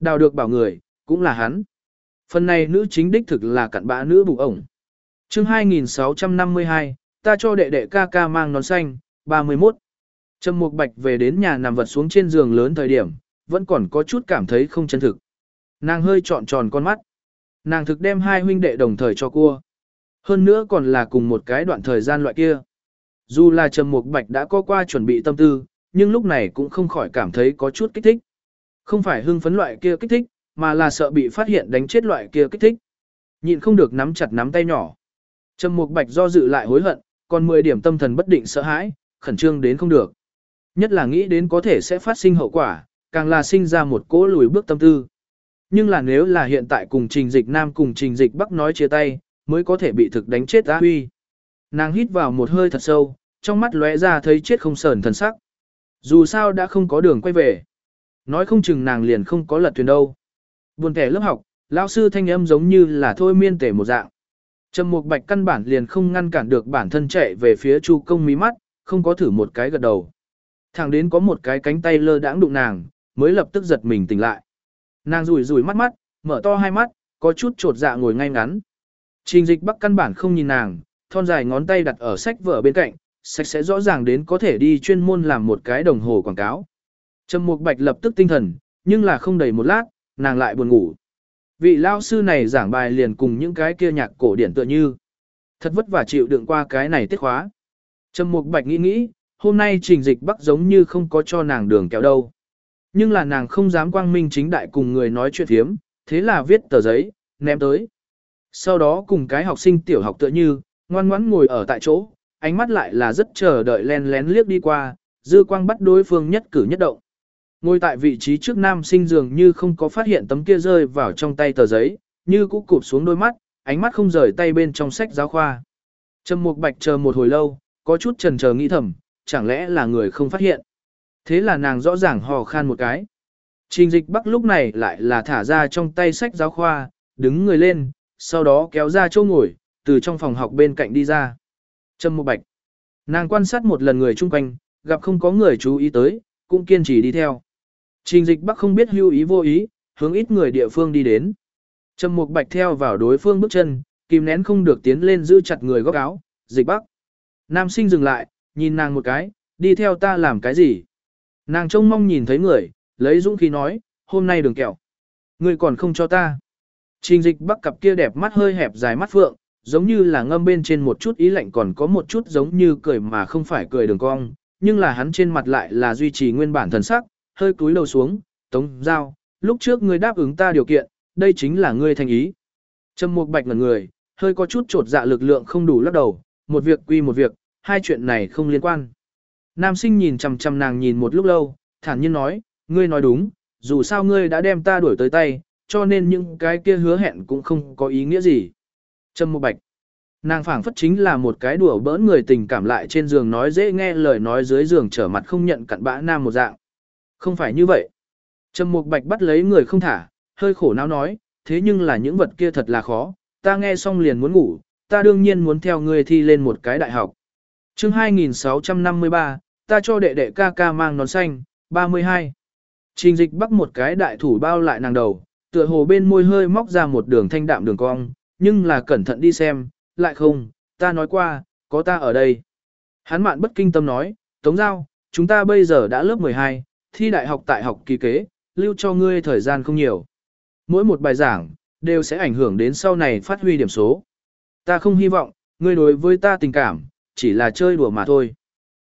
A: Đào được bảo người, cũng là hắn. Phần này nữ chính đích thực là cặn bã nữ bụng ổng. chương 2652, ta cho đệ đệ ca ca mang nón xanh, 31. Trầm Mục Bạch về đến nhà nằm vật xuống trên giường lớn thời điểm, vẫn còn có chút cảm thấy không chân thực. Nàng hơi trọn tròn con mắt. Nàng thực đem hai huynh đệ đồng thời cho cua. Hơn nữa còn là cùng một cái đoạn thời gian loại kia. Dù là Trầm Mục Bạch đã có qua chuẩn bị tâm tư, nhưng lúc này cũng không khỏi cảm thấy có chút kích thích. Không phải hưng phấn loại kia kích thích, mà là sợ bị phát hiện đánh chết loại kia kích thích. Nhịn không được nắm chặt nắm tay nhỏ. Trầm Mục Bạch do dự lại hối hận, còn 10 điểm tâm thần bất định sợ hãi, khẩn trương đến không được. Nhất là nghĩ đến có thể sẽ phát sinh hậu quả, càng là sinh ra một cỗ lùi bước tâm tư. Nhưng là nếu là hiện tại cùng trình dịch nam cùng trình dịch bắc nói chia tay, mới có thể bị thực đánh chết á huy. Nàng hít vào một hơi thật sâu, trong mắt lóe ra thấy chết không sờn thần sắc. Dù sao đã không có đường quay về. Nói không chừng nàng liền không có lật thuyền đâu. Buồn kẻ lớp học, lão sư thanh âm giống như là thôi miên tể một dạng. Trầm Mục Bạch căn bản liền không ngăn cản được bản thân chạy về phía Chu Công mí mắt, không có thử một cái gật đầu. Thẳng đến có một cái cánh tay lơ đãng đụng nàng, mới lập tức giật mình tỉnh lại. Nàng rủi rủi mắt mắt, mở to hai mắt, có chút trột dạ ngồi ngay ngắn. Trình dịch bắc căn bản không nhìn nàng, thon dài ngón tay đặt ở sách vở bên cạnh, sách sẽ rõ ràng đến có thể đi chuyên môn làm một cái đồng hồ quảng cáo. Trầm Mục Bạch lập tức tinh thần, nhưng là không đầy một lát, nàng lại buồn ngủ. Vị lao sư này giảng bài liền cùng những cái kia nhạc cổ điển tựa như. Thật vất vả chịu đựng qua cái này tiết khóa. Trầm Mục Bạch nghĩ nghĩ, hôm nay trình dịch bắc giống như không có cho nàng đường kéo đâu. Nhưng là nàng không dám quang minh chính đại cùng người nói chuyện thiếm, thế là viết tờ giấy, ném tới. Sau đó cùng cái học sinh tiểu học tựa như, ngoan ngoãn ngồi ở tại chỗ, ánh mắt lại là rất chờ đợi len lén liếc đi qua, dư quang bắt đối phương nhất cử nhất động. Ngồi tại vị trí trước nam sinh dường như không có phát hiện tấm kia rơi vào trong tay tờ giấy, như cũ cụp xuống đôi mắt, ánh mắt không rời tay bên trong sách giáo khoa. Trầm Mục Bạch chờ một hồi lâu, có chút chần chờ nghĩ thầm, chẳng lẽ là người không phát hiện. Thế là nàng rõ ràng hò khan một cái. Trình dịch bắc lúc này lại là thả ra trong tay sách giáo khoa, đứng người lên, sau đó kéo ra chỗ ngồi, từ trong phòng học bên cạnh đi ra. Trâm Mục Bạch. Nàng quan sát một lần người chung quanh, gặp không có người chú ý tới, cũng kiên trì đi theo. Trình dịch bắc không biết hưu ý vô ý, hướng ít người địa phương đi đến. Trâm Mục Bạch theo vào đối phương bước chân, kìm nén không được tiến lên giữ chặt người góc áo, dịch bắc. Nam sinh dừng lại, nhìn nàng một cái, đi theo ta làm cái gì? Nàng trông mong nhìn thấy người, lấy dũng khí nói, hôm nay đừng kẹo. Người còn không cho ta. Trình dịch bắc cặp kia đẹp mắt hơi hẹp dài mắt phượng, giống như là ngâm bên trên một chút ý lạnh còn có một chút giống như cười mà không phải cười đường cong, nhưng là hắn trên mặt lại là duy trì nguyên bản thần sắc, hơi cúi đầu xuống, tống giao, lúc trước ngươi đáp ứng ta điều kiện, đây chính là ngươi thành ý. Trầm Mục Bạch ngẩn người, hơi có chút trột dạ lực lượng không đủ lắc đầu, một việc quy một việc, hai chuyện này không liên quan. Nam sinh nhìn chằm chằm nàng nhìn một lúc lâu, thản nhiên nói, ngươi nói đúng, dù sao ngươi đã đem ta đuổi tới tay, cho nên những cái kia hứa hẹn cũng không có ý nghĩa gì. Trâm Mục Bạch Nàng phảng phất chính là một cái đùa bỡn người tình cảm lại trên giường nói dễ nghe lời nói dưới giường trở mặt không nhận cặn bã nam một dạng. Không phải như vậy. Trầm Mục Bạch bắt lấy người không thả, hơi khổ não nói, thế nhưng là những vật kia thật là khó, ta nghe xong liền muốn ngủ, ta đương nhiên muốn theo ngươi thi lên một cái đại học. chương 2653, ta cho đệ đệ ca ca mang nón xanh, 32. Trình dịch bắt một cái đại thủ bao lại nàng đầu, tựa hồ bên môi hơi móc ra một đường thanh đạm đường cong, nhưng là cẩn thận đi xem, lại không, ta nói qua, có ta ở đây. Hắn mạn bất kinh tâm nói, Tống Giao, chúng ta bây giờ đã lớp 12, thi đại học tại học kỳ kế, lưu cho ngươi thời gian không nhiều. Mỗi một bài giảng, đều sẽ ảnh hưởng đến sau này phát huy điểm số. Ta không hy vọng, ngươi đối với ta tình cảm, chỉ là chơi đùa mà thôi.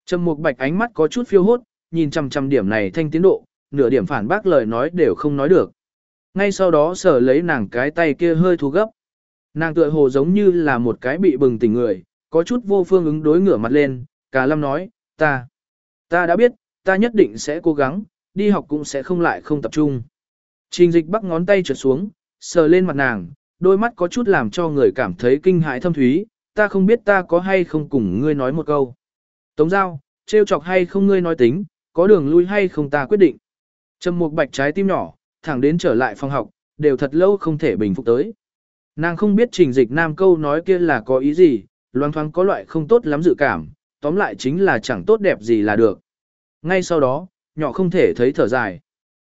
A: Trầm Mục Bạch ánh mắt có chút phiêu hốt, nhìn chằm chằm điểm này thanh tiến độ, nửa điểm phản bác lời nói đều không nói được. Ngay sau đó sở lấy nàng cái tay kia hơi thu gấp. Nàng tựa hồ giống như là một cái bị bừng tỉnh người, có chút vô phương ứng đối ngửa mặt lên, cả lâm nói, ta, ta đã biết, ta nhất định sẽ cố gắng, đi học cũng sẽ không lại không tập trung. Trình dịch bắt ngón tay trượt xuống, sờ lên mặt nàng, đôi mắt có chút làm cho người cảm thấy kinh hãi thâm thúy, ta không biết ta có hay không cùng ngươi nói một câu. Tống giao, trêu chọc hay không ngươi nói tính, có đường lui hay không ta quyết định. Trầm một bạch trái tim nhỏ, thẳng đến trở lại phòng học, đều thật lâu không thể bình phục tới. Nàng không biết trình dịch nam câu nói kia là có ý gì, loang thoáng có loại không tốt lắm dự cảm, tóm lại chính là chẳng tốt đẹp gì là được. Ngay sau đó, nhỏ không thể thấy thở dài.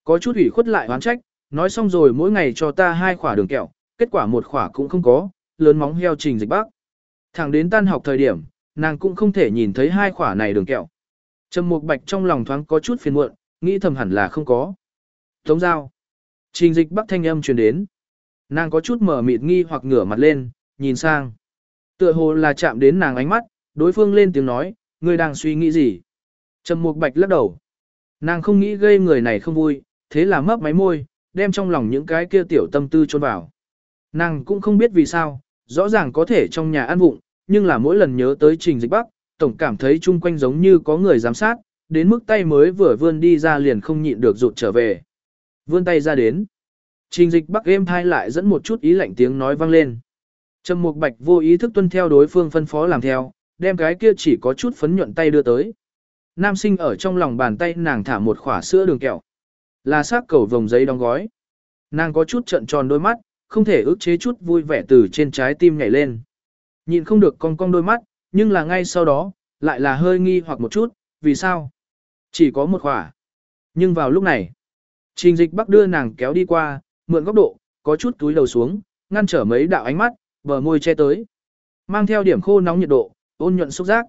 A: Có chút ủy khuất lại oán trách, nói xong rồi mỗi ngày cho ta hai khỏa đường kẹo, kết quả một khỏa cũng không có, lớn móng heo trình dịch bác. Thẳng đến tan học thời điểm, nàng cũng không thể nhìn thấy hai khỏa này đường kẹo. Trầm Mục Bạch trong lòng thoáng có chút phiền muộn, nghĩ thầm hẳn là không có. Tống giao. Trình dịch bắc thanh âm truyền đến. Nàng có chút mở mịt nghi hoặc ngửa mặt lên, nhìn sang. Tựa hồ là chạm đến nàng ánh mắt, đối phương lên tiếng nói, ngươi đang suy nghĩ gì? Trầm Mục Bạch lắc đầu. Nàng không nghĩ gây người này không vui, thế là mấp máy môi, đem trong lòng những cái kia tiểu tâm tư chôn vào. Nàng cũng không biết vì sao, rõ ràng có thể trong nhà ăn vụng, nhưng là mỗi lần nhớ tới Trình Dịch Bắc, tổng cảm thấy chung quanh giống như có người giám sát, đến mức tay mới vừa vươn đi ra liền không nhịn được rụt trở về. Vươn tay ra đến. Trình dịch bắc êm thai lại dẫn một chút ý lạnh tiếng nói vang lên. Trầm Mục Bạch vô ý thức tuân theo đối phương phân phó làm theo, đem cái kia chỉ có chút phấn nhuận tay đưa tới. Nam sinh ở trong lòng bàn tay nàng thả một khỏa sữa đường kẹo. Là xác cầu vòng giấy đóng gói. Nàng có chút trận tròn đôi mắt, không thể ức chế chút vui vẻ từ trên trái tim nhảy lên. Nhìn không được cong cong đôi mắt, nhưng là ngay sau đó, lại là hơi nghi hoặc một chút, vì sao? Chỉ có một khỏa. Nhưng vào lúc này, trình dịch bắc đưa nàng kéo đi qua, mượn góc độ, có chút túi đầu xuống, ngăn trở mấy đạo ánh mắt, bờ môi che tới. Mang theo điểm khô nóng nhiệt độ, ôn nhuận xúc giác.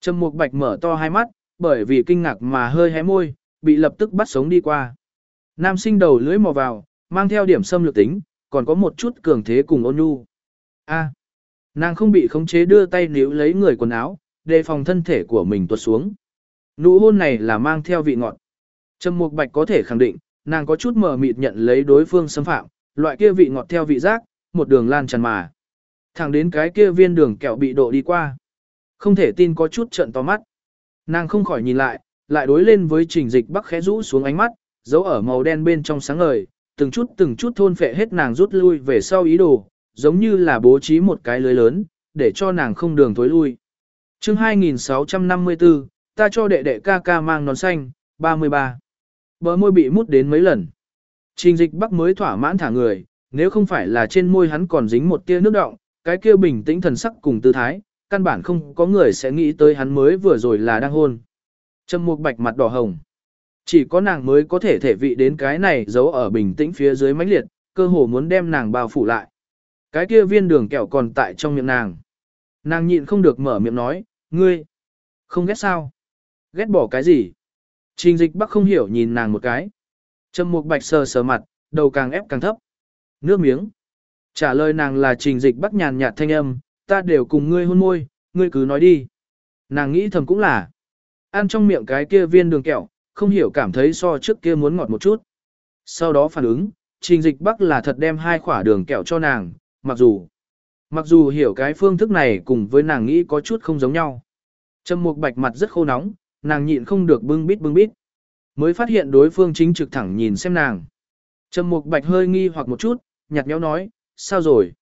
A: Trầm Mục Bạch mở to hai mắt, bởi vì kinh ngạc mà hơi hé môi, bị lập tức bắt sống đi qua. Nam sinh đầu lưỡi mò vào, mang theo điểm xâm lược tính, còn có một chút cường thế cùng ôn nhu. A. nàng không bị khống chế đưa tay níu lấy người quần áo, đề phòng thân thể của mình tuột xuống. Nụ hôn này là mang theo vị ngọt. Trầm Mục Bạch có thể khẳng định, nàng có chút mờ mịt nhận lấy đối phương xâm phạm, loại kia vị ngọt theo vị giác, một đường lan tràn mà. Thẳng đến cái kia viên đường kẹo bị độ đi qua. Không thể tin có chút trận to mắt. Nàng không khỏi nhìn lại, lại đối lên với trình dịch bắc khẽ rũ xuống ánh mắt, dấu ở màu đen bên trong sáng ngời, từng chút từng chút thôn phệ hết nàng rút lui về sau ý đồ, giống như là bố trí một cái lưới lớn, để cho nàng không đường thối lui. chương 2654, ta cho đệ đệ ca ca mang nón xanh, 33. Bờ môi bị mút đến mấy lần. Trình dịch bắc mới thỏa mãn thả người, nếu không phải là trên môi hắn còn dính một tia nước động, cái kia bình tĩnh thần sắc cùng tư thái, căn bản không có người sẽ nghĩ tới hắn mới vừa rồi là đang hôn. Trầm mục bạch mặt đỏ hồng. Chỉ có nàng mới có thể thể vị đến cái này giấu ở bình tĩnh phía dưới mãnh liệt, cơ hồ muốn đem nàng bao phủ lại. Cái kia viên đường kẹo còn tại trong miệng nàng. Nàng nhịn không được mở miệng nói, ngươi, không ghét sao? Ghét bỏ cái gì? Trình dịch bắc không hiểu nhìn nàng một cái. Trầm mục bạch sờ sờ mặt, đầu càng ép càng thấp. Nước miếng. Trả lời nàng là trình dịch bắc nhàn nhạt thanh âm, ta đều cùng ngươi hôn môi, ngươi cứ nói đi. Nàng nghĩ thầm cũng là, ăn trong miệng cái kia viên đường kẹo, không hiểu cảm thấy so trước kia muốn ngọt một chút. Sau đó phản ứng, trình dịch bắc là thật đem hai khỏa đường kẹo cho nàng, mặc dù, mặc dù hiểu cái phương thức này cùng với nàng nghĩ có chút không giống nhau. Trầm mục bạch mặt rất khô nóng, nàng nhịn không được bưng bít bưng bít. Mới phát hiện đối phương chính trực thẳng nhìn xem nàng. Trầm mục bạch hơi nghi hoặc một chút, nhạt nhẽo nói, sao rồi?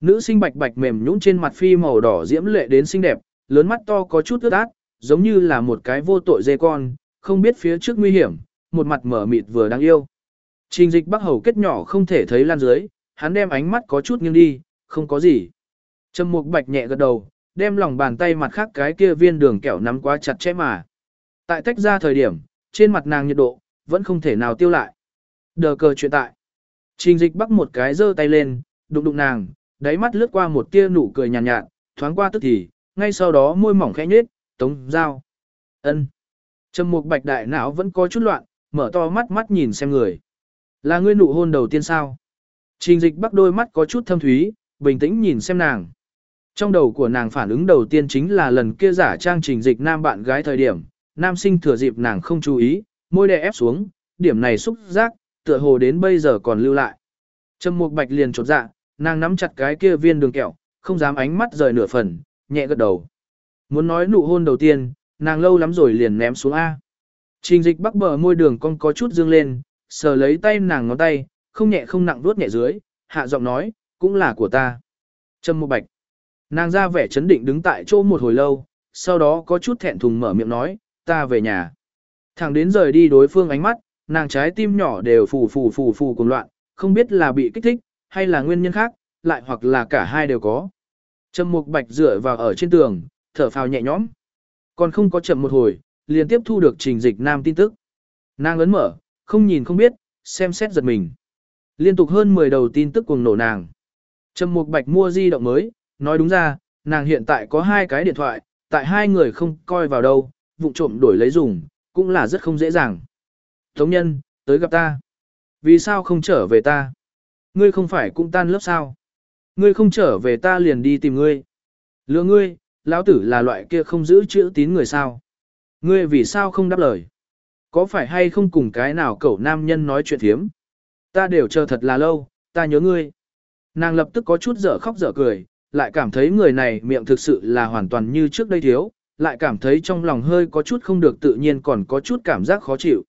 A: Nữ sinh bạch bạch mềm nhũn trên mặt phi màu đỏ diễm lệ đến xinh đẹp, lớn mắt to có chút ướt át, giống như là một cái vô tội dê con, không biết phía trước nguy hiểm, một mặt mở mịt vừa đáng yêu. Trình dịch bắc hầu kết nhỏ không thể thấy lan dưới, hắn đem ánh mắt có chút nghiêng đi, không có gì. Trầm mục bạch nhẹ gật đầu, đem lòng bàn tay mặt khác cái kia viên đường kẹo nắm quá chặt chẽ mà. Tại tách ra thời điểm, trên mặt nàng nhiệt độ, vẫn không thể nào tiêu lại. Đờ cờ chuyện tại. Trình dịch bắc một cái giơ tay lên, đụng đụng nàng, đáy mắt lướt qua một tia nụ cười nhàn nhạt, nhạt, thoáng qua tức thì, ngay sau đó môi mỏng khẽ nhếch, tống dao. ân Trầm mục bạch đại não vẫn có chút loạn, mở to mắt mắt nhìn xem người. Là ngươi nụ hôn đầu tiên sao? Trình dịch bắc đôi mắt có chút thâm thúy, bình tĩnh nhìn xem nàng. Trong đầu của nàng phản ứng đầu tiên chính là lần kia giả trang trình dịch nam bạn gái thời điểm, nam sinh thừa dịp nàng không chú ý, môi đè ép xuống, điểm này xúc giác, tựa hồ đến bây giờ còn lưu lại. Trầm mục bạch liền chột dạ, nàng nắm chặt cái kia viên đường kẹo, không dám ánh mắt rời nửa phần, nhẹ gật đầu. Muốn nói nụ hôn đầu tiên, nàng lâu lắm rồi liền ném xuống A. Trình dịch bắc bờ môi đường con có chút dương lên, sờ lấy tay nàng ngón tay, không nhẹ không nặng vuốt nhẹ dưới, hạ giọng nói, cũng là của ta. Trâm mục bạch. Nàng ra vẻ chấn định đứng tại chỗ một hồi lâu, sau đó có chút thẹn thùng mở miệng nói, ta về nhà. Thẳng đến rời đi đối phương ánh mắt, nàng trái tim nhỏ đều phù phù phù phù cùng loạn, không biết là bị kích thích, hay là nguyên nhân khác, lại hoặc là cả hai đều có. Trầm Mục Bạch dựa vào ở trên tường, thở phào nhẹ nhõm. Còn không có chậm một hồi, liền tiếp thu được trình dịch nam tin tức. Nàng ấn mở, không nhìn không biết, xem xét giật mình. Liên tục hơn 10 đầu tin tức cuồng nổ nàng. Trầm Mục Bạch mua di động mới, nói đúng ra, nàng hiện tại có hai cái điện thoại, tại hai người không coi vào đâu, vụ trộm đổi lấy dùng, cũng là rất không dễ dàng. Tống nhân, tới gặp ta. Vì sao không trở về ta? Ngươi không phải cũng tan lớp sao? Ngươi không trở về ta liền đi tìm ngươi. lựa ngươi, lão tử là loại kia không giữ chữ tín người sao? Ngươi vì sao không đáp lời? Có phải hay không cùng cái nào cậu nam nhân nói chuyện thiếm? Ta đều chờ thật là lâu, ta nhớ ngươi. Nàng lập tức có chút dở khóc dở cười, lại cảm thấy người này miệng thực sự là hoàn toàn như trước đây thiếu, lại cảm thấy trong lòng hơi có chút không được tự nhiên còn có chút cảm giác khó chịu.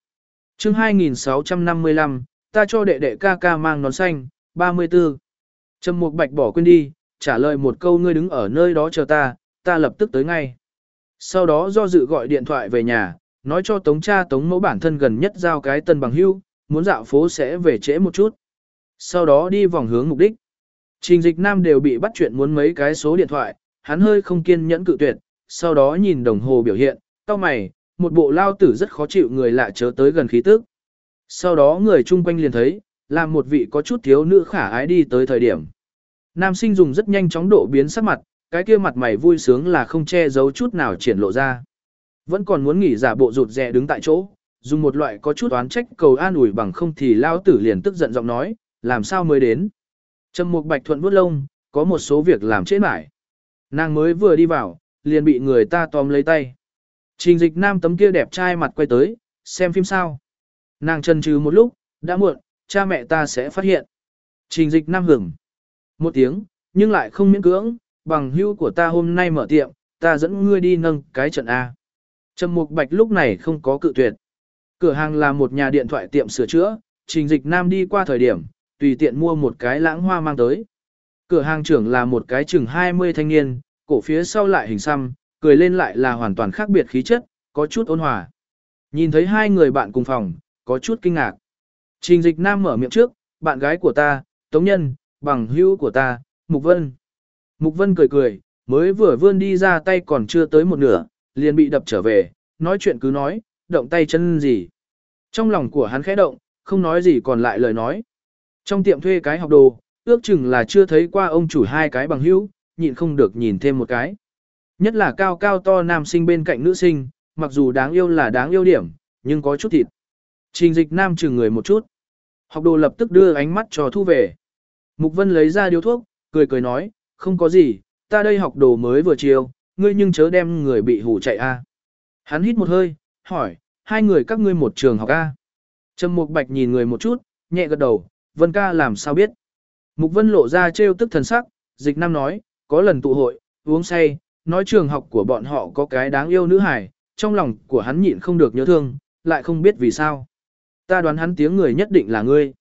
A: chương 2655, ta cho đệ đệ ca ca mang nón xanh, 34. Trầm Mục Bạch bỏ quên đi, trả lời một câu ngươi đứng ở nơi đó chờ ta, ta lập tức tới ngay. Sau đó do dự gọi điện thoại về nhà, nói cho tống cha tống mẫu bản thân gần nhất giao cái tân bằng hưu, muốn dạo phố sẽ về trễ một chút. Sau đó đi vòng hướng mục đích. Trình dịch nam đều bị bắt chuyện muốn mấy cái số điện thoại, hắn hơi không kiên nhẫn cự tuyệt, sau đó nhìn đồng hồ biểu hiện, cao mày, một bộ lao tử rất khó chịu người lạ chớ tới gần khí tức. Sau đó người chung quanh liền thấy, làm một vị có chút thiếu nữ khả ái đi tới thời điểm. Nam sinh dùng rất nhanh chóng độ biến sắc mặt, cái kia mặt mày vui sướng là không che giấu chút nào triển lộ ra. Vẫn còn muốn nghỉ giả bộ rụt rè đứng tại chỗ, dùng một loại có chút oán trách cầu an ủi bằng không thì lao tử liền tức giận giọng nói, làm sao mới đến. Trầm mục bạch thuận bút lông, có một số việc làm trễ mãi. Nàng mới vừa đi vào, liền bị người ta tóm lấy tay. Trình dịch nam tấm kia đẹp trai mặt quay tới, xem phim sao. Nàng chân trừ một lúc, đã muộn, cha mẹ ta sẽ phát hiện. Trình dịch nam hưởng. Một tiếng, nhưng lại không miễn cưỡng, bằng hưu của ta hôm nay mở tiệm, ta dẫn ngươi đi nâng cái trận A. Trầm Mục Bạch lúc này không có cự tuyệt. Cửa hàng là một nhà điện thoại tiệm sửa chữa, trình dịch nam đi qua thời điểm, tùy tiện mua một cái lãng hoa mang tới. Cửa hàng trưởng là một cái chừng 20 thanh niên, cổ phía sau lại hình xăm, cười lên lại là hoàn toàn khác biệt khí chất, có chút ôn hòa. Nhìn thấy hai người bạn cùng phòng, có chút kinh ngạc. Trình dịch nam mở miệng trước, bạn gái của ta, Tống Nhân, bằng hữu của ta, Mục Vân. Mục Vân cười cười, mới vừa vươn đi ra tay còn chưa tới một nửa, liền bị đập trở về, nói chuyện cứ nói, động tay chân gì. Trong lòng của hắn khẽ động, không nói gì còn lại lời nói. Trong tiệm thuê cái học đồ, ước chừng là chưa thấy qua ông chủ hai cái bằng hữu, nhịn không được nhìn thêm một cái. Nhất là cao cao to nam sinh bên cạnh nữ sinh, mặc dù đáng yêu là đáng yêu điểm, nhưng có chút thịt. Trình dịch nam chừng người một chút. Học đồ lập tức đưa ánh mắt cho thu về. Mục Vân lấy ra điếu thuốc, cười cười nói, không có gì, ta đây học đồ mới vừa chiều, ngươi nhưng chớ đem người bị hủ chạy a. Hắn hít một hơi, hỏi, hai người các ngươi một trường học a? Trầm Mục Bạch nhìn người một chút, nhẹ gật đầu, Vân ca làm sao biết? Mục Vân lộ ra trêu tức thần sắc, dịch nam nói, có lần tụ hội, uống say, nói trường học của bọn họ có cái đáng yêu nữ hải, trong lòng của hắn nhịn không được nhớ thương, lại không biết vì sao. Ta đoán hắn tiếng người nhất định là ngươi.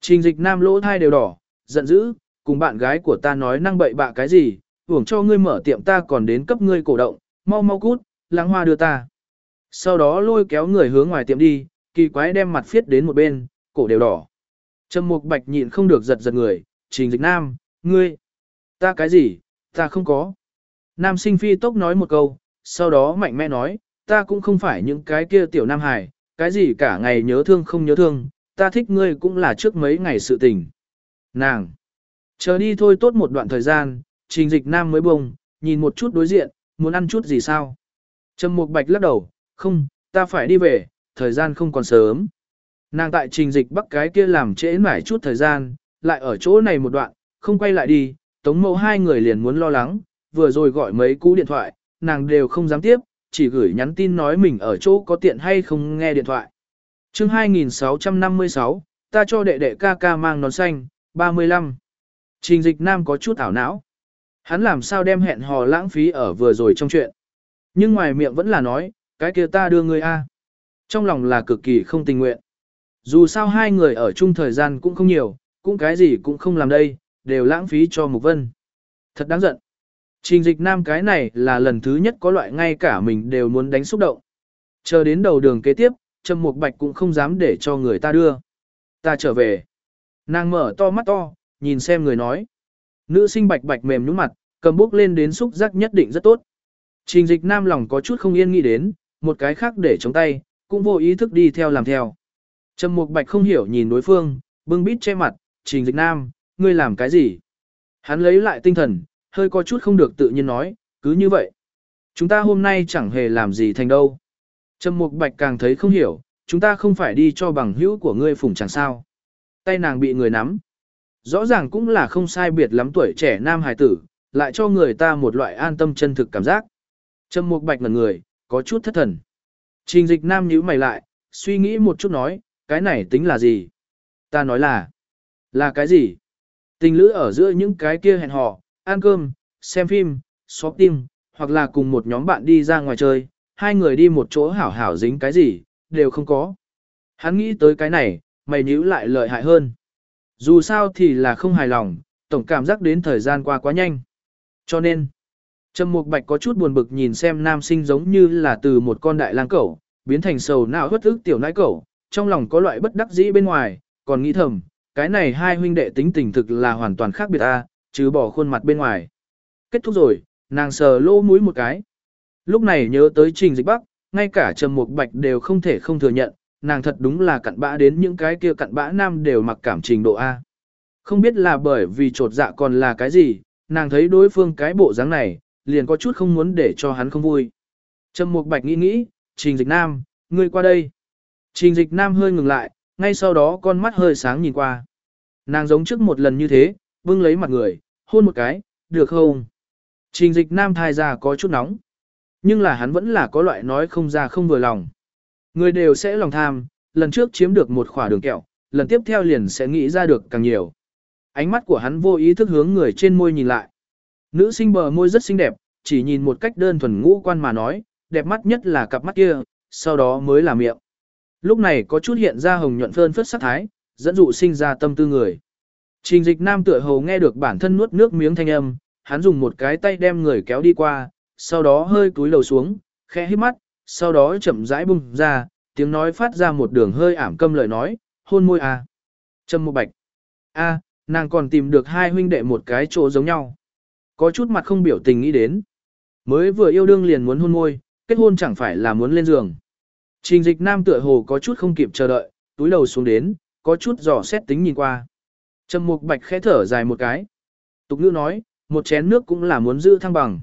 A: Trình dịch nam lỗ thai đều đỏ, giận dữ, cùng bạn gái của ta nói năng bậy bạ cái gì, hưởng cho ngươi mở tiệm ta còn đến cấp ngươi cổ động, mau mau cút, lãng hoa đưa ta. Sau đó lôi kéo người hướng ngoài tiệm đi, kỳ quái đem mặt phiết đến một bên, cổ đều đỏ. Trầm mục bạch nhịn không được giật giật người, trình dịch nam, ngươi, ta cái gì, ta không có. Nam sinh phi tốc nói một câu, sau đó mạnh mẽ nói, ta cũng không phải những cái kia tiểu nam hải, cái gì cả ngày nhớ thương không nhớ thương, ta thích ngươi cũng là trước mấy ngày sự tình. Nàng, chờ đi thôi tốt một đoạn thời gian, trình dịch nam mới bông, nhìn một chút đối diện, muốn ăn chút gì sao. Trầm mục bạch lắc đầu, không, ta phải đi về, thời gian không còn sớm. Nàng tại trình dịch bắc cái kia làm trễ mãi chút thời gian, lại ở chỗ này một đoạn, không quay lại đi, tống mẫu hai người liền muốn lo lắng, vừa rồi gọi mấy cú điện thoại, nàng đều không dám tiếp, chỉ gửi nhắn tin nói mình ở chỗ có tiện hay không nghe điện thoại. chương 2656, ta cho đệ đệ ca ca mang nón xanh, 35. Trình dịch nam có chút ảo não. Hắn làm sao đem hẹn hò lãng phí ở vừa rồi trong chuyện. Nhưng ngoài miệng vẫn là nói, cái kia ta đưa người A. Trong lòng là cực kỳ không tình nguyện. Dù sao hai người ở chung thời gian cũng không nhiều, cũng cái gì cũng không làm đây, đều lãng phí cho Mục Vân. Thật đáng giận. Trình dịch nam cái này là lần thứ nhất có loại ngay cả mình đều muốn đánh xúc động. Chờ đến đầu đường kế tiếp, Trầm Mục Bạch cũng không dám để cho người ta đưa. Ta trở về. Nàng mở to mắt to, nhìn xem người nói. Nữ sinh bạch bạch mềm nhúng mặt, cầm bước lên đến xúc giác nhất định rất tốt. Trình dịch nam lòng có chút không yên nghĩ đến, một cái khác để chống tay, cũng vô ý thức đi theo làm theo. Trầm Mục Bạch không hiểu nhìn đối phương, bưng bít che mặt, trình dịch nam, ngươi làm cái gì? Hắn lấy lại tinh thần, hơi có chút không được tự nhiên nói, cứ như vậy. Chúng ta hôm nay chẳng hề làm gì thành đâu. Trầm Mục Bạch càng thấy không hiểu, chúng ta không phải đi cho bằng hữu của ngươi phụng chẳng sao. Tay nàng bị người nắm. Rõ ràng cũng là không sai biệt lắm tuổi trẻ nam hài tử, lại cho người ta một loại an tâm chân thực cảm giác. Trầm Mục Bạch ngẩn người, có chút thất thần. Trình dịch nam nhíu mày lại, suy nghĩ một chút nói, cái này tính là gì? Ta nói là, là cái gì? Tình lữ ở giữa những cái kia hẹn hò, ăn cơm, xem phim, shopping, hoặc là cùng một nhóm bạn đi ra ngoài chơi, hai người đi một chỗ hảo hảo dính cái gì, đều không có. Hắn nghĩ tới cái này, mày nhíu lại lợi hại hơn. Dù sao thì là không hài lòng, tổng cảm giác đến thời gian qua quá nhanh. Cho nên, Trầm Mục Bạch có chút buồn bực nhìn xem nam sinh giống như là từ một con đại lang cẩu, biến thành sầu não hất ức tiểu nãi cẩu, trong lòng có loại bất đắc dĩ bên ngoài, còn nghĩ thầm, cái này hai huynh đệ tính tình thực là hoàn toàn khác biệt a, chứ bỏ khuôn mặt bên ngoài. Kết thúc rồi, nàng sờ lỗ mũi một cái. Lúc này nhớ tới Trình Dịch Bắc, ngay cả Trầm Mục Bạch đều không thể không thừa nhận, nàng thật đúng là cặn bã đến những cái kia cặn bã nam đều mặc cảm trình độ A. Không biết là bởi vì trột dạ còn là cái gì, nàng thấy đối phương cái bộ dáng này, liền có chút không muốn để cho hắn không vui. Trầm Mục Bạch nghĩ nghĩ, Trình Dịch Nam, ngươi qua đây. Trình Dịch Nam hơi ngừng lại, ngay sau đó con mắt hơi sáng nhìn qua. Nàng giống trước một lần như thế, bưng lấy mặt người, hôn một cái, được không? Trình Dịch Nam thai ra có chút nóng. Nhưng là hắn vẫn là có loại nói không ra không vừa lòng. Người đều sẽ lòng tham, lần trước chiếm được một khỏa đường kẹo, lần tiếp theo liền sẽ nghĩ ra được càng nhiều. Ánh mắt của hắn vô ý thức hướng người trên môi nhìn lại. Nữ sinh bờ môi rất xinh đẹp, chỉ nhìn một cách đơn thuần ngũ quan mà nói, đẹp mắt nhất là cặp mắt kia, sau đó mới là miệng. Lúc này có chút hiện ra hồng nhuận phơn phất sắc thái, dẫn dụ sinh ra tâm tư người. Trình dịch nam tựa hồ nghe được bản thân nuốt nước miếng thanh âm, hắn dùng một cái tay đem người kéo đi qua, sau đó hơi cúi đầu xuống, khẽ hít mắt, sau đó chậm rãi bung ra, tiếng nói phát ra một đường hơi ảm câm lời nói, hôn môi à. Trâm một bạch. a nàng còn tìm được hai huynh đệ một cái chỗ giống nhau. Có chút mặt không biểu tình nghĩ đến. Mới vừa yêu đương liền muốn hôn môi, kết hôn chẳng phải là muốn lên giường. Trình dịch nam tựa hồ có chút không kịp chờ đợi, túi đầu xuống đến, có chút giỏ xét tính nhìn qua. Trầm mục bạch khẽ thở dài một cái. Tục ngữ nói, một chén nước cũng là muốn giữ thăng bằng.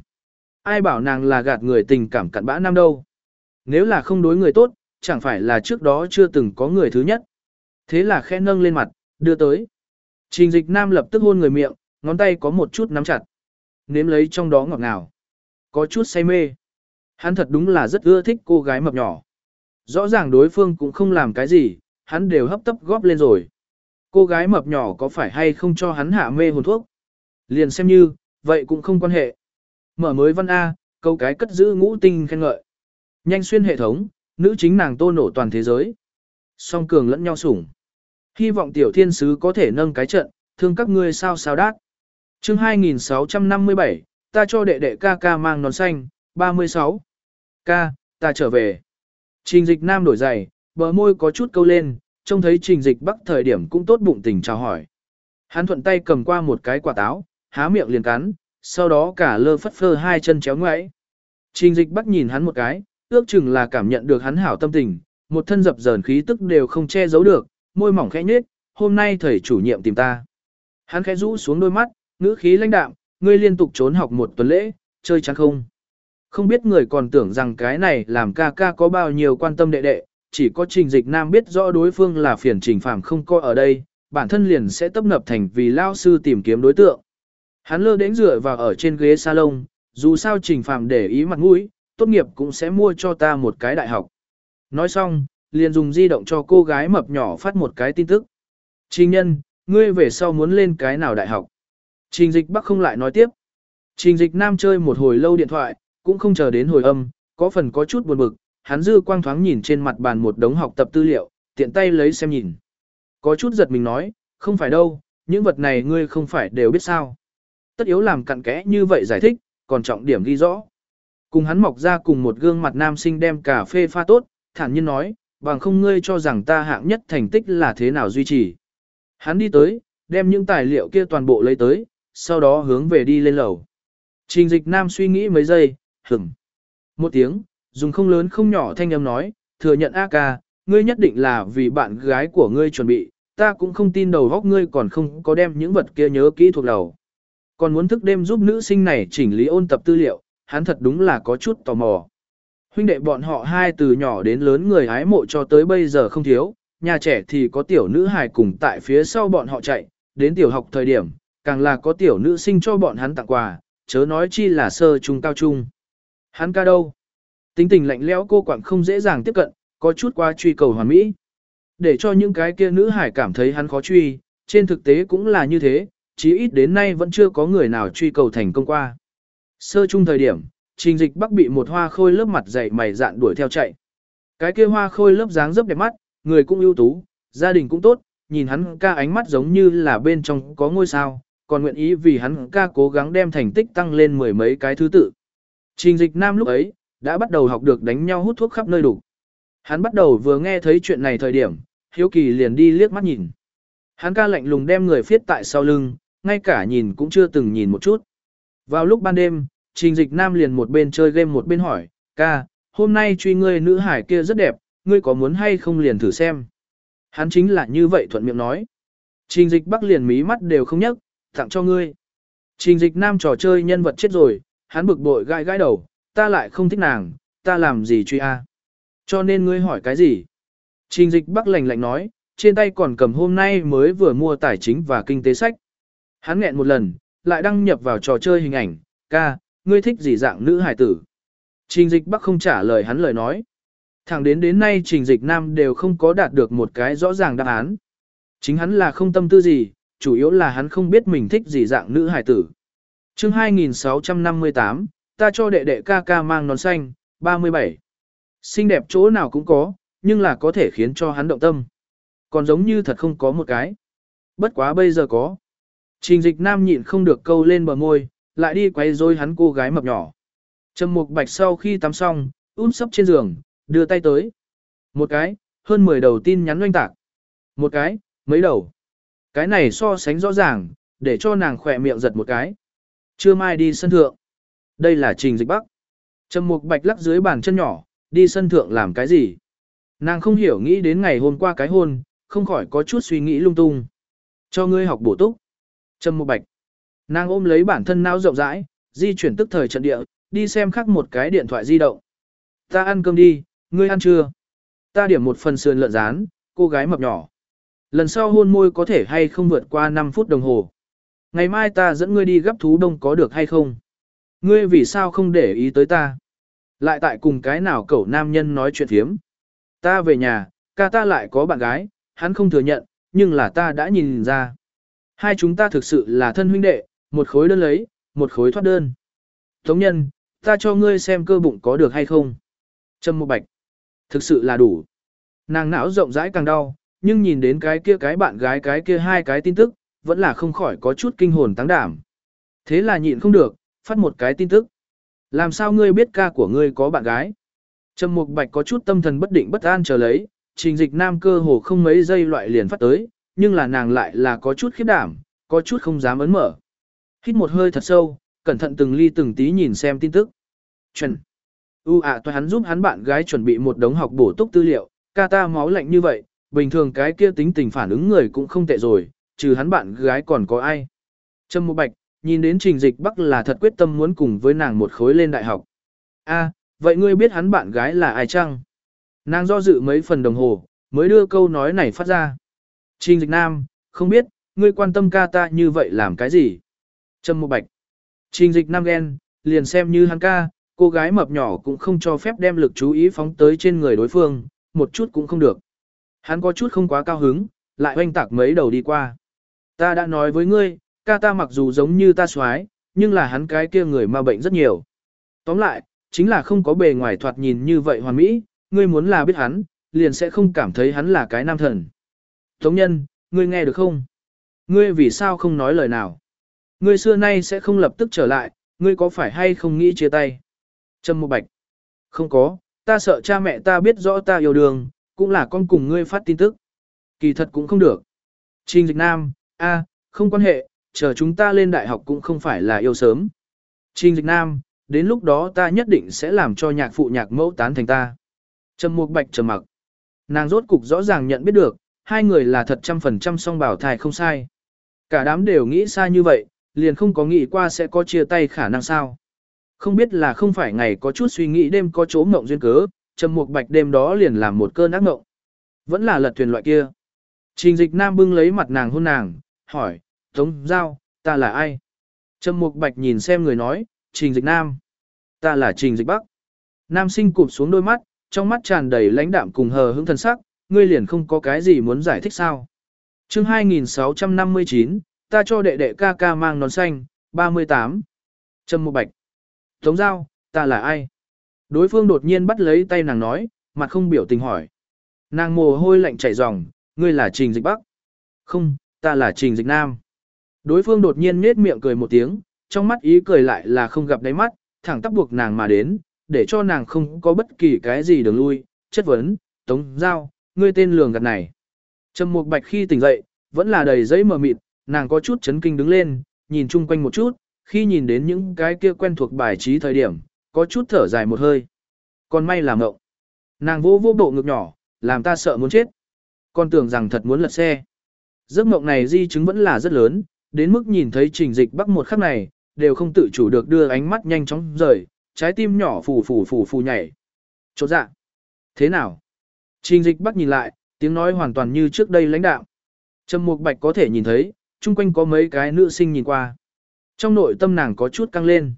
A: Ai bảo nàng là gạt người tình cảm cặn bã nam đâu. Nếu là không đối người tốt, chẳng phải là trước đó chưa từng có người thứ nhất. Thế là khẽ nâng lên mặt, đưa tới. Trình dịch nam lập tức hôn người miệng, ngón tay có một chút nắm chặt. Nếm lấy trong đó ngọt ngào. Có chút say mê. Hắn thật đúng là rất ưa thích cô gái mập nhỏ. Rõ ràng đối phương cũng không làm cái gì, hắn đều hấp tấp góp lên rồi. Cô gái mập nhỏ có phải hay không cho hắn hạ mê hồn thuốc? Liền xem như, vậy cũng không quan hệ. Mở mới văn A, câu cái cất giữ ngũ tinh khen ngợi. Nhanh xuyên hệ thống, nữ chính nàng tô nổ toàn thế giới. Song cường lẫn nhau sủng. Hy vọng tiểu thiên sứ có thể nâng cái trận, thương các ngươi sao sao đát. chương 2657, ta cho đệ đệ ca ca mang nón xanh, 36. Ca, ta trở về. Trình dịch nam đổi giày, bờ môi có chút câu lên, trông thấy trình dịch bắc thời điểm cũng tốt bụng tình chào hỏi. Hắn thuận tay cầm qua một cái quả táo, há miệng liền cắn, sau đó cả lơ phất phơ hai chân chéo ngoãi. Trình dịch bắc nhìn hắn một cái, ước chừng là cảm nhận được hắn hảo tâm tình, một thân dập dờn khí tức đều không che giấu được, môi mỏng khẽ nhếch, hôm nay thầy chủ nhiệm tìm ta. Hắn khẽ rũ xuống đôi mắt, ngữ khí lãnh đạm, ngươi liên tục trốn học một tuần lễ, chơi chán không. Không biết người còn tưởng rằng cái này làm ca ca có bao nhiêu quan tâm đệ đệ, chỉ có trình dịch nam biết rõ đối phương là phiền trình phạm không coi ở đây, bản thân liền sẽ tấp nập thành vì lao sư tìm kiếm đối tượng. Hắn lơ đến dựa vào ở trên ghế salon, dù sao trình phạm để ý mặt mũi, tốt nghiệp cũng sẽ mua cho ta một cái đại học. Nói xong, liền dùng di động cho cô gái mập nhỏ phát một cái tin tức. Trình nhân, ngươi về sau muốn lên cái nào đại học? Trình dịch bắc không lại nói tiếp. Trình dịch nam chơi một hồi lâu điện thoại, cũng không chờ đến hồi âm, có phần có chút buồn bực, hắn dư quang thoáng nhìn trên mặt bàn một đống học tập tư liệu, tiện tay lấy xem nhìn. Có chút giật mình nói, không phải đâu, những vật này ngươi không phải đều biết sao. Tất yếu làm cặn kẽ như vậy giải thích, còn trọng điểm ghi rõ. Cùng hắn mọc ra cùng một gương mặt nam sinh đem cà phê pha tốt, thản nhiên nói, bằng không ngươi cho rằng ta hạng nhất thành tích là thế nào duy trì. Hắn đi tới, đem những tài liệu kia toàn bộ lấy tới, sau đó hướng về đi lên lầu. Trình dịch nam suy nghĩ mấy giây, hửng. Một tiếng, dùng không lớn không nhỏ thanh âm nói, thừa nhận A ca, ngươi nhất định là vì bạn gái của ngươi chuẩn bị, ta cũng không tin đầu góc ngươi còn không có đem những vật kia nhớ kỹ thuộc đầu. Còn muốn thức đêm giúp nữ sinh này chỉnh lý ôn tập tư liệu, hắn thật đúng là có chút tò mò. Huynh đệ bọn họ hai từ nhỏ đến lớn người hái mộ cho tới bây giờ không thiếu, nhà trẻ thì có tiểu nữ hài cùng tại phía sau bọn họ chạy, đến tiểu học thời điểm, càng là có tiểu nữ sinh cho bọn hắn tặng quà, chớ nói chi là sơ trung cao trung. Hắn ca đâu? Tính tình lạnh lẽo cô quảng không dễ dàng tiếp cận, có chút qua truy cầu hoàn mỹ. Để cho những cái kia nữ hải cảm thấy hắn khó truy, trên thực tế cũng là như thế, chí ít đến nay vẫn chưa có người nào truy cầu thành công qua. Sơ chung thời điểm, trình dịch bắc bị một hoa khôi lớp mặt dày mày dạn đuổi theo chạy. Cái kia hoa khôi lớp dáng dấp đẹp mắt, người cũng ưu tú, gia đình cũng tốt, nhìn hắn ca ánh mắt giống như là bên trong có ngôi sao, còn nguyện ý vì hắn ca cố gắng đem thành tích tăng lên mười mấy cái thứ tự. Trình dịch nam lúc ấy, đã bắt đầu học được đánh nhau hút thuốc khắp nơi đủ. Hắn bắt đầu vừa nghe thấy chuyện này thời điểm, hiếu kỳ liền đi liếc mắt nhìn. Hắn ca lạnh lùng đem người phiết tại sau lưng, ngay cả nhìn cũng chưa từng nhìn một chút. Vào lúc ban đêm, trình dịch nam liền một bên chơi game một bên hỏi, ca, hôm nay truy ngươi nữ hải kia rất đẹp, ngươi có muốn hay không liền thử xem. Hắn chính là như vậy thuận miệng nói. Trình dịch bắc liền mí mắt đều không nhấc, tặng cho ngươi. Trình dịch nam trò chơi nhân vật chết rồi, hắn bực bội gai gai đầu, ta lại không thích nàng, ta làm gì truy a? Cho nên ngươi hỏi cái gì? Trình dịch bắc lạnh lạnh nói, trên tay còn cầm hôm nay mới vừa mua tài chính và kinh tế sách. Hắn nghẹn một lần, lại đăng nhập vào trò chơi hình ảnh, ca, ngươi thích gì dạng nữ hải tử. Trình dịch bắc không trả lời hắn lời nói. Thẳng đến đến nay trình dịch nam đều không có đạt được một cái rõ ràng đáp án. Chính hắn là không tâm tư gì, chủ yếu là hắn không biết mình thích gì dạng nữ hải tử chương 2658, ta cho đệ đệ ca ca mang nón xanh, 37. Xinh đẹp chỗ nào cũng có, nhưng là có thể khiến cho hắn động tâm. Còn giống như thật không có một cái. Bất quá bây giờ có. Trình dịch nam nhịn không được câu lên bờ môi, lại đi quay rối hắn cô gái mập nhỏ. Trầm mục bạch sau khi tắm xong, út sấp trên giường, đưa tay tới. Một cái, hơn 10 đầu tin nhắn oanh tạc. Một cái, mấy đầu. Cái này so sánh rõ ràng, để cho nàng khỏe miệng giật một cái. Chưa mai đi sân thượng. Đây là trình dịch bắc. Trầm mục bạch lắc dưới bàn chân nhỏ, đi sân thượng làm cái gì? Nàng không hiểu nghĩ đến ngày hôm qua cái hôn, không khỏi có chút suy nghĩ lung tung. Cho ngươi học bổ túc. Trầm mục bạch. Nàng ôm lấy bản thân não rộng rãi, di chuyển tức thời trận địa, đi xem khắc một cái điện thoại di động. Ta ăn cơm đi, ngươi ăn chưa? Ta điểm một phần sườn lợn rán, cô gái mập nhỏ. Lần sau hôn môi có thể hay không vượt qua 5 phút đồng hồ. Ngày mai ta dẫn ngươi đi gấp thú đông có được hay không? Ngươi vì sao không để ý tới ta? Lại tại cùng cái nào cậu nam nhân nói chuyện thiếm? Ta về nhà, ca ta lại có bạn gái, hắn không thừa nhận, nhưng là ta đã nhìn ra. Hai chúng ta thực sự là thân huynh đệ, một khối đơn lấy, một khối thoát đơn. Tống nhân, ta cho ngươi xem cơ bụng có được hay không? Trâm một bạch. Thực sự là đủ. Nàng não rộng rãi càng đau, nhưng nhìn đến cái kia cái bạn gái cái kia hai cái tin tức, vẫn là không khỏi có chút kinh hồn tăng đảm. Thế là nhịn không được, phát một cái tin tức. Làm sao ngươi biết ca của ngươi có bạn gái? Trầm Mục Bạch có chút tâm thần bất định bất an chờ lấy, trình dịch nam cơ hồ không mấy giây loại liền phát tới, nhưng là nàng lại là có chút khiếp đảm, có chút không dám ấn mở. Hít một hơi thật sâu, cẩn thận từng ly từng tí nhìn xem tin tức. Chuẩn. U ạ à, hắn giúp hắn bạn gái chuẩn bị một đống học bổ túc tư liệu, ca ta máu lạnh như vậy, bình thường cái kia tính tình phản ứng người cũng không tệ rồi, trừ hắn bạn gái còn có ai. Trâm Mộ Bạch, nhìn đến Trình Dịch Bắc là thật quyết tâm muốn cùng với nàng một khối lên đại học. A, vậy ngươi biết hắn bạn gái là ai chăng? Nàng do dự mấy phần đồng hồ, mới đưa câu nói này phát ra. Trình Dịch Nam, không biết, ngươi quan tâm ca ta như vậy làm cái gì? Trâm Mộ Bạch. Trình Dịch Nam ghen, liền xem như hắn ca, cô gái mập nhỏ cũng không cho phép đem lực chú ý phóng tới trên người đối phương, một chút cũng không được. Hắn có chút không quá cao hứng, lại hoanh tạc mấy đầu đi qua. Ta đã nói với ngươi, ca ta mặc dù giống như ta xoái, nhưng là hắn cái kia người ma bệnh rất nhiều. Tóm lại, chính là không có bề ngoài thoạt nhìn như vậy hoàn mỹ, ngươi muốn là biết hắn, liền sẽ không cảm thấy hắn là cái nam thần. Tống nhân, ngươi nghe được không? Ngươi vì sao không nói lời nào? Ngươi xưa nay sẽ không lập tức trở lại, ngươi có phải hay không nghĩ chia tay? Trâm Mộ Bạch. Không có, ta sợ cha mẹ ta biết rõ ta yêu đương, cũng là con cùng ngươi phát tin tức. Kỳ thật cũng không được. Trình dịch nam, a, không quan hệ, chờ chúng ta lên đại học cũng không phải là yêu sớm. Trình dịch nam, đến lúc đó ta nhất định sẽ làm cho nhạc phụ nhạc mẫu tán thành ta. Trầm mục bạch trầm mặc. Nàng rốt cục rõ ràng nhận biết được, hai người là thật trăm phần trăm song bảo thai không sai. Cả đám đều nghĩ xa như vậy, liền không có nghĩ qua sẽ có chia tay khả năng sao. Không biết là không phải ngày có chút suy nghĩ đêm có chỗ mộng duyên cớ, Trầm Mục Bạch đêm đó liền làm một cơn ác mộng. Vẫn là lật thuyền loại kia. Trình Dịch Nam bưng lấy mặt nàng hôn nàng, hỏi, Tống Giao, ta là ai? Trầm Mục Bạch nhìn xem người nói, Trình Dịch Nam. Ta là Trình Dịch Bắc. Nam sinh cụp xuống đôi mắt, trong mắt tràn đầy lãnh đạm cùng hờ hững thần sắc, ngươi liền không có cái gì muốn giải thích sao? Chương 2659, ta cho đệ đệ ca ca mang nón xanh, 38. Trầm Mục Bạch. Tống Giao, ta là ai? Đối phương đột nhiên bắt lấy tay nàng nói, mặt không biểu tình hỏi. Nàng mồ hôi lạnh chảy ròng, ngươi là Trình Dịch Bắc. Không, ta là Trình Dịch Nam. Đối phương đột nhiên nết miệng cười một tiếng, trong mắt ý cười lại là không gặp đáy mắt, thẳng tắp buộc nàng mà đến, để cho nàng không có bất kỳ cái gì đường lui, chất vấn, tống giao, ngươi tên lường gạt này. Trầm Mục Bạch khi tỉnh dậy, vẫn là đầy giấy mờ mịt, nàng có chút chấn kinh đứng lên, nhìn chung quanh một chút, khi nhìn đến những cái kia quen thuộc bài trí thời điểm, có chút thở dài một hơi. Còn may là ngộng. Nàng vô vô bộ ngực nhỏ, làm ta sợ muốn chết. Con tưởng rằng thật muốn lật xe. Giấc mộng này di chứng vẫn là rất lớn, đến mức nhìn thấy trình dịch bắc một khắc này, đều không tự chủ được đưa ánh mắt nhanh chóng rời, trái tim nhỏ phù phù phù phù nhảy. chỗ dạ. Thế nào? Trình dịch bắc nhìn lại, tiếng nói hoàn toàn như trước đây lãnh đạo. Trầm Mục Bạch có thể nhìn thấy, chung quanh có mấy cái nữ sinh nhìn qua. Trong nội tâm nàng có chút căng lên.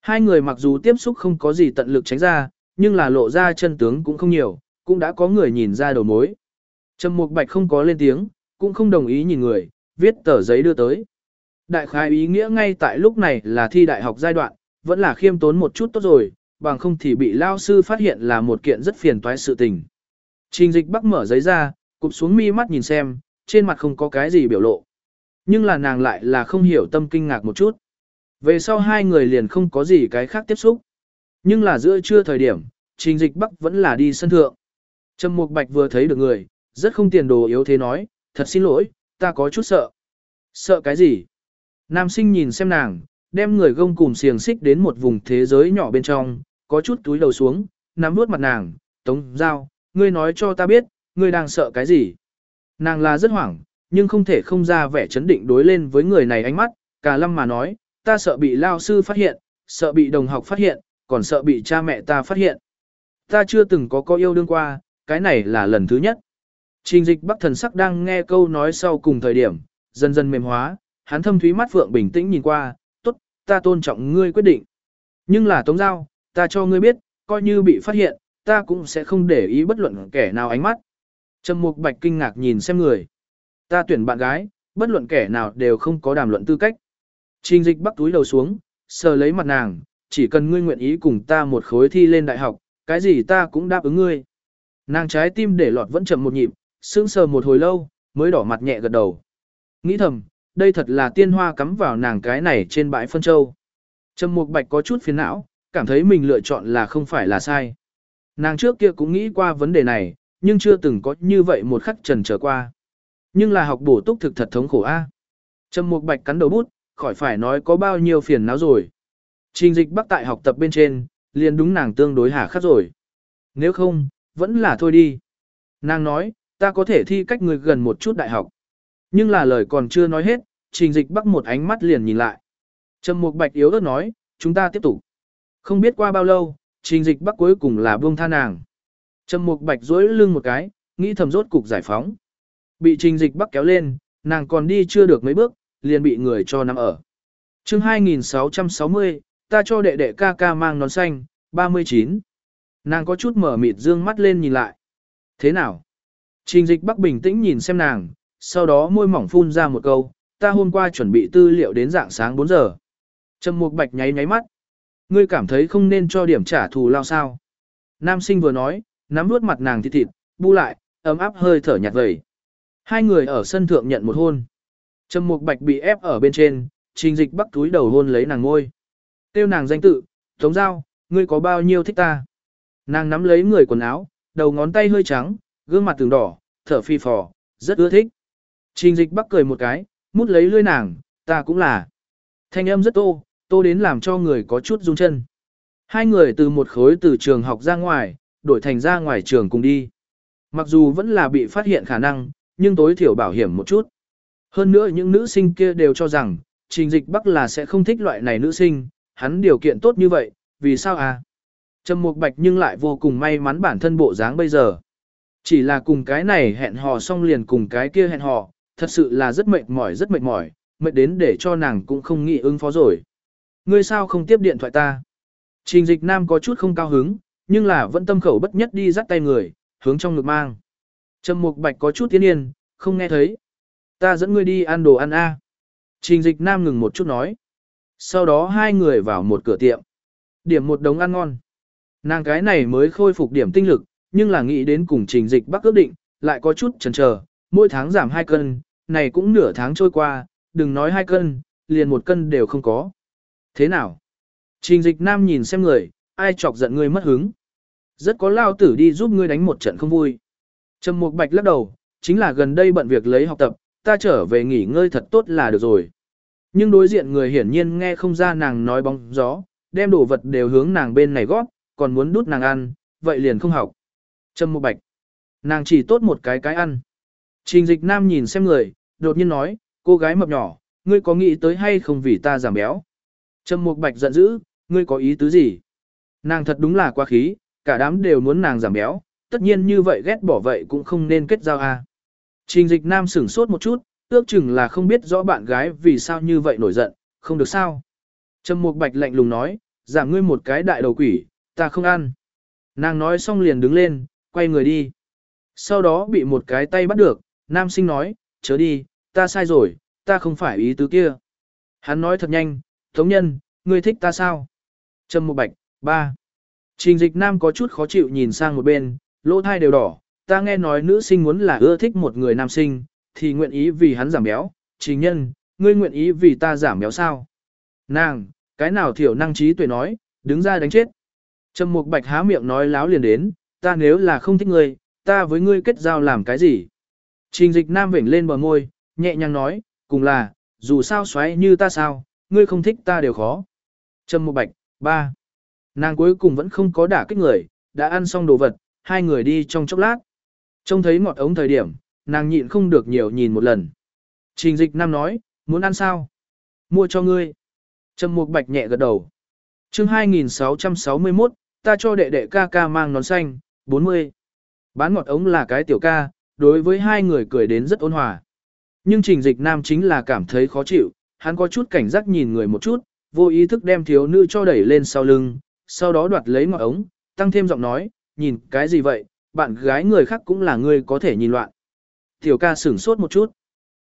A: Hai người mặc dù tiếp xúc không có gì tận lực tránh ra, nhưng là lộ ra chân tướng cũng không nhiều, cũng đã có người nhìn ra đầu mối. Trầm Mục Bạch không có lên tiếng, cũng không đồng ý nhìn người, viết tờ giấy đưa tới. Đại khái ý nghĩa ngay tại lúc này là thi đại học giai đoạn, vẫn là khiêm tốn một chút tốt rồi, bằng không thì bị lao sư phát hiện là một kiện rất phiền toái sự tình. Trình dịch bắc mở giấy ra, cụp xuống mi mắt nhìn xem, trên mặt không có cái gì biểu lộ. Nhưng là nàng lại là không hiểu tâm kinh ngạc một chút. Về sau hai người liền không có gì cái khác tiếp xúc. Nhưng là giữa trưa thời điểm, trình dịch bắc vẫn là đi sân thượng. Trầm Mục Bạch vừa thấy được người, rất không tiền đồ yếu thế nói, thật xin lỗi, ta có chút sợ. Sợ cái gì? Nam sinh nhìn xem nàng, đem người gông cùm xiềng xích đến một vùng thế giới nhỏ bên trong, có chút túi đầu xuống, nắm vuốt mặt nàng, tống giao, ngươi nói cho ta biết, ngươi đang sợ cái gì? Nàng là rất hoảng, nhưng không thể không ra vẻ chấn định đối lên với người này ánh mắt, cả lâm mà nói, ta sợ bị lao sư phát hiện, sợ bị đồng học phát hiện, còn sợ bị cha mẹ ta phát hiện. Ta chưa từng có có yêu đương qua, cái này là lần thứ nhất. Trình dịch bắc thần sắc đang nghe câu nói sau cùng thời điểm, dần dần mềm hóa, hắn thâm thúy mắt phượng bình tĩnh nhìn qua, tốt, ta tôn trọng ngươi quyết định. Nhưng là tống giao, ta cho ngươi biết, coi như bị phát hiện, ta cũng sẽ không để ý bất luận kẻ nào ánh mắt. Trầm mục bạch kinh ngạc nhìn xem người. Ta tuyển bạn gái, bất luận kẻ nào đều không có đàm luận tư cách. Trình dịch bắc túi đầu xuống, sờ lấy mặt nàng, chỉ cần ngươi nguyện ý cùng ta một khối thi lên đại học, cái gì ta cũng đáp ứng ngươi. Nàng trái tim để lọt vẫn chậm một nhịp, sững sờ một hồi lâu, mới đỏ mặt nhẹ gật đầu. Nghĩ thầm, đây thật là tiên hoa cắm vào nàng cái này trên bãi phân châu. Trầm Mục Bạch có chút phiền não, cảm thấy mình lựa chọn là không phải là sai. Nàng trước kia cũng nghĩ qua vấn đề này, nhưng chưa từng có như vậy một khắc trần trở qua. Nhưng là học bổ túc thực thật thống khổ a. Trầm Mục Bạch cắn đầu bút, khỏi phải nói có bao nhiêu phiền não rồi. Trình dịch bắc tại học tập bên trên, liền đúng nàng tương đối hà khắc rồi. Nếu không, vẫn là thôi đi. Nàng nói, ta có thể thi cách người gần một chút đại học. Nhưng là lời còn chưa nói hết, trình dịch bắc một ánh mắt liền nhìn lại. Trầm mục bạch yếu ớt nói, chúng ta tiếp tục. Không biết qua bao lâu, trình dịch bắc cuối cùng là buông tha nàng. Trầm mục bạch dối lưng một cái, nghĩ thầm rốt cục giải phóng. Bị trình dịch bắc kéo lên, nàng còn đi chưa được mấy bước, liền bị người cho nằm ở. chương 2660, ta cho đệ đệ ca ca mang nón xanh, 39. Nàng có chút mở mịt dương mắt lên nhìn lại. Thế nào? Trình dịch bắc bình tĩnh nhìn xem nàng, sau đó môi mỏng phun ra một câu, ta hôm qua chuẩn bị tư liệu đến dạng sáng 4 giờ. Trầm Mục Bạch nháy nháy mắt. Ngươi cảm thấy không nên cho điểm trả thù lao sao? Nam sinh vừa nói, nắm nuốt mặt nàng thịt thịt, bu lại, ấm áp hơi thở nhạt vẩy. Hai người ở sân thượng nhận một hôn. Trầm Mục Bạch bị ép ở bên trên, Trình Dịch Bắc túi đầu hôn lấy nàng ngôi. Tiêu nàng danh tự, "Tống Giao, ngươi có bao nhiêu thích ta?" Nàng nắm lấy người quần áo, đầu ngón tay hơi trắng, gương mặt từng đỏ, thở phi phò, rất ưa thích. Trình dịch bắc cười một cái, mút lấy lưỡi nàng, ta cũng là. Thanh âm rất tô, tô đến làm cho người có chút run chân. Hai người từ một khối từ trường học ra ngoài, đổi thành ra ngoài trường cùng đi. Mặc dù vẫn là bị phát hiện khả năng, nhưng tối thiểu bảo hiểm một chút. Hơn nữa những nữ sinh kia đều cho rằng, trình dịch bắc là sẽ không thích loại này nữ sinh, hắn điều kiện tốt như vậy, vì sao à? Trầm Mục Bạch nhưng lại vô cùng may mắn bản thân bộ dáng bây giờ. Chỉ là cùng cái này hẹn hò xong liền cùng cái kia hẹn hò, thật sự là rất mệt mỏi rất mệt mỏi, mệt đến để cho nàng cũng không nghĩ ứng phó rồi. Ngươi sao không tiếp điện thoại ta? Trình dịch nam có chút không cao hứng, nhưng là vẫn tâm khẩu bất nhất đi dắt tay người, hướng trong ngực mang. Trầm Mục Bạch có chút tiến yên, không nghe thấy. Ta dẫn ngươi đi ăn đồ ăn a. Trình dịch nam ngừng một chút nói. Sau đó hai người vào một cửa tiệm. Điểm một đống ăn ngon. Nàng cái này mới khôi phục điểm tinh lực, nhưng là nghĩ đến cùng trình dịch bắc ước định, lại có chút chần chờ, mỗi tháng giảm 2 cân, này cũng nửa tháng trôi qua, đừng nói hai cân, liền một cân đều không có. Thế nào? Trình dịch nam nhìn xem người, ai chọc giận ngươi mất hứng. Rất có lao tử đi giúp ngươi đánh một trận không vui. Trầm Mục Bạch lắc đầu, chính là gần đây bận việc lấy học tập, ta trở về nghỉ ngơi thật tốt là được rồi. Nhưng đối diện người hiển nhiên nghe không ra nàng nói bóng gió, đem đồ vật đều hướng nàng bên này gót, còn muốn đút nàng ăn, vậy liền không học. Trầm Mục Bạch, nàng chỉ tốt một cái cái ăn. Trình dịch nam nhìn xem người, đột nhiên nói, cô gái mập nhỏ, ngươi có nghĩ tới hay không vì ta giảm béo? Trầm Mục Bạch giận dữ, ngươi có ý tứ gì? Nàng thật đúng là quá khí, cả đám đều muốn nàng giảm béo, tất nhiên như vậy ghét bỏ vậy cũng không nên kết giao a. Trình dịch nam sửng sốt một chút, ước chừng là không biết rõ bạn gái vì sao như vậy nổi giận, không được sao. Trầm Mục Bạch lạnh lùng nói, giảm ngươi một cái đại đầu quỷ, ta không ăn. Nàng nói xong liền đứng lên, quay người đi. Sau đó bị một cái tay bắt được, nam sinh nói, chớ đi, ta sai rồi, ta không phải ý tứ kia. Hắn nói thật nhanh, Tống nhân, ngươi thích ta sao? Trầm Mục Bạch, ba. Trình dịch nam có chút khó chịu nhìn sang một bên, lỗ thai đều đỏ, ta nghe nói nữ sinh muốn là ưa thích một người nam sinh, thì nguyện ý vì hắn giảm béo, trình nhân, ngươi nguyện ý vì ta giảm béo sao? Nàng, cái nào thiểu năng trí tuệ nói, đứng ra đánh chết. Trầm Mục Bạch há miệng nói láo liền đến, ta nếu là không thích ngươi, ta với ngươi kết giao làm cái gì? Trình dịch nam vểnh lên bờ môi, nhẹ nhàng nói, cùng là, dù sao xoáy như ta sao, ngươi không thích ta đều khó. Trâm một Bạch, ba. Nàng cuối cùng vẫn không có đả kích người, đã ăn xong đồ vật, hai người đi trong chốc lát. Trông thấy ngọt ống thời điểm, nàng nhịn không được nhiều nhìn một lần. Trình dịch nam nói, muốn ăn sao? Mua cho ngươi. Trâm Mục Bạch nhẹ gật đầu. chương 2661, ta cho đệ đệ ca ca mang nón xanh, 40. Bán ngọt ống là cái tiểu ca, đối với hai người cười đến rất ôn hòa. Nhưng trình dịch nam chính là cảm thấy khó chịu, hắn có chút cảnh giác nhìn người một chút, vô ý thức đem thiếu nữ cho đẩy lên sau lưng, sau đó đoạt lấy ngọt ống, tăng thêm giọng nói, nhìn cái gì vậy, bạn gái người khác cũng là người có thể nhìn loạn. Tiểu ca sửng sốt một chút.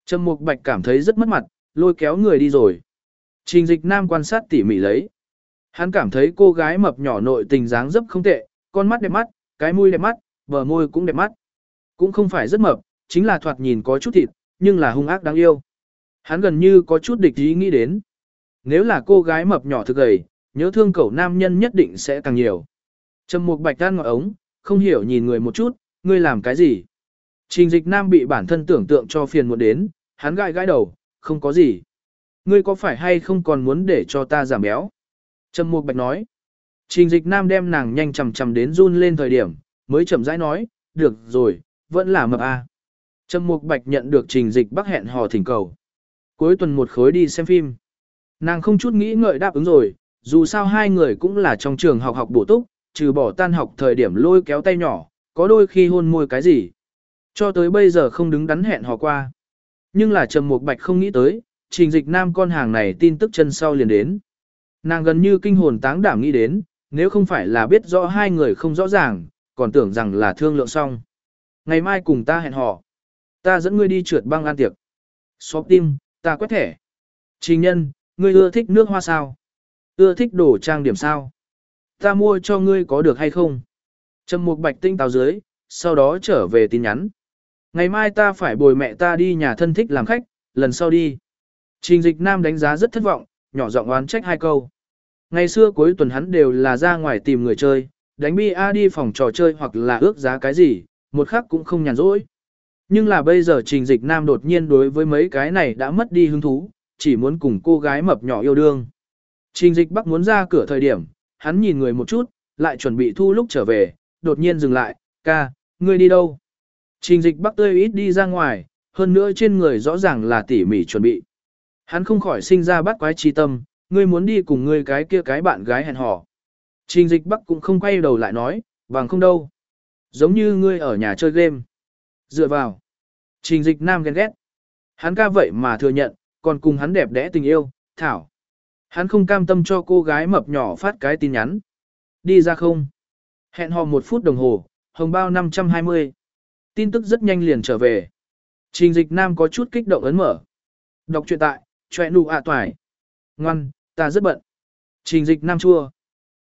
A: Trầm Mục Bạch cảm thấy rất mất mặt, lôi kéo người đi rồi. Trình dịch nam quan sát tỉ mỉ lấy. Hắn cảm thấy cô gái mập nhỏ nội tình dáng dấp không tệ, con mắt đẹp mắt, cái mũi đẹp mắt, bờ môi cũng đẹp mắt. Cũng không phải rất mập, chính là thoạt nhìn có chút thịt, nhưng là hung ác đáng yêu. Hắn gần như có chút địch ý nghĩ đến. Nếu là cô gái mập nhỏ thực gầy, nhớ thương cậu nam nhân nhất định sẽ càng nhiều. Trầm Mục Bạch tan ngọt ống, không hiểu nhìn người một chút, ngươi làm cái gì? Trình dịch nam bị bản thân tưởng tượng cho phiền muộn đến, hắn gãi gãi đầu, không có gì. Ngươi có phải hay không còn muốn để cho ta giảm béo? Trầm Mục Bạch nói. Trình dịch nam đem nàng nhanh chầm chầm đến run lên thời điểm, mới chậm rãi nói, được rồi, vẫn là mập a. À. Trầm Mục Bạch nhận được trình dịch bắc hẹn hò thỉnh cầu. Cuối tuần một khối đi xem phim. Nàng không chút nghĩ ngợi đáp ứng rồi, dù sao hai người cũng là trong trường học học bổ túc, trừ bỏ tan học thời điểm lôi kéo tay nhỏ, có đôi khi hôn môi cái gì. Cho tới bây giờ không đứng đắn hẹn hò qua. Nhưng là Trầm Mục Bạch không nghĩ tới, trình dịch nam con hàng này tin tức chân sau liền đến. Nàng gần như kinh hồn táng đảm nghĩ đến, nếu không phải là biết rõ hai người không rõ ràng, còn tưởng rằng là thương lượng xong. Ngày mai cùng ta hẹn hò. Ta dẫn ngươi đi trượt băng ăn tiệc. Xóp tim, ta quét thẻ. Trình nhân, ngươi ưa thích nước hoa sao? Ưa thích đồ trang điểm sao? Ta mua cho ngươi có được hay không? Trầm Mục Bạch tinh táo dưới, sau đó trở về tin nhắn. Ngày mai ta phải bồi mẹ ta đi nhà thân thích làm khách, lần sau đi. Trình dịch nam đánh giá rất thất vọng, nhỏ giọng oán trách hai câu. Ngày xưa cuối tuần hắn đều là ra ngoài tìm người chơi, đánh bi a đi phòng trò chơi hoặc là ước giá cái gì, một khắc cũng không nhàn rỗi. Nhưng là bây giờ trình dịch nam đột nhiên đối với mấy cái này đã mất đi hứng thú, chỉ muốn cùng cô gái mập nhỏ yêu đương. Trình dịch bắc muốn ra cửa thời điểm, hắn nhìn người một chút, lại chuẩn bị thu lúc trở về, đột nhiên dừng lại, ca, ngươi đi đâu? Trình dịch bắc tươi ít đi ra ngoài, hơn nữa trên người rõ ràng là tỉ mỉ chuẩn bị. Hắn không khỏi sinh ra bắt quái trí tâm, ngươi muốn đi cùng ngươi cái kia cái bạn gái hẹn hò. Trình dịch bắc cũng không quay đầu lại nói, bằng không đâu. Giống như ngươi ở nhà chơi game. Dựa vào. Trình dịch nam ghen ghét. Hắn ca vậy mà thừa nhận, còn cùng hắn đẹp đẽ tình yêu, thảo. Hắn không cam tâm cho cô gái mập nhỏ phát cái tin nhắn. Đi ra không? Hẹn hò một phút đồng hồ, hồng bao 520. Tin tức rất nhanh liền trở về. Trình dịch nam có chút kích động ấn mở. Đọc truyện tại, chòe nụ ạ à toài. Ngoan, ta rất bận. Trình dịch nam chua.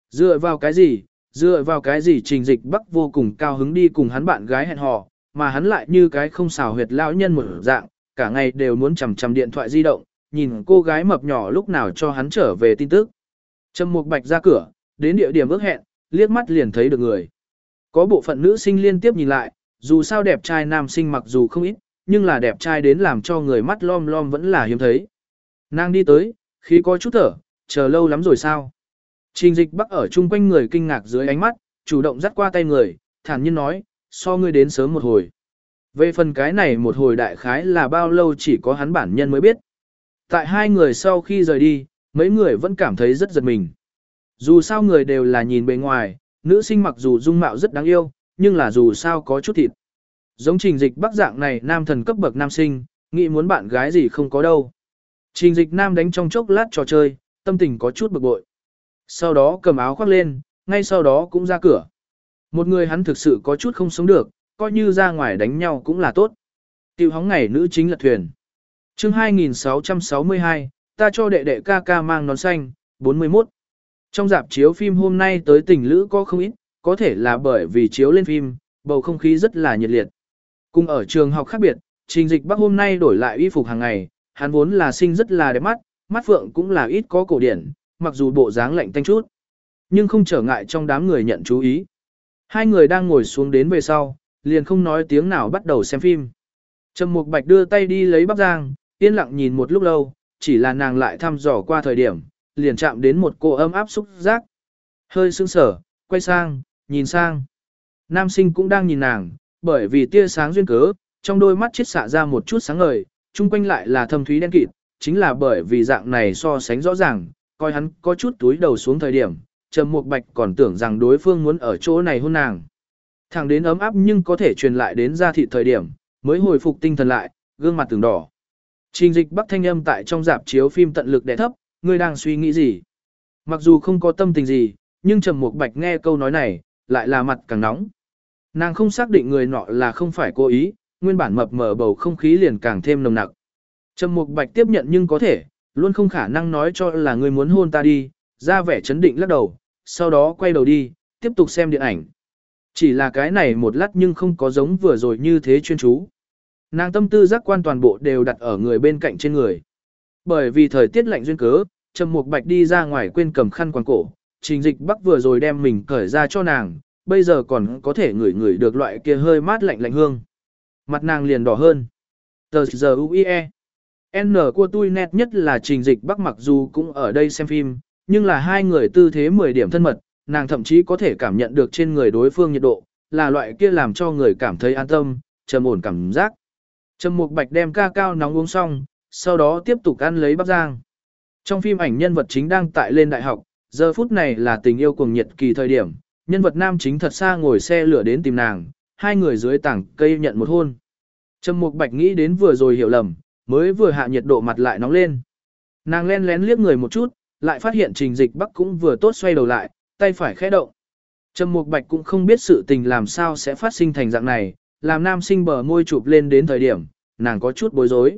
A: Dựa vào cái gì, dựa vào cái gì trình dịch bắc vô cùng cao hứng đi cùng hắn bạn gái hẹn hò, mà hắn lại như cái không xào huyệt lão nhân một dạng, cả ngày đều muốn chằm chằm điện thoại di động, nhìn cô gái mập nhỏ lúc nào cho hắn trở về tin tức. Trầm Mục Bạch ra cửa, đến địa điểm ước hẹn, liếc mắt liền thấy được người. Có bộ phận nữ sinh liên tiếp nhìn lại, dù sao đẹp trai nam sinh mặc dù không ít, nhưng là đẹp trai đến làm cho người mắt lom lom vẫn là hiếm thấy. Nàng đi tới, khi có chút thở, chờ lâu lắm rồi sao? Trình dịch bắc ở chung quanh người kinh ngạc dưới ánh mắt, chủ động dắt qua tay người, thản nhiên nói, so ngươi đến sớm một hồi. Về phần cái này một hồi đại khái là bao lâu chỉ có hắn bản nhân mới biết. Tại hai người sau khi rời đi, mấy người vẫn cảm thấy rất giật mình. Dù sao người đều là nhìn bề ngoài, nữ sinh mặc dù dung mạo rất đáng yêu, nhưng là dù sao có chút thịt. Giống trình dịch bắc dạng này nam thần cấp bậc nam sinh, nghĩ muốn bạn gái gì không có đâu. Trình dịch nam đánh trong chốc lát trò chơi, tâm tình có chút bực bội. Sau đó cầm áo khoác lên, ngay sau đó cũng ra cửa. Một người hắn thực sự có chút không sống được, coi như ra ngoài đánh nhau cũng là tốt. Tiêu hóng ngày nữ chính là thuyền. chương 2662, ta cho đệ đệ ca ca mang nón xanh, 41. Trong dạp chiếu phim hôm nay tới tình lữ có không ít, có thể là bởi vì chiếu lên phim, bầu không khí rất là nhiệt liệt. Cùng ở trường học khác biệt, trình dịch bắc hôm nay đổi lại y phục hàng ngày, hắn vốn là sinh rất là đẹp mắt, mắt phượng cũng là ít có cổ điển, mặc dù bộ dáng lạnh tanh chút, nhưng không trở ngại trong đám người nhận chú ý. Hai người đang ngồi xuống đến về sau, liền không nói tiếng nào bắt đầu xem phim. Trầm Mục Bạch đưa tay đi lấy bắp giang, yên lặng nhìn một lúc lâu, chỉ là nàng lại thăm dò qua thời điểm, liền chạm đến một cô ấm áp xúc giác. Hơi sững sở, quay sang, nhìn sang. Nam sinh cũng đang nhìn nàng, bởi vì tia sáng duyên cớ, trong đôi mắt chết xạ ra một chút sáng ngời, chung quanh lại là thâm thúy đen kịt, chính là bởi vì dạng này so sánh rõ ràng, coi hắn có chút túi đầu xuống thời điểm, Trầm Mục Bạch còn tưởng rằng đối phương muốn ở chỗ này hôn nàng. Thẳng đến ấm áp nhưng có thể truyền lại đến da thịt thời điểm, mới hồi phục tinh thần lại, gương mặt từng đỏ. Trình dịch bắc thanh âm tại trong dạp chiếu phim tận lực đè thấp, ngươi đang suy nghĩ gì? Mặc dù không có tâm tình gì, nhưng Trầm Mục Bạch nghe câu nói này, lại là mặt càng nóng. Nàng không xác định người nọ là không phải cố ý, nguyên bản mập mờ bầu không khí liền càng thêm nồng nặc. Trầm Mục Bạch tiếp nhận nhưng có thể, luôn không khả năng nói cho là ngươi muốn hôn ta đi, ra vẻ chấn định lắc đầu, sau đó quay đầu đi, tiếp tục xem điện ảnh. Chỉ là cái này một lát nhưng không có giống vừa rồi như thế chuyên chú. Nàng tâm tư giác quan toàn bộ đều đặt ở người bên cạnh trên người. Bởi vì thời tiết lạnh duyên cớ, Trầm Mục Bạch đi ra ngoài quên cầm khăn quàng cổ, Trình Dịch Bắc vừa rồi đem mình cởi ra cho nàng, bây giờ còn có thể ngửi ngửi được loại kia hơi mát lạnh lạnh hương. Mặt nàng liền đỏ hơn. Tờ giờ UIE. N của tôi nét nhất là Trình Dịch Bắc mặc dù cũng ở đây xem phim, nhưng là hai người tư thế 10 điểm thân mật, nàng thậm chí có thể cảm nhận được trên người đối phương nhiệt độ, là loại kia làm cho người cảm thấy an tâm, trầm ổn cảm giác. Trầm Mục Bạch đem ca cao nóng uống xong, sau đó tiếp tục ăn lấy bắp giang. Trong phim ảnh nhân vật chính đang tại lên đại học, giờ phút này là tình yêu cuồng nhiệt kỳ thời điểm, nhân vật nam chính thật xa ngồi xe lửa đến tìm nàng, hai người dưới tảng cây nhận một hôn. Trầm Mục Bạch nghĩ đến vừa rồi hiểu lầm, mới vừa hạ nhiệt độ mặt lại nóng lên. Nàng len lén liếc người một chút, lại phát hiện Trình Dịch Bắc cũng vừa tốt xoay đầu lại, tay phải khẽ động. Trầm Mục Bạch cũng không biết sự tình làm sao sẽ phát sinh thành dạng này, làm nam sinh bờ môi chụp lên đến thời điểm, nàng có chút bối rối.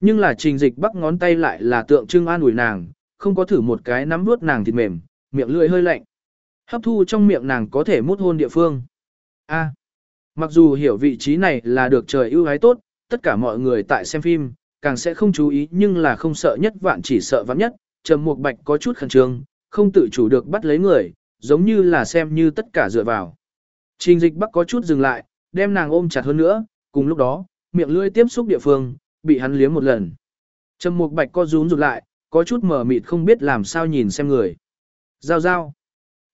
A: Nhưng là Trình Dịch Bắc ngón tay lại là tượng trưng an ủi nàng, không có thử một cái nắm nuốt nàng thịt mềm, miệng lưỡi hơi lạnh. Hấp thu trong miệng nàng có thể mút hôn địa phương. A mặc dù hiểu vị trí này là được trời ưu ái tốt, tất cả mọi người tại xem phim, càng sẽ không chú ý nhưng là không sợ nhất vạn chỉ sợ vạn nhất, Trầm Mục Bạch có chút khẩn trương, không tự chủ được bắt lấy người, giống như là xem như tất cả dựa vào. Trình dịch bắc có chút dừng lại, đem nàng ôm chặt hơn nữa, cùng lúc đó, miệng lưỡi tiếp xúc địa phương, bị hắn liếm một lần. Trầm Mục Bạch co rúm rụt lại, có chút mở mịt không biết làm sao nhìn xem người. Giao giao.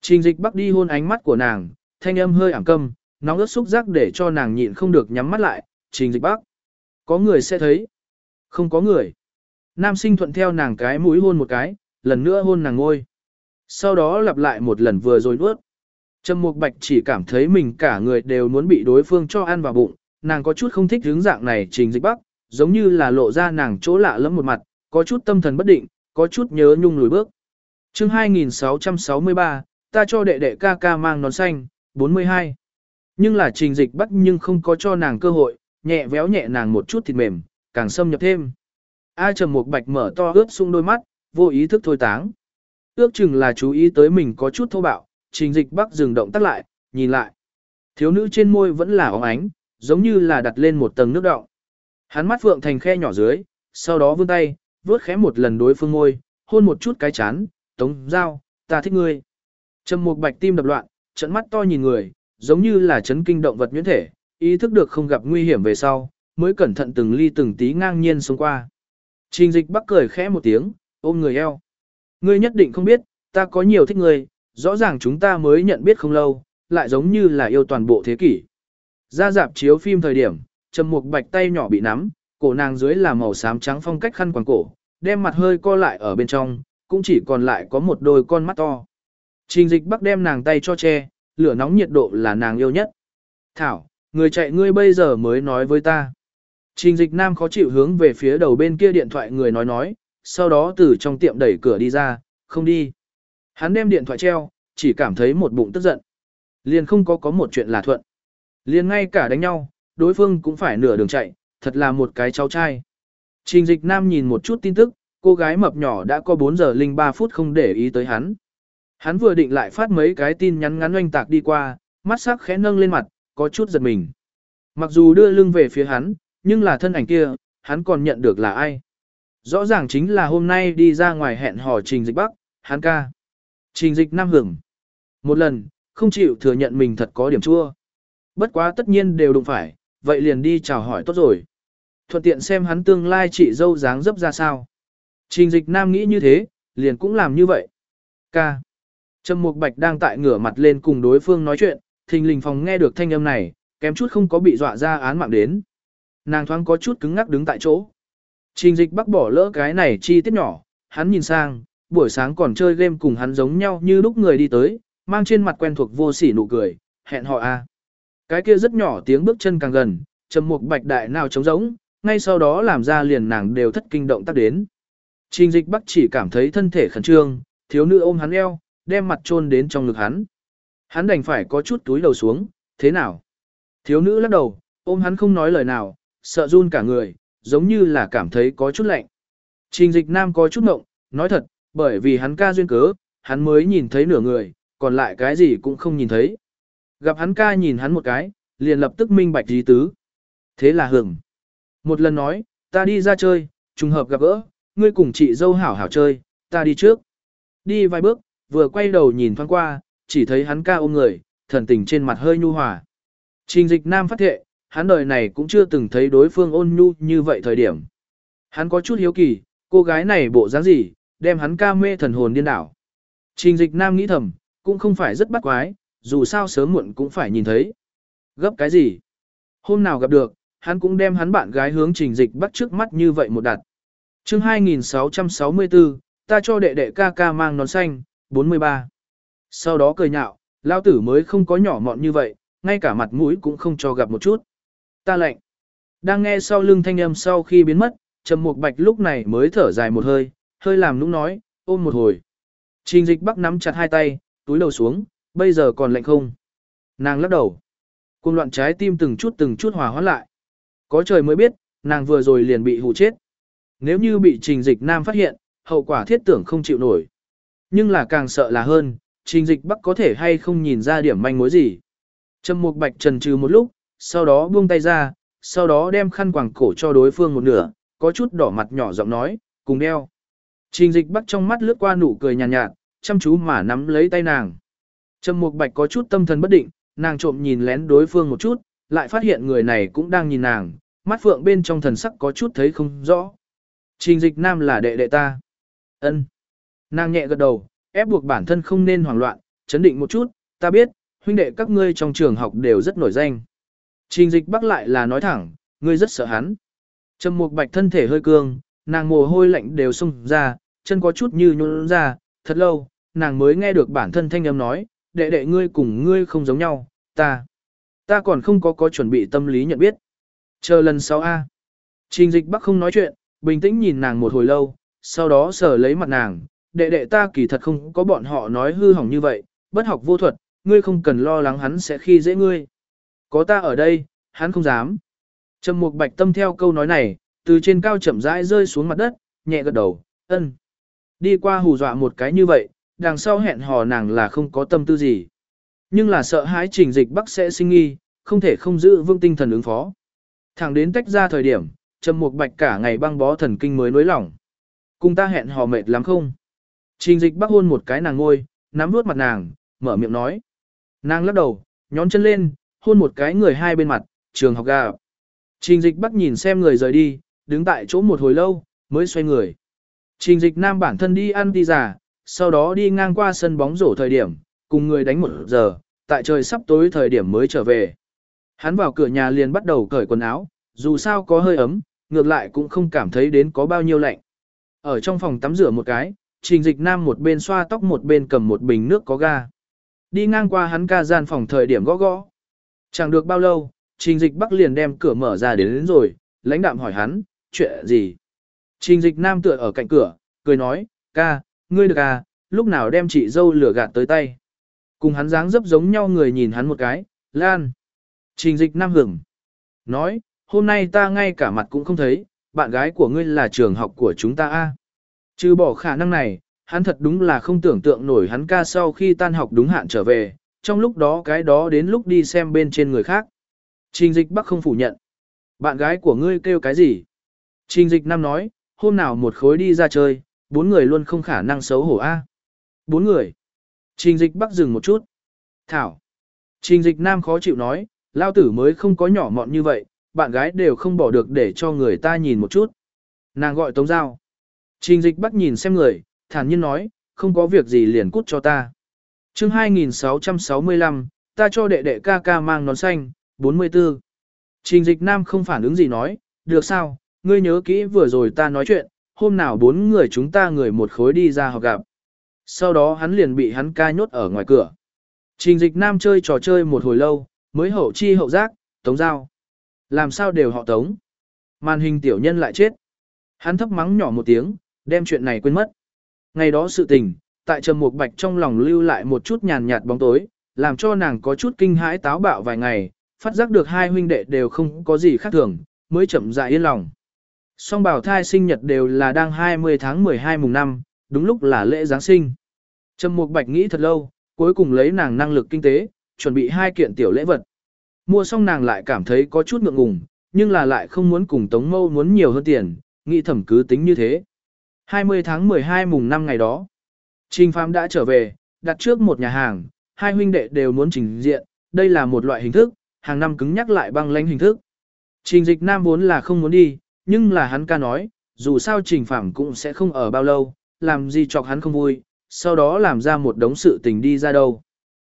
A: Trình dịch bắc đi hôn ánh mắt của nàng, thanh âm hơi ảm câm, nóng ướt xúc giác để cho nàng nhịn không được nhắm mắt lại. Trình dịch bắc. Có người sẽ thấy. Không có người. Nam sinh thuận theo nàng cái mũi hôn một cái, lần nữa hôn nàng ngôi. Sau đó lặp lại một lần vừa rồi nuốt. Trầm Mục Bạch chỉ cảm thấy mình cả người đều muốn bị đối phương cho ăn vào bụng, nàng có chút không thích hướng dạng này trình dịch bắc, giống như là lộ ra nàng chỗ lạ lẫm một mặt, có chút tâm thần bất định, có chút nhớ nhung lùi bước. chương 2663, ta cho đệ đệ ca ca mang nón xanh, 42. Nhưng là trình dịch bắt nhưng không có cho nàng cơ hội, nhẹ véo nhẹ nàng một chút thịt mềm, càng xâm nhập thêm. A trầm một bạch mở to ướp sung đôi mắt, vô ý thức thôi táng. Ước chừng là chú ý tới mình có chút thô bạo, trình dịch bắc dừng động tắt lại, nhìn lại. Thiếu nữ trên môi vẫn là óng ánh, giống như là đặt lên một tầng nước đọng. Hắn mắt phượng thành khe nhỏ dưới, sau đó vươn tay, vuốt khẽ một lần đối phương môi hôn một chút cái chán, tống giao, ta thích ngươi. Trầm một Bạch tim đập loạn, trận mắt to nhìn người, giống như là chấn kinh động vật nhuyễn thể, ý thức được không gặp nguy hiểm về sau, mới cẩn thận từng ly từng tí ngang nhiên xông qua. Trình dịch bắc cười khẽ một tiếng, ôm người eo. Ngươi nhất định không biết, ta có nhiều thích ngươi, rõ ràng chúng ta mới nhận biết không lâu, lại giống như là yêu toàn bộ thế kỷ. Ra dạp chiếu phim thời điểm, Trầm Mục Bạch tay nhỏ bị nắm, cổ nàng dưới là màu xám trắng phong cách khăn quàng cổ, đem mặt hơi co lại ở bên trong, cũng chỉ còn lại có một đôi con mắt to. Trình dịch bắc đem nàng tay cho che, lửa nóng nhiệt độ là nàng yêu nhất. Thảo, người chạy ngươi bây giờ mới nói với ta. Trình dịch nam khó chịu hướng về phía đầu bên kia điện thoại người nói nói, sau đó từ trong tiệm đẩy cửa đi ra, không đi. Hắn đem điện thoại treo, chỉ cảm thấy một bụng tức giận. Liền không có có một chuyện là thuận. Liền ngay cả đánh nhau, đối phương cũng phải nửa đường chạy, thật là một cái cháu trai. Trình dịch nam nhìn một chút tin tức, cô gái mập nhỏ đã có 4 giờ 03 phút không để ý tới hắn. Hắn vừa định lại phát mấy cái tin nhắn ngắn oanh tạc đi qua, mắt sắc khẽ nâng lên mặt, có chút giật mình. Mặc dù đưa lưng về phía hắn, nhưng là thân ảnh kia, hắn còn nhận được là ai. Rõ ràng chính là hôm nay đi ra ngoài hẹn hò trình dịch bắc, hắn ca. Trình dịch nam hưởng. Một lần, không chịu thừa nhận mình thật có điểm chua. Bất quá tất nhiên đều đụng phải, vậy liền đi chào hỏi tốt rồi. Thuận tiện xem hắn tương lai chị dâu dáng dấp ra sao. Trình dịch nam nghĩ như thế, liền cũng làm như vậy. Ca. Trầm Mục Bạch đang tại ngửa mặt lên cùng đối phương nói chuyện, thình lình phòng nghe được thanh âm này, kém chút không có bị dọa ra án mạng đến. Nàng thoáng có chút cứng ngắc đứng tại chỗ. Trình dịch bắc bỏ lỡ cái này chi tiết nhỏ, hắn nhìn sang, buổi sáng còn chơi game cùng hắn giống nhau như lúc người đi tới, mang trên mặt quen thuộc vô sỉ nụ cười, hẹn họ a. Cái kia rất nhỏ tiếng bước chân càng gần, trầm mục bạch đại nào trống rỗng, ngay sau đó làm ra liền nàng đều thất kinh động tác đến. Trình dịch bắc chỉ cảm thấy thân thể khẩn trương, thiếu nữ ôm hắn eo, đem mặt chôn đến trong ngực hắn. Hắn đành phải có chút túi đầu xuống, thế nào? Thiếu nữ lắc đầu, ôm hắn không nói lời nào, sợ run cả người, giống như là cảm thấy có chút lạnh. Trình dịch nam có chút mộng, nói thật, bởi vì hắn ca duyên cớ, hắn mới nhìn thấy nửa người, còn lại cái gì cũng không nhìn thấy. Gặp hắn ca nhìn hắn một cái, liền lập tức minh bạch ý tứ. Thế là hưởng. Một lần nói, ta đi ra chơi, trùng hợp gặp gỡ, ngươi cùng chị dâu hảo hảo chơi, ta đi trước. Đi vài bước, vừa quay đầu nhìn thoáng qua, chỉ thấy hắn ca ôm người, thần tình trên mặt hơi nhu hòa. Trình dịch nam phát thệ, hắn đời này cũng chưa từng thấy đối phương ôn nhu như vậy thời điểm. Hắn có chút hiếu kỳ, cô gái này bộ dáng gì, đem hắn ca mê thần hồn điên đảo. Trình dịch nam nghĩ thầm, cũng không phải rất bắt quái, dù sao sớm muộn cũng phải nhìn thấy. Gấp cái gì? Hôm nào gặp được, hắn cũng đem hắn bạn gái hướng trình dịch bắt trước mắt như vậy một đặt. chương 2664, ta cho đệ đệ ca ca mang nón xanh, 43. Sau đó cười nhạo, lao tử mới không có nhỏ mọn như vậy, ngay cả mặt mũi cũng không cho gặp một chút. Ta lệnh. Đang nghe sau lưng thanh âm sau khi biến mất, Trầm Mục Bạch lúc này mới thở dài một hơi, hơi làm nũng nói, ôm một hồi. Trình dịch bắc nắm chặt hai tay, túi đầu xuống, bây giờ còn lạnh không? Nàng lắc đầu. Cùng loạn trái tim từng chút từng chút hòa hoãn lại. Có trời mới biết, nàng vừa rồi liền bị hù chết. Nếu như bị trình dịch nam phát hiện, hậu quả thiết tưởng không chịu nổi. Nhưng là càng sợ là hơn, trình dịch bắc có thể hay không nhìn ra điểm manh mối gì. Trầm mục bạch trần trừ một lúc, sau đó buông tay ra, sau đó đem khăn quàng cổ cho đối phương một nửa, có chút đỏ mặt nhỏ giọng nói, cùng đeo. Trình dịch bắc trong mắt lướt qua nụ cười nhàn nhạt, nhạt, chăm chú mà nắm lấy tay nàng. Trầm mục bạch có chút tâm thần bất định, nàng trộm nhìn lén đối phương một chút, lại phát hiện người này cũng đang nhìn nàng, mắt phượng bên trong thần sắc có chút thấy không rõ. Trình dịch nam là đệ đệ ta. ân Nàng nhẹ gật đầu, ép buộc bản thân không nên hoảng loạn, chấn định một chút, ta biết, huynh đệ các ngươi trong trường học đều rất nổi danh. Trình dịch bắc lại là nói thẳng, ngươi rất sợ hắn. Trầm mục bạch thân thể hơi cương, nàng mồ hôi lạnh đều sung ra, chân có chút như nhún ra, thật lâu, nàng mới nghe được bản thân thanh âm nói, đệ đệ ngươi cùng ngươi không giống nhau, ta. Ta còn không có có chuẩn bị tâm lý nhận biết. Chờ lần sau A. Trình dịch bắc không nói chuyện, bình tĩnh nhìn nàng một hồi lâu, sau đó sờ lấy mặt nàng, đệ đệ ta kỳ thật không có bọn họ nói hư hỏng như vậy, bất học vô thuật, ngươi không cần lo lắng hắn sẽ khi dễ ngươi. Có ta ở đây, hắn không dám. Trầm Mục Bạch Tâm theo câu nói này, từ trên cao chậm rãi rơi xuống mặt đất, nhẹ gật đầu, ân. Đi qua hù dọa một cái như vậy, đằng sau hẹn hò nàng là không có tâm tư gì. Nhưng là sợ hãi trình dịch bắc sẽ sinh nghi, không thể không giữ vương tinh thần ứng phó. Thẳng đến tách ra thời điểm, Trầm Mục Bạch cả ngày băng bó thần kinh mới nối lỏng. Cùng ta hẹn hò mệt lắm không? Trình dịch bác hôn một cái nàng ngôi, nắm vuốt mặt nàng, mở miệng nói. Nàng lắc đầu, nhón chân lên, hôn một cái người hai bên mặt, trường học gà. Trình dịch bắc nhìn xem người rời đi, đứng tại chỗ một hồi lâu, mới xoay người. Trình dịch nam bản thân đi ăn đi giả, sau đó đi ngang qua sân bóng rổ thời điểm, cùng người đánh một giờ, tại trời sắp tối thời điểm mới trở về. Hắn vào cửa nhà liền bắt đầu cởi quần áo, dù sao có hơi ấm, ngược lại cũng không cảm thấy đến có bao nhiêu lạnh. Ở trong phòng tắm rửa một cái, trình dịch nam một bên xoa tóc một bên cầm một bình nước có ga. Đi ngang qua hắn ca gian phòng thời điểm gõ gõ. Chẳng được bao lâu, trình dịch bắc liền đem cửa mở ra đến, đến rồi, lãnh đạm hỏi hắn, chuyện gì? Trình dịch nam tựa ở cạnh cửa, cười nói, ca, ngươi được à, lúc nào đem chị dâu lửa gạt tới tay. Cùng hắn dáng dấp giống nhau người nhìn hắn một cái, lan. Trình dịch nam hưởng. Nói, hôm nay ta ngay cả mặt cũng không thấy, bạn gái của ngươi là trường học của chúng ta a. Trừ bỏ khả năng này, hắn thật đúng là không tưởng tượng nổi hắn ca sau khi tan học đúng hạn trở về, trong lúc đó cái đó đến lúc đi xem bên trên người khác. Trình dịch bắc không phủ nhận. Bạn gái của ngươi kêu cái gì? Trình dịch nam nói, hôm nào một khối đi ra chơi, bốn người luôn không khả năng xấu hổ a. Bốn người. Trình dịch bắc dừng một chút. Thảo. Trình dịch nam khó chịu nói, lao tử mới không có nhỏ mọn như vậy, bạn gái đều không bỏ được để cho người ta nhìn một chút. Nàng gọi Tống Giao. Trình dịch bắc nhìn xem người, thản nhiên nói, không có việc gì liền cút cho ta. chương 2665, ta cho đệ đệ ca ca mang nón xanh, 44. Trình dịch nam không phản ứng gì nói, được sao, ngươi nhớ kỹ vừa rồi ta nói chuyện, hôm nào bốn người chúng ta người một khối đi ra họp gặp. Sau đó hắn liền bị hắn ca nhốt ở ngoài cửa. Trình dịch nam chơi trò chơi một hồi lâu, mới hậu chi hậu giác, tống giao. Làm sao đều họ tống. Màn hình tiểu nhân lại chết. Hắn thấp mắng nhỏ một tiếng, đem chuyện này quên mất. Ngày đó sự tình, tại Trầm Mục Bạch trong lòng lưu lại một chút nhàn nhạt bóng tối, làm cho nàng có chút kinh hãi táo bạo vài ngày, phát giác được hai huynh đệ đều không có gì khác thường, mới chậm rãi yên lòng. Song bảo thai sinh nhật đều là đang 20 tháng 12 mùng 5, đúng lúc là lễ Giáng sinh. Trầm Mục Bạch nghĩ thật lâu, cuối cùng lấy nàng năng lực kinh tế, chuẩn bị hai kiện tiểu lễ vật. Mua xong nàng lại cảm thấy có chút ngượng ngùng, nhưng là lại không muốn cùng Tống Mâu muốn nhiều hơn tiền, nghĩ thẩm cứ tính như thế. 20 tháng 12 mùng 5 ngày đó, Trình Phàm đã trở về, đặt trước một nhà hàng, hai huynh đệ đều muốn trình diện, đây là một loại hình thức, hàng năm cứng nhắc lại băng lãnh hình thức. Trình dịch nam vốn là không muốn đi, nhưng là hắn ca nói, dù sao trình phạm cũng sẽ không ở bao lâu, làm gì chọc hắn không vui, sau đó làm ra một đống sự tình đi ra đâu.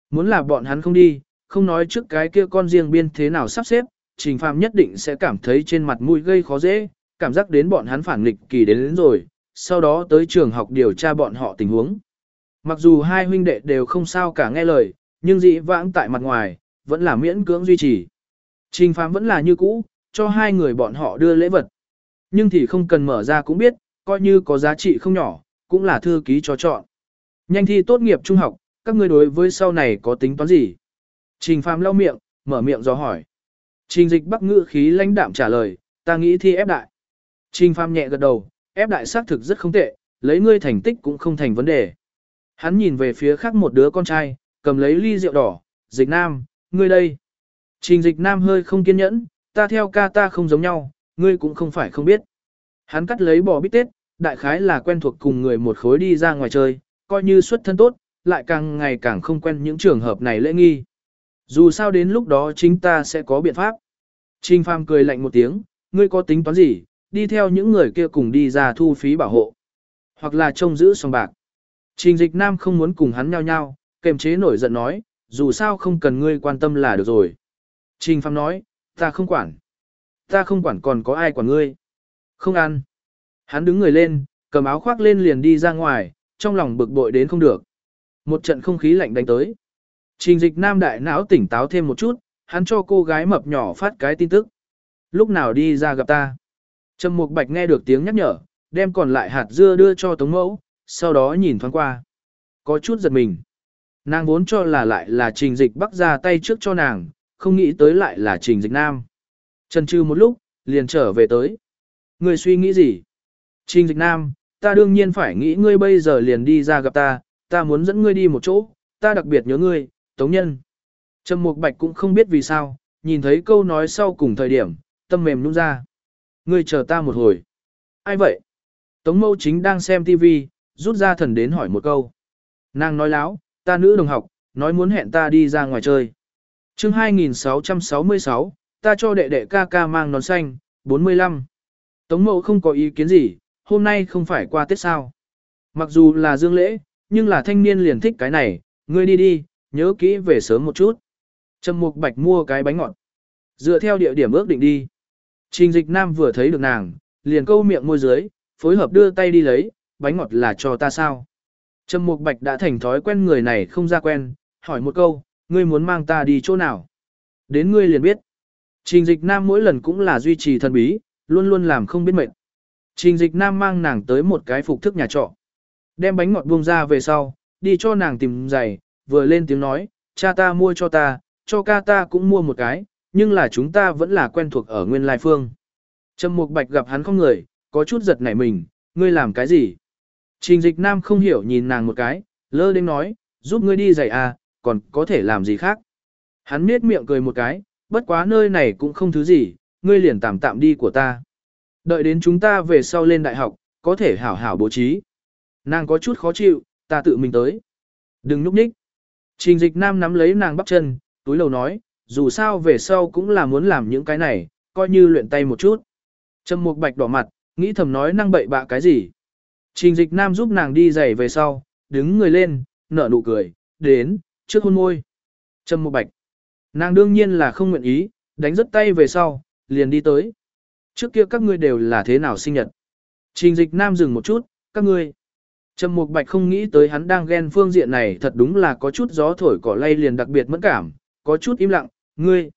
A: Muốn là bọn hắn không đi, không nói trước cái kia con riêng biên thế nào sắp xếp, trình phạm nhất định sẽ cảm thấy trên mặt mũi gây khó dễ, cảm giác đến bọn hắn phản nghịch kỳ đến, đến rồi, sau đó tới trường học điều tra bọn họ tình huống. Mặc dù hai huynh đệ đều không sao cả nghe lời, nhưng dị vãng tại mặt ngoài, vẫn là miễn cưỡng duy trì. Trình phám vẫn là như cũ, cho hai người bọn họ đưa lễ vật. Nhưng thì không cần mở ra cũng biết, coi như có giá trị không nhỏ, cũng là thư ký cho chọn. Nhanh thi tốt nghiệp trung học, các ngươi đối với sau này có tính toán gì? Trình Phàm lau miệng, mở miệng do hỏi. Trình dịch bắc ngữ khí lãnh đạm trả lời, ta nghĩ thi ép đại. Trình Phàm nhẹ gật đầu, ép đại xác thực rất không tệ, lấy ngươi thành tích cũng không thành vấn đề. Hắn nhìn về phía khác một đứa con trai, cầm lấy ly rượu đỏ, dịch nam, ngươi đây. Trình dịch nam hơi không kiên nhẫn, ta theo ca ta không giống nhau, ngươi cũng không phải không biết. Hắn cắt lấy bò bít tết, đại khái là quen thuộc cùng người một khối đi ra ngoài chơi, coi như xuất thân tốt, lại càng ngày càng không quen những trường hợp này lễ nghi. Dù sao đến lúc đó chính ta sẽ có biện pháp. Trình Phàm cười lạnh một tiếng, ngươi có tính toán gì, đi theo những người kia cùng đi ra thu phí bảo hộ. Hoặc là trông giữ sòng bạc. Trình dịch nam không muốn cùng hắn nhau nhau, kềm chế nổi giận nói, dù sao không cần ngươi quan tâm là được rồi. Trình Phàm nói, ta không quản. Ta không quản còn có ai quản ngươi. Không ăn. Hắn đứng người lên, cầm áo khoác lên liền đi ra ngoài, trong lòng bực bội đến không được. Một trận không khí lạnh đánh tới. Trình dịch nam đại não tỉnh táo thêm một chút, hắn cho cô gái mập nhỏ phát cái tin tức. Lúc nào đi ra gặp ta. Trầm Mục Bạch nghe được tiếng nhắc nhở, đem còn lại hạt dưa đưa cho Tống Mẫu, sau đó nhìn thoáng qua. Có chút giật mình. Nàng vốn cho là lại là trình dịch bắc ra tay trước cho nàng, không nghĩ tới lại là trình dịch nam. Trần trừ một lúc, liền trở về tới. Ngươi suy nghĩ gì? Trình dịch nam, ta đương nhiên phải nghĩ ngươi bây giờ liền đi ra gặp ta, ta muốn dẫn ngươi đi một chỗ, ta đặc biệt nhớ ngươi, tống nhân. Trầm Mục Bạch cũng không biết vì sao, nhìn thấy câu nói sau cùng thời điểm, tâm mềm nhũn ra. Ngươi chờ ta một hồi. Ai vậy? Tống mâu chính đang xem TV, rút ra thần đến hỏi một câu. Nàng nói láo, ta nữ đồng học, nói muốn hẹn ta đi ra ngoài chơi. chương 2666, ta cho đệ đệ ca ca mang nón xanh, 45. Tống mẫu không có ý kiến gì, hôm nay không phải qua Tết sao. Mặc dù là dương lễ, nhưng là thanh niên liền thích cái này, ngươi đi đi, nhớ kỹ về sớm một chút. Trầm Mục Bạch mua cái bánh ngọt. Dựa theo địa điểm ước định đi. Trình Dịch Nam vừa thấy được nàng, liền câu miệng môi dưới, phối hợp đưa tay đi lấy, bánh ngọt là cho ta sao? Trầm Mục Bạch đã thành thói quen người này không ra quen, hỏi một câu, ngươi muốn mang ta đi chỗ nào? Đến ngươi liền biết. Trình Dịch Nam mỗi lần cũng là duy trì thần bí, luôn luôn làm không biết mệt. Trình Dịch Nam mang nàng tới một cái phục thức nhà trọ. Đem bánh ngọt buông ra về sau, đi cho nàng tìm giày, vừa lên tiếng nói, cha ta mua cho ta, cho ca ta cũng mua một cái, nhưng là chúng ta vẫn là quen thuộc ở nguyên lai phương. Trầm Mục Bạch gặp hắn không người, có chút giật nảy mình, ngươi làm cái gì? Trình dịch nam không hiểu nhìn nàng một cái, lơ đến nói, giúp ngươi đi giày à, còn có thể làm gì khác? Hắn miết miệng cười một cái, bất quá nơi này cũng không thứ gì, ngươi liền tạm tạm đi của ta. Đợi đến chúng ta về sau lên đại học, có thể hảo hảo bố trí. Nàng có chút khó chịu, ta tự mình tới. Đừng núp nhích. Trình dịch nam nắm lấy nàng bắp chân, túi lầu nói, dù sao về sau cũng là muốn làm những cái này, coi như luyện tay một chút. Trầm Mục Bạch đỏ mặt, nghĩ thầm nói năng bậy bạ cái gì. Trình dịch nam giúp nàng đi giày về sau, đứng người lên, nở nụ cười, đến, trước hôn môi. Trầm Mục Bạch. Nàng đương nhiên là không nguyện ý, đánh rất tay về sau, liền đi tới. Trước kia các ngươi đều là thế nào sinh nhật. Trình dịch nam dừng một chút, các ngươi. Trầm Mục Bạch không nghĩ tới hắn đang ghen phương diện này thật đúng là có chút gió thổi cỏ lay liền đặc biệt mẫn cảm, có chút im lặng, ngươi.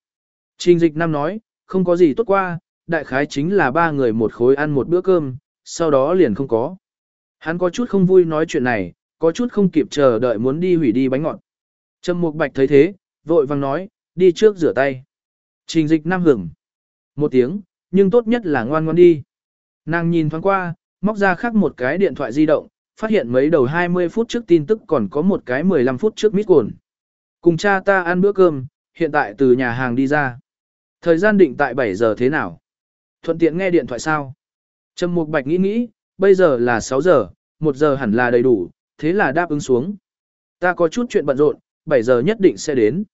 A: Trình dịch nam nói, không có gì tốt qua, đại khái chính là ba người một khối ăn một bữa cơm, sau đó liền không có. Hắn có chút không vui nói chuyện này, có chút không kịp chờ đợi muốn đi hủy đi bánh ngọt. Trầm Mục Bạch thấy thế, vội vàng nói, đi trước rửa tay. Trình dịch nam hưởng. Một tiếng, nhưng tốt nhất là ngoan ngoan đi. Nàng nhìn thoáng qua, móc ra khác một cái điện thoại di động, phát hiện mấy đầu 20 phút trước tin tức còn có một cái 15 phút trước mít cồn. Cùng cha ta ăn bữa cơm, hiện tại từ nhà hàng đi ra. Thời gian định tại 7 giờ thế nào? Thuận tiện nghe điện thoại sao? Trầm Mục Bạch nghĩ nghĩ, bây giờ là 6 giờ, 1 giờ hẳn là đầy đủ, thế là đáp ứng xuống. Ta có chút chuyện bận rộn, 7 giờ nhất định sẽ đến.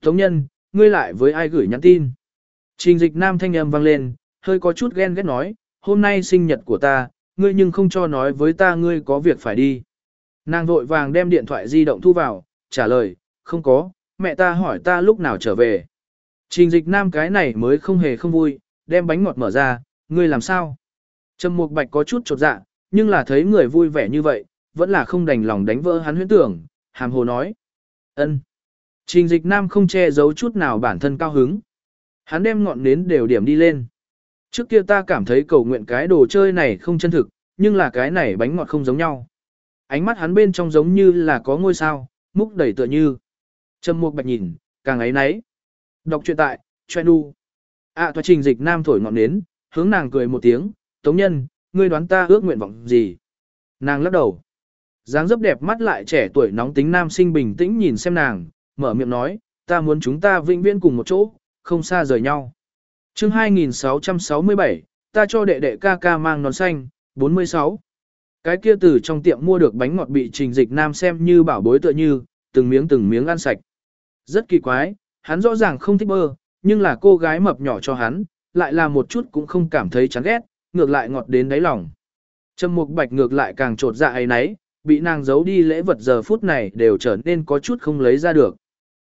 A: Tống nhân, ngươi lại với ai gửi nhắn tin? Trình dịch nam thanh âm vang lên, hơi có chút ghen ghét nói, hôm nay sinh nhật của ta, ngươi nhưng không cho nói với ta ngươi có việc phải đi. Nàng vội vàng đem điện thoại di động thu vào, trả lời, không có, mẹ ta hỏi ta lúc nào trở về. Trình dịch nam cái này mới không hề không vui, đem bánh ngọt mở ra, ngươi làm sao? Trầm Mục Bạch có chút chột dạ, nhưng là thấy người vui vẻ như vậy, vẫn là không đành lòng đánh vỡ hắn huyễn tưởng, hàm hồ nói. ân. Trình dịch nam không che giấu chút nào bản thân cao hứng. Hắn đem ngọn nến đều điểm đi lên. Trước kia ta cảm thấy cầu nguyện cái đồ chơi này không chân thực, nhưng là cái này bánh ngọt không giống nhau. Ánh mắt hắn bên trong giống như là có ngôi sao, múc đầy tựa như. Trầm Mục Bạch nhìn, càng ấy nấy. Đọc truyện tại, Choe Nu. À thoa trình dịch nam thổi ngọn nến, hướng nàng cười một tiếng, tống nhân, ngươi đoán ta ước nguyện vọng gì? Nàng lắc đầu. dáng dấp đẹp mắt lại trẻ tuổi nóng tính nam sinh bình tĩnh nhìn xem nàng, mở miệng nói, ta muốn chúng ta vĩnh viễn cùng một chỗ, không xa rời nhau. chương 2667, ta cho đệ đệ ca ca mang nón xanh, 46. Cái kia từ trong tiệm mua được bánh ngọt bị trình dịch nam xem như bảo bối tựa như, từng miếng từng miếng ăn sạch. Rất kỳ quái, hắn rõ ràng không thích bơ, nhưng là cô gái mập nhỏ cho hắn, lại là một chút cũng không cảm thấy chán ghét, ngược lại ngọt đến đáy lòng. Trầm Mục Bạch ngược lại càng trột dạ ấy nấy, bị nàng giấu đi lễ vật giờ phút này đều trở nên có chút không lấy ra được.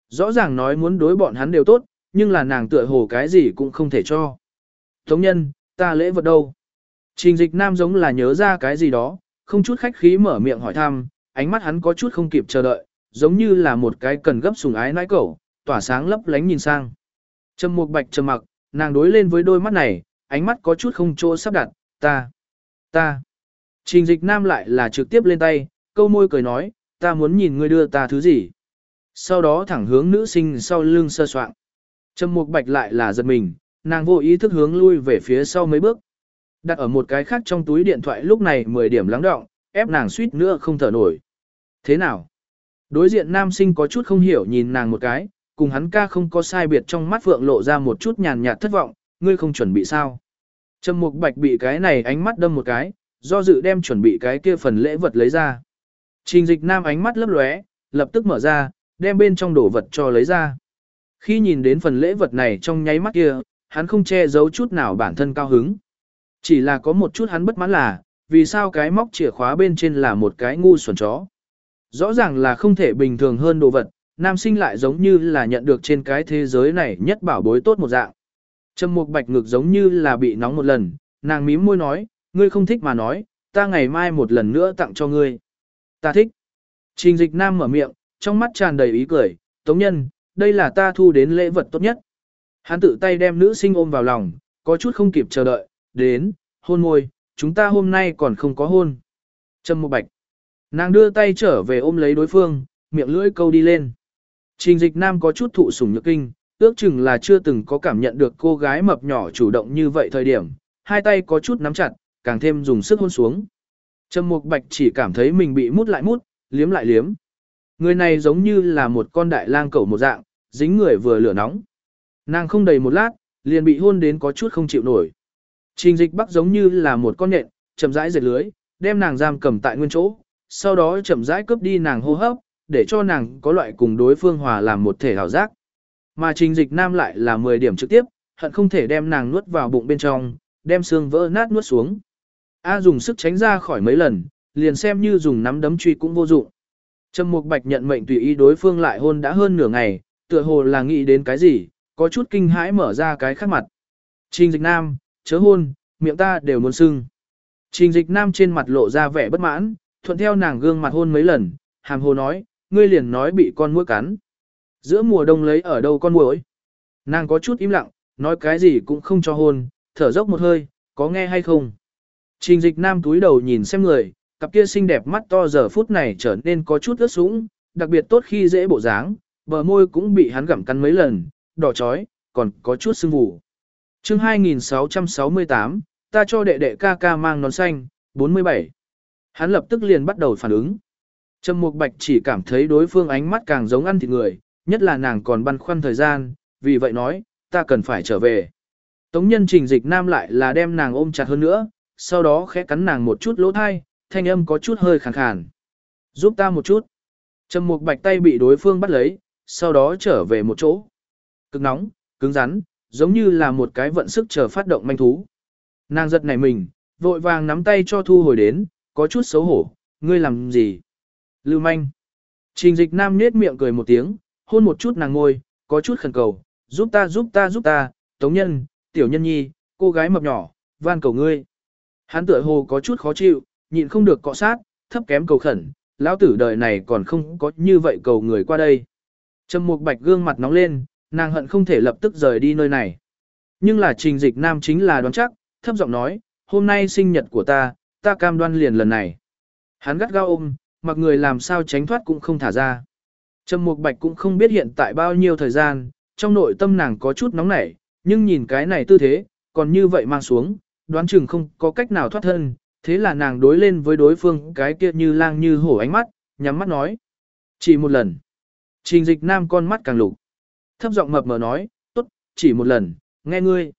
A: Rõ ràng nói muốn đối bọn hắn đều tốt, nhưng là nàng tựa hồ cái gì cũng không thể cho. Tống nhân, ta lễ vật đâu? Trình dịch nam giống là nhớ ra cái gì đó, không chút khách khí mở miệng hỏi thăm, ánh mắt hắn có chút không kịp chờ đợi, giống như là một cái cần gấp sùng ái nãi cẩu, tỏa sáng lấp lánh nhìn sang. Trầm Mục Bạch trầm mặc, nàng đối lên với đôi mắt này, ánh mắt có chút không chỗ sắp đặt, ta, ta. Trình dịch nam lại là trực tiếp lên tay, câu môi cười nói, ta muốn nhìn ngươi đưa ta thứ gì. Sau đó thẳng hướng nữ sinh sau lưng sơ soạn. Trầm Mục Bạch lại là giật mình, nàng vô ý thức hướng lui về phía sau mấy bước. Đặt ở một cái khác trong túi điện thoại lúc này 10 điểm lắng động, ép nàng suýt nữa không thở nổi. Thế nào? Đối diện nam sinh có chút không hiểu nhìn nàng một cái, cùng hắn ca không có sai biệt trong mắt vượng lộ ra một chút nhàn nhạt thất vọng, ngươi không chuẩn bị sao. Trầm mục bạch bị cái này ánh mắt đâm một cái, do dự đem chuẩn bị cái kia phần lễ vật lấy ra. Trình dịch nam ánh mắt lấp lóe, lập tức mở ra, đem bên trong đồ vật cho lấy ra. Khi nhìn đến phần lễ vật này trong nháy mắt kia, hắn không che giấu chút nào bản thân cao hứng. Chỉ là có một chút hắn bất mãn là, vì sao cái móc chìa khóa bên trên là một cái ngu xuẩn chó. Rõ ràng là không thể bình thường hơn đồ vật, nam sinh lại giống như là nhận được trên cái thế giới này nhất bảo bối tốt một dạng. Trầm mục bạch ngực giống như là bị nóng một lần, nàng mím môi nói, ngươi không thích mà nói, ta ngày mai một lần nữa tặng cho ngươi. Ta thích. Trình dịch nam mở miệng, trong mắt tràn đầy ý cười, tống nhân, đây là ta thu đến lễ vật tốt nhất. Hắn tự tay đem nữ sinh ôm vào lòng, có chút không kịp chờ đợi, đến, hôn môi, chúng ta hôm nay còn không có hôn. Trầm mục bạch. Nàng đưa tay trở về ôm lấy đối phương, miệng lưỡi câu đi lên. Trình dịch nam có chút thụ sủng nhược kinh, ước chừng là chưa từng có cảm nhận được cô gái mập nhỏ chủ động như vậy thời điểm, hai tay có chút nắm chặt, càng thêm dùng sức hôn xuống. Trầm Mục Bạch chỉ cảm thấy mình bị mút lại mút, liếm lại liếm. Người này giống như là một con đại lang cẩu một dạng, dính người vừa lửa nóng. Nàng không đầy một lát, liền bị hôn đến có chút không chịu nổi. Trình dịch bắc giống như là một con nhện, chậm rãi dệt lưới, đem nàng giam cầm tại nguyên chỗ, sau đó chậm rãi cướp đi nàng hô hấp, để cho nàng có loại cùng đối phương hòa làm một thể hảo giác. Mà trình dịch nam lại là 10 điểm trực tiếp, hận không thể đem nàng nuốt vào bụng bên trong, đem xương vỡ nát nuốt xuống. A dùng sức tránh ra khỏi mấy lần, liền xem như dùng nắm đấm truy cũng vô dụng. Trầm Mục Bạch nhận mệnh tùy ý đối phương lại hôn đã hơn nửa ngày, tựa hồ là nghĩ đến cái gì, có chút kinh hãi mở ra cái khác mặt. Trình dịch nam, chớ hôn, miệng ta đều muốn sưng. Trình dịch nam trên mặt lộ ra vẻ bất mãn, thuận theo nàng gương mặt hôn mấy lần, hàm hồ nói, ngươi liền nói bị con muỗi cắn. Giữa mùa đông lấy ở đâu con muỗi? Nàng có chút im lặng, nói cái gì cũng không cho hôn, thở dốc một hơi, có nghe hay không? Trình dịch nam túi đầu nhìn xem người, cặp kia xinh đẹp mắt to giờ phút này trở nên có chút ướt sũng, đặc biệt tốt khi dễ bộ dáng, bờ môi cũng bị hắn gặm cắn mấy lần, đỏ chói, còn có chút sưng vù. chương 2668, ta cho đệ đệ ca ca mang nón xanh, 47. Hắn lập tức liền bắt đầu phản ứng. Trầm Mục Bạch chỉ cảm thấy đối phương ánh mắt càng giống ăn thịt người, nhất là nàng còn băn khoăn thời gian, vì vậy nói, ta cần phải trở về. Tống nhân trình dịch nam lại là đem nàng ôm chặt hơn nữa, sau đó khẽ cắn nàng một chút lỗ thai, thanh âm có chút hơi khàn khàn. Giúp ta một chút. Trầm Mục Bạch tay bị đối phương bắt lấy, sau đó trở về một chỗ. Cực nóng, cứng rắn, giống như là một cái vận sức chờ phát động manh thú. Nàng giật nảy mình, vội vàng nắm tay cho thu hồi đến, có chút xấu hổ, ngươi làm gì? Lưu manh. Trình dịch nam nết miệng cười một tiếng, hôn một chút nàng ngôi, có chút khẩn cầu, giúp ta giúp ta giúp ta, tống nhân, tiểu nhân nhi, cô gái mập nhỏ, van cầu ngươi. Hắn tựa hồ có chút khó chịu, nhịn không được cọ sát, thấp kém cầu khẩn, lão tử đời này còn không có như vậy cầu người qua đây. Trầm Mục Bạch gương mặt nóng lên, nàng hận không thể lập tức rời đi nơi này. Nhưng là trình dịch nam chính là đoán chắc, thấp giọng nói, hôm nay sinh nhật của ta, ta cam đoan liền lần này. Hắn gắt gao ôm, mặc người làm sao tránh thoát cũng không thả ra. Trầm Mục Bạch cũng không biết hiện tại bao nhiêu thời gian, trong nội tâm nàng có chút nóng nảy, nhưng nhìn cái này tư thế, còn như vậy mang xuống, đoán chừng không có cách nào thoát thân, thế là nàng đối lên với đối phương cái kia như lang như hổ ánh mắt, nhắm mắt nói. Chỉ một lần. Trình dịch nam con mắt càng lục. Thấp giọng mập mờ nói, tốt, chỉ một lần, nghe ngươi.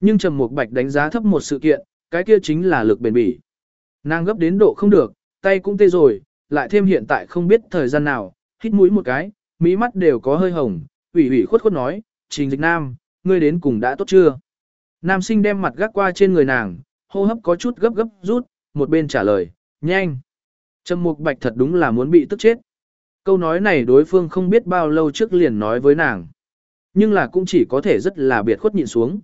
A: Nhưng Trầm Mục Bạch đánh giá thấp một sự kiện, cái kia chính là lực bền bỉ. Nàng gấp đến độ không được, tay cũng tê rồi, lại thêm hiện tại không biết thời gian nào, hít mũi một cái, mỹ mắt đều có hơi hồng, ủy ủy khuất khuất nói, Trình Dịch Nam, ngươi đến cùng đã tốt chưa? Nam sinh đem mặt gác qua trên người nàng, hô hấp có chút gấp gấp rút, một bên trả lời, nhanh. Trầm Mục Bạch thật đúng là muốn bị tức chết. Câu nói này đối phương không biết bao lâu trước liền nói với nàng. Nhưng là cũng chỉ có thể rất là biệt khuất nhịn xuống.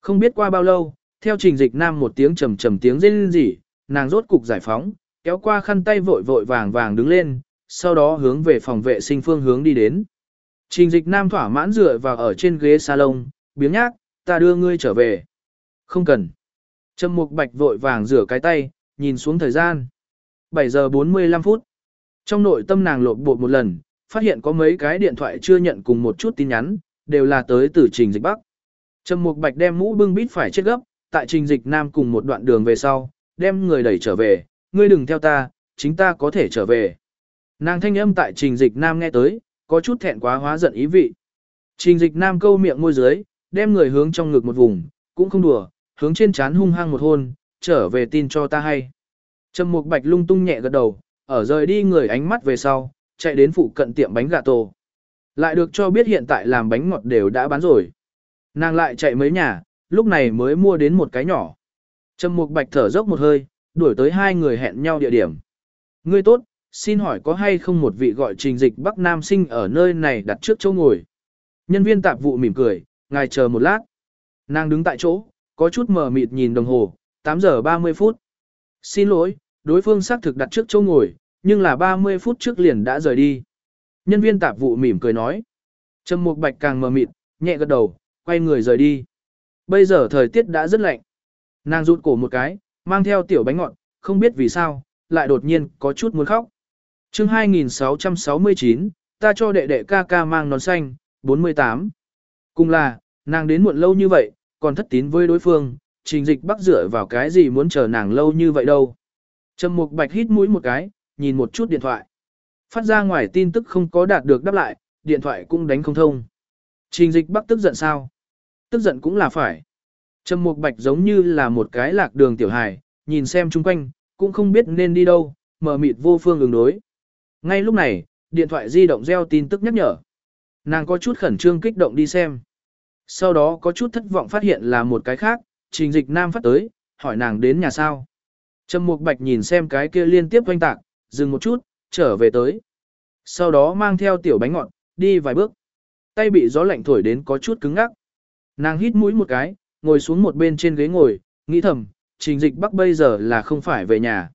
A: Không biết qua bao lâu, theo trình dịch nam một tiếng trầm trầm tiếng rên rỉ, nàng rốt cục giải phóng, kéo qua khăn tay vội vội vàng vàng đứng lên, sau đó hướng về phòng vệ sinh phương hướng đi đến. Trình dịch nam thỏa mãn dựa vào ở trên ghế salon, biếng nhác, ta đưa ngươi trở về. Không cần. Trầm mục bạch vội vàng rửa cái tay, nhìn xuống thời gian. 7 giờ 45 phút. Trong nội tâm nàng lộn bột một lần, phát hiện có mấy cái điện thoại chưa nhận cùng một chút tin nhắn, đều là tới từ trình dịch bắc. Trầm mục bạch đem mũ bưng bít phải chết gấp, tại trình dịch nam cùng một đoạn đường về sau, đem người đẩy trở về, ngươi đừng theo ta, chính ta có thể trở về. Nàng thanh âm tại trình dịch nam nghe tới, có chút thẹn quá hóa giận ý vị. Trình dịch nam câu miệng môi dưới, đem người hướng trong ngực một vùng, cũng không đùa, hướng trên chán hung hăng một hôn, trở về tin cho ta hay. Trầm Mục Bạch lung tung nhẹ gật đầu, ở rời đi người ánh mắt về sau, chạy đến phụ cận tiệm bánh gà tổ. Lại được cho biết hiện tại làm bánh ngọt đều đã bán rồi. Nàng lại chạy mấy nhà, lúc này mới mua đến một cái nhỏ. Trầm Mục Bạch thở dốc một hơi, đuổi tới hai người hẹn nhau địa điểm. Ngươi tốt, xin hỏi có hay không một vị gọi trình dịch Bắc Nam sinh ở nơi này đặt trước chỗ ngồi. Nhân viên tạp vụ mỉm cười, ngài chờ một lát. Nàng đứng tại chỗ, có chút mờ mịt nhìn đồng hồ, 8 giờ 30 phút. Xin lỗi, đối phương xác thực đặt trước chỗ ngồi, nhưng là 30 phút trước liền đã rời đi. Nhân viên tạp vụ mỉm cười nói. Trầm Mục Bạch càng mờ mịt, nhẹ gật đầu, quay người rời đi. Bây giờ thời tiết đã rất lạnh. Nàng rụt cổ một cái, mang theo tiểu bánh ngọt, không biết vì sao, lại đột nhiên có chút muốn khóc. chương 2669, ta cho đệ đệ ca ca mang nón xanh, 48. Cùng là, nàng đến muộn lâu như vậy, còn thất tín với đối phương, trình dịch bắc dựa vào cái gì muốn chờ nàng lâu như vậy đâu. Trầm Mục Bạch hít mũi một cái, nhìn một chút điện thoại. Phát ra ngoài tin tức không có đạt được đáp lại, điện thoại cũng đánh không thông. Trình dịch bắc tức giận sao? Tức giận cũng là phải. Trầm Mục Bạch giống như là một cái lạc đường tiểu hài, nhìn xem chung quanh, cũng không biết nên đi đâu, mở mịt vô phương ứng đối. Ngay lúc này, điện thoại di động reo tin tức nhắc nhở. Nàng có chút khẩn trương kích động đi xem. Sau đó có chút thất vọng phát hiện là một cái khác, trình dịch nam phát tới, hỏi nàng đến nhà sao. Trầm Mục Bạch nhìn xem cái kia liên tiếp quanh tạc, dừng một chút, trở về tới. Sau đó mang theo tiểu bánh ngọt, đi vài bước. Tay bị gió lạnh thổi đến có chút cứng ngắc. Nàng hít mũi một cái, ngồi xuống một bên trên ghế ngồi, nghĩ thầm, trình dịch bắc bây giờ là không phải về nhà.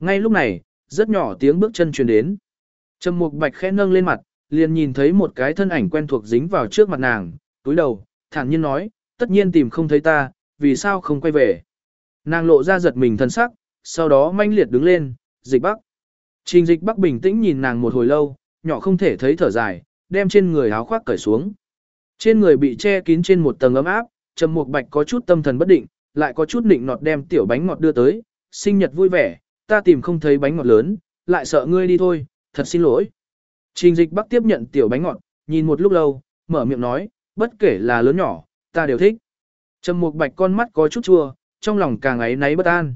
A: Ngay lúc này, rất nhỏ tiếng bước chân truyền đến. Trầm Mục Bạch khẽ nâng lên mặt, liền nhìn thấy một cái thân ảnh quen thuộc dính vào trước mặt nàng, túi đầu, thản nhiên nói, tất nhiên tìm không thấy ta, vì sao không quay về. Nàng lộ ra giật mình thân sắc, sau đó manh liệt đứng lên, dịch bắc. Trình dịch bắc bình tĩnh nhìn nàng một hồi lâu, nhỏ không thể thấy thở dài, đem trên người áo khoác cởi xuống. Trên người bị che kín trên một tầng ấm áp, Trầm Mục Bạch có chút tâm thần bất định, lại có chút định nọt đem tiểu bánh ngọt đưa tới, sinh nhật vui vẻ, ta tìm không thấy bánh ngọt lớn, lại sợ ngươi đi thôi, thật xin lỗi. Trình dịch bắc tiếp nhận tiểu bánh ngọt, nhìn một lúc lâu, mở miệng nói, bất kể là lớn nhỏ, ta đều thích. Trầm Mục Bạch con mắt có chút chua, trong lòng càng ấy náy bất an.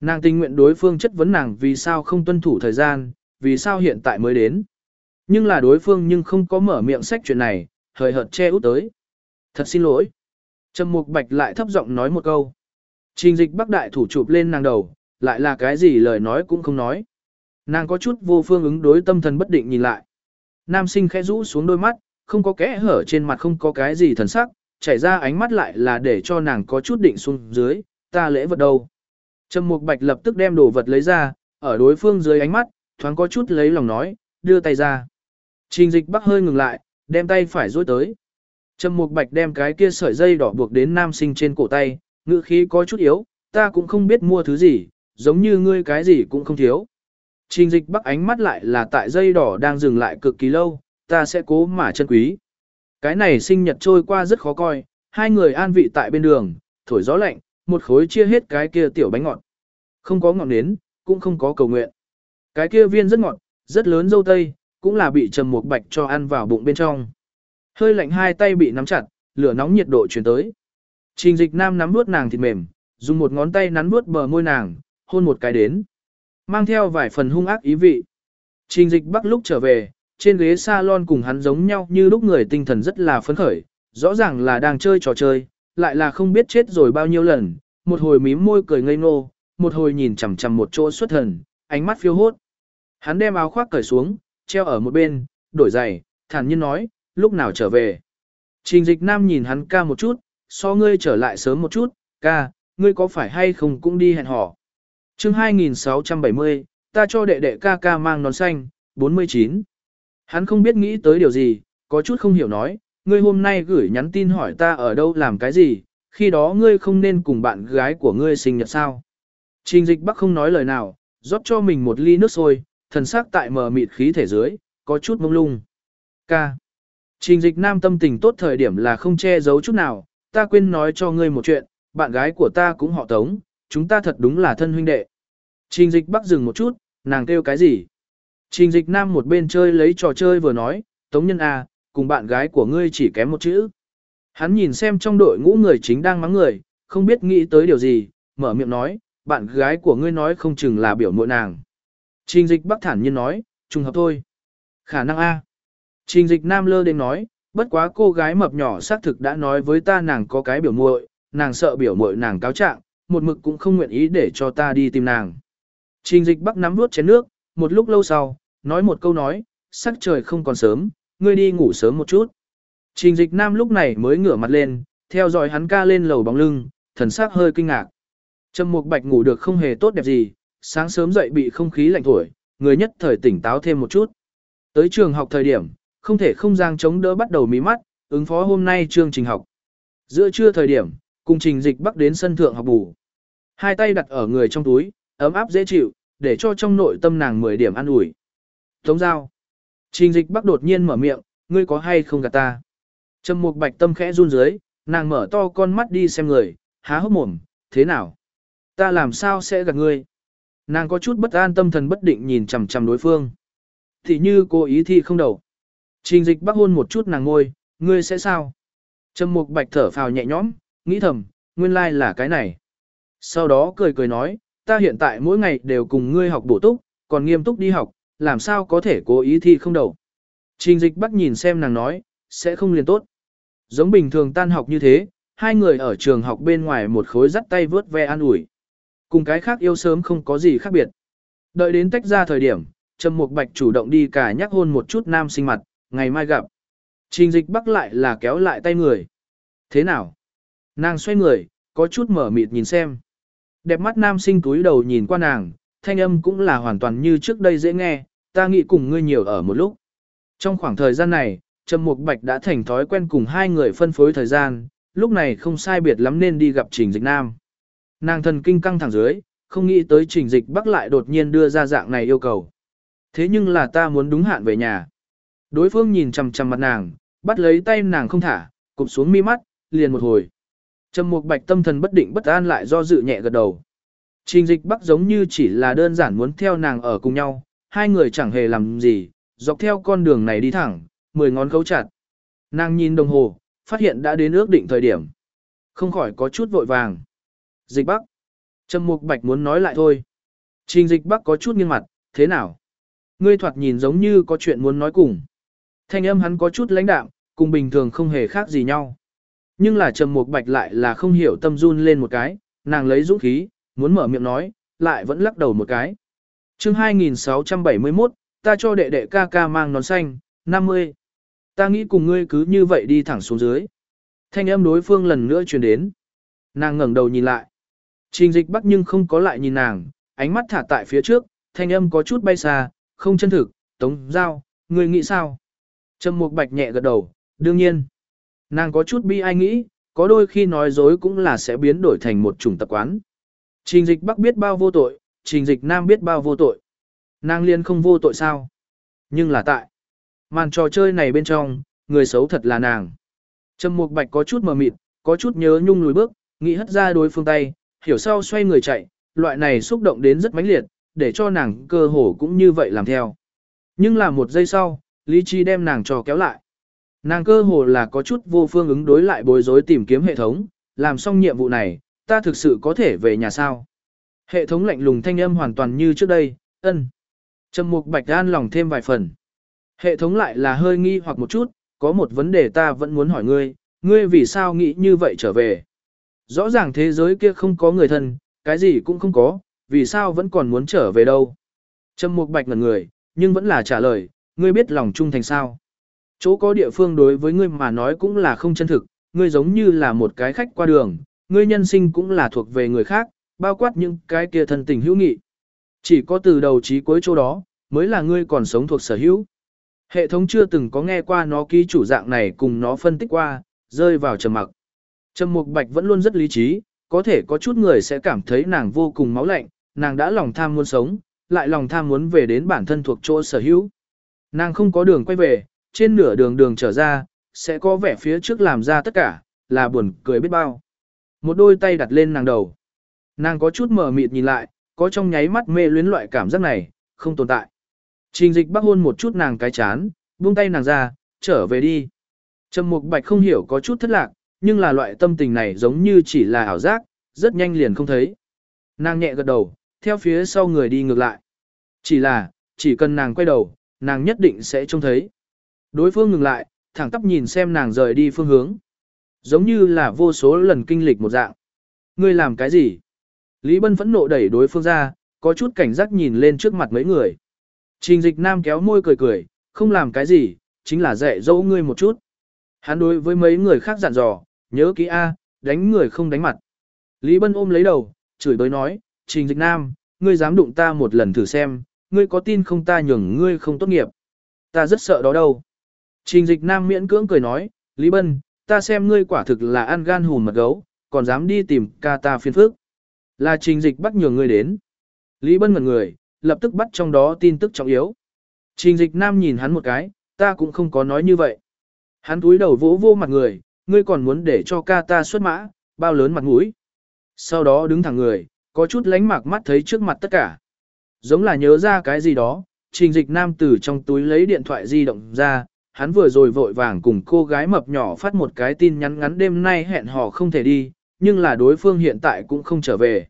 A: Nàng tình nguyện đối phương chất vấn nàng vì sao không tuân thủ thời gian, vì sao hiện tại mới đến. Nhưng là đối phương nhưng không có mở miệng sách chuyện này, hời hợt che út tới. Thật xin lỗi. Trầm Mục Bạch lại thấp giọng nói một câu. Trình dịch bắc đại thủ chụp lên nàng đầu, lại là cái gì lời nói cũng không nói. Nàng có chút vô phương ứng đối tâm thần bất định nhìn lại. Nam sinh khẽ rũ xuống đôi mắt, không có kẽ hở trên mặt không có cái gì thần sắc, chảy ra ánh mắt lại là để cho nàng có chút định xuống dưới, ta lễ vật đâu. Trầm Mục Bạch lập tức đem đồ vật lấy ra, ở đối phương dưới ánh mắt, thoáng có chút lấy lòng nói, đưa tay ra. Trình dịch bắc hơi ngừng lại, đem tay phải dối tới. Trầm Mục Bạch đem cái kia sợi dây đỏ buộc đến nam sinh trên cổ tay, ngữ khí có chút yếu, ta cũng không biết mua thứ gì, giống như ngươi cái gì cũng không thiếu. Trình dịch bắc ánh mắt lại là tại dây đỏ đang dừng lại cực kỳ lâu, ta sẽ cố mà chân quý. Cái này sinh nhật trôi qua rất khó coi, hai người an vị tại bên đường, thổi gió lạnh, một khối chia hết cái kia tiểu bánh ngọt. Không có ngọn nến, cũng không có cầu nguyện. Cái kia viên rất ngọt, rất lớn dâu tây, cũng là bị trầm Mục bạch cho ăn vào bụng bên trong. Hơi lạnh hai tay bị nắm chặt, lửa nóng nhiệt độ truyền tới. Trình dịch nam nắm nuốt nàng thịt mềm, dùng một ngón tay nắn nuốt bờ môi nàng, hôn một cái đến. Mang theo vài phần hung ác ý vị. Trình dịch bắc lúc trở về, trên ghế salon cùng hắn giống nhau như lúc người tinh thần rất là phấn khởi, rõ ràng là đang chơi trò chơi, lại là không biết chết rồi bao nhiêu lần, một hồi mím môi cười ngây ngô, một hồi nhìn chằm chằm một chỗ xuất thần, ánh mắt phiêu hốt. Hắn đem áo khoác cởi xuống, treo ở một bên, đổi giày, thản nhiên nói, lúc nào trở về. Trình dịch nam nhìn hắn ca một chút, so ngươi trở lại sớm một chút, ca, ngươi có phải hay không cũng đi hẹn hò. chương 2670, ta cho đệ đệ ca ca mang nón xanh, 49. Hắn không biết nghĩ tới điều gì, có chút không hiểu nói, ngươi hôm nay gửi nhắn tin hỏi ta ở đâu làm cái gì, khi đó ngươi không nên cùng bạn gái của ngươi sinh nhật sao. Trình dịch bắc không nói lời nào, rót cho mình một ly nước sôi, thần sắc tại mờ mịt khí thể dưới, có chút mông lung. Ca. Trình dịch nam tâm tình tốt thời điểm là không che giấu chút nào, ta quên nói cho ngươi một chuyện, bạn gái của ta cũng họ tống, chúng ta thật đúng là thân huynh đệ. Trình dịch bắc dừng một chút, nàng kêu cái gì? Trình dịch nam một bên chơi lấy trò chơi vừa nói, tống nhân A, cùng bạn gái của ngươi chỉ kém một chữ. Hắn nhìn xem trong đội ngũ người chính đang mắng người, không biết nghĩ tới điều gì, mở miệng nói, bạn gái của ngươi nói không chừng là biểu muội nàng. Trình dịch bắc thản nhiên nói, trùng hợp thôi. Khả năng A. Trình dịch nam lơ đến nói, bất quá cô gái mập nhỏ xác thực đã nói với ta nàng có cái biểu muội, nàng sợ biểu muội nàng cáo trạng, một mực cũng không nguyện ý để cho ta đi tìm nàng. Trình dịch bắc nắm nuốt chén nước, một lúc lâu sau, nói một câu nói, sắc trời không còn sớm, ngươi đi ngủ sớm một chút. Trình dịch nam lúc này mới ngửa mặt lên, theo dõi hắn ca lên lầu bóng lưng, thần sắc hơi kinh ngạc. Trầm Mục Bạch ngủ được không hề tốt đẹp gì, sáng sớm dậy bị không khí lạnh thổi, người nhất thời tỉnh táo thêm một chút. Tới trường học thời điểm, không thể không giang chống đỡ bắt đầu mí mắt, ứng phó hôm nay chương trình học. Giữa trưa thời điểm, cùng trình dịch bắc đến sân thượng học bù. Hai tay đặt ở người trong túi, ấm áp dễ chịu, để cho trong nội tâm nàng 10 điểm an ủi. Tống giao. Trình dịch bắc đột nhiên mở miệng, ngươi có hay không gạt ta? Trầm mục bạch tâm khẽ run dưới, nàng mở to con mắt đi xem người, há hốc mồm, thế nào? Ta làm sao sẽ gạt ngươi? Nàng có chút bất an tâm thần bất định nhìn chằm chằm đối phương. Thì như cô ý thi không đầu. Trình dịch bác hôn một chút nàng ngôi, ngươi sẽ sao? Trầm mục bạch thở phào nhẹ nhõm, nghĩ thầm, nguyên lai like là cái này. Sau đó cười cười nói, ta hiện tại mỗi ngày đều cùng ngươi học bổ túc, còn nghiêm túc đi học, làm sao có thể cố ý thi không đầu. Trình dịch bắt nhìn xem nàng nói, sẽ không liền tốt. Giống bình thường tan học như thế, hai người ở trường học bên ngoài một khối dắt tay vớt ve an ủi. Cùng cái khác yêu sớm không có gì khác biệt. Đợi đến tách ra thời điểm, Trầm Mục Bạch chủ động đi cả nhắc hôn một chút nam sinh mặt, ngày mai gặp. Trình dịch bắc lại là kéo lại tay người. Thế nào? Nàng xoay người, có chút mở mịt nhìn xem. Đẹp mắt nam sinh túi đầu nhìn qua nàng, thanh âm cũng là hoàn toàn như trước đây dễ nghe, ta nghĩ cùng ngươi nhiều ở một lúc. Trong khoảng thời gian này, Trầm Mục Bạch đã thành thói quen cùng hai người phân phối thời gian, lúc này không sai biệt lắm nên đi gặp Trình Dịch Nam. Nàng thần kinh căng thẳng dưới, không nghĩ tới Trình Dịch Bắc lại đột nhiên đưa ra dạng này yêu cầu. Thế nhưng là ta muốn đúng hạn về nhà. Đối phương nhìn chằm chằm mặt nàng, bắt lấy tay nàng không thả, cụp xuống mi mắt, liền một hồi. Trầm Mục Bạch tâm thần bất định bất an lại do dự nhẹ gật đầu. Trình Dịch Bắc giống như chỉ là đơn giản muốn theo nàng ở cùng nhau, hai người chẳng hề làm gì, dọc theo con đường này đi thẳng, mười ngón khấu chặt. Nàng nhìn đồng hồ, phát hiện đã đến ước định thời điểm. Không khỏi có chút vội vàng. Dịch Bắc. Trầm Mục Bạch muốn nói lại thôi. Trình Dịch Bắc có chút nghiêng mặt, thế nào? Ngươi thoạt nhìn giống như có chuyện muốn nói cùng. Thanh âm hắn có chút lãnh đạm, cùng bình thường không hề khác gì nhau. Nhưng là Trầm Mục Bạch lại là không hiểu tâm run lên một cái, nàng lấy dũng khí, muốn mở miệng nói, lại vẫn lắc đầu một cái. Chương 2671, ta cho đệ đệ ca ca mang nón xanh, 50. Ta nghĩ cùng ngươi cứ như vậy đi thẳng xuống dưới. Thanh âm đối phương lần nữa truyền đến. Nàng ngẩng đầu nhìn lại. Trình dịch bắc nhưng không có lại nhìn nàng, ánh mắt thả tại phía trước, thanh âm có chút bay xa, không chân thực, tống giao, ngươi nghĩ sao? Trầm mục bạch nhẹ gật đầu, đương nhiên. Nàng có chút bi ai nghĩ, có đôi khi nói dối cũng là sẽ biến đổi thành một chủng tập quán. Trình dịch bắc biết bao vô tội, trình dịch nam biết bao vô tội. Nàng liên không vô tội sao? Nhưng là tại. Màn trò chơi này bên trong, người xấu thật là nàng. Trầm Mục Bạch có chút mờ mịt, có chút nhớ nhung lùi bước, nghĩ hất ra đối phương tay, hiểu sau xoay người chạy, loại này xúc động đến rất mãnh liệt, để cho nàng cơ hồ cũng như vậy làm theo. Nhưng là một giây sau, lý trí đem nàng trò kéo lại. Nàng cơ hồ là có chút vô phương ứng đối lại bối rối tìm kiếm hệ thống, làm xong nhiệm vụ này, ta thực sự có thể về nhà sao. Hệ thống lạnh lùng thanh âm hoàn toàn như trước đây, ân. Trầm mục bạch an lòng thêm vài phần. Hệ thống lại là hơi nghi hoặc một chút, có một vấn đề ta vẫn muốn hỏi ngươi, ngươi vì sao nghĩ như vậy trở về? Rõ ràng thế giới kia không có người thân, cái gì cũng không có, vì sao vẫn còn muốn trở về đâu? Trầm mục bạch ngẩn người, nhưng vẫn là trả lời, ngươi biết lòng trung thành sao? Chỗ có địa phương đối với ngươi mà nói cũng là không chân thực, ngươi giống như là một cái khách qua đường, ngươi nhân sinh cũng là thuộc về người khác, bao quát những cái kia thân tình hữu nghị. Chỉ có từ đầu chí cuối chỗ đó, mới là ngươi còn sống thuộc sở hữu. Hệ thống chưa từng có nghe qua nó ký chủ dạng này cùng nó phân tích qua, rơi vào trầm mặc. Trầm Mục Bạch vẫn luôn rất lý trí, có thể có chút người sẽ cảm thấy nàng vô cùng máu lạnh, nàng đã lòng tham muốn sống, lại lòng tham muốn về đến bản thân thuộc chỗ sở hữu. Nàng không có đường quay về, trên nửa đường đường trở ra, sẽ có vẻ phía trước làm ra tất cả, là buồn cười biết bao. Một đôi tay đặt lên nàng đầu. Nàng có chút mờ mịt nhìn lại, có trong nháy mắt mê luyến loại cảm giác này, không tồn tại. Trình dịch bắc hôn một chút nàng cái chán, buông tay nàng ra, trở về đi. Trầm mục bạch không hiểu có chút thất lạc, nhưng là loại tâm tình này giống như chỉ là ảo giác, rất nhanh liền không thấy. Nàng nhẹ gật đầu, theo phía sau người đi ngược lại. Chỉ là, chỉ cần nàng quay đầu, nàng nhất định sẽ trông thấy. Đối phương ngừng lại, thẳng tắp nhìn xem nàng rời đi phương hướng. Giống như là vô số lần kinh lịch một dạng. Ngươi làm cái gì? Lý Bân phẫn nộ đẩy đối phương ra, có chút cảnh giác nhìn lên trước mặt mấy người. Trình dịch nam kéo môi cười cười, không làm cái gì, chính là dạy dỗ ngươi một chút. Hắn đối với mấy người khác dặn dò, nhớ kỹ A, đánh người không đánh mặt. Lý Bân ôm lấy đầu, chửi bới nói, trình dịch nam, ngươi dám đụng ta một lần thử xem, ngươi có tin không ta nhường ngươi không tốt nghiệp. Ta rất sợ đó đâu. Trình dịch nam miễn cưỡng cười nói, Lý Bân, ta xem ngươi quả thực là ăn gan hùn mật gấu, còn dám đi tìm ca ta phiền phức. Là trình dịch bắt nhường ngươi đến. Lý Bân ngẩn người, lập tức bắt trong đó tin tức trọng yếu. Trình dịch nam nhìn hắn một cái, ta cũng không có nói như vậy. Hắn túi đầu vỗ vô mặt người, ngươi còn muốn để cho ca ta xuất mã, bao lớn mặt mũi. Sau đó đứng thẳng người, có chút lánh mạc mắt thấy trước mặt tất cả. Giống là nhớ ra cái gì đó, trình dịch nam từ trong túi lấy điện thoại di động ra, hắn vừa rồi vội vàng cùng cô gái mập nhỏ phát một cái tin nhắn ngắn đêm nay hẹn hò không thể đi, nhưng là đối phương hiện tại cũng không trở về.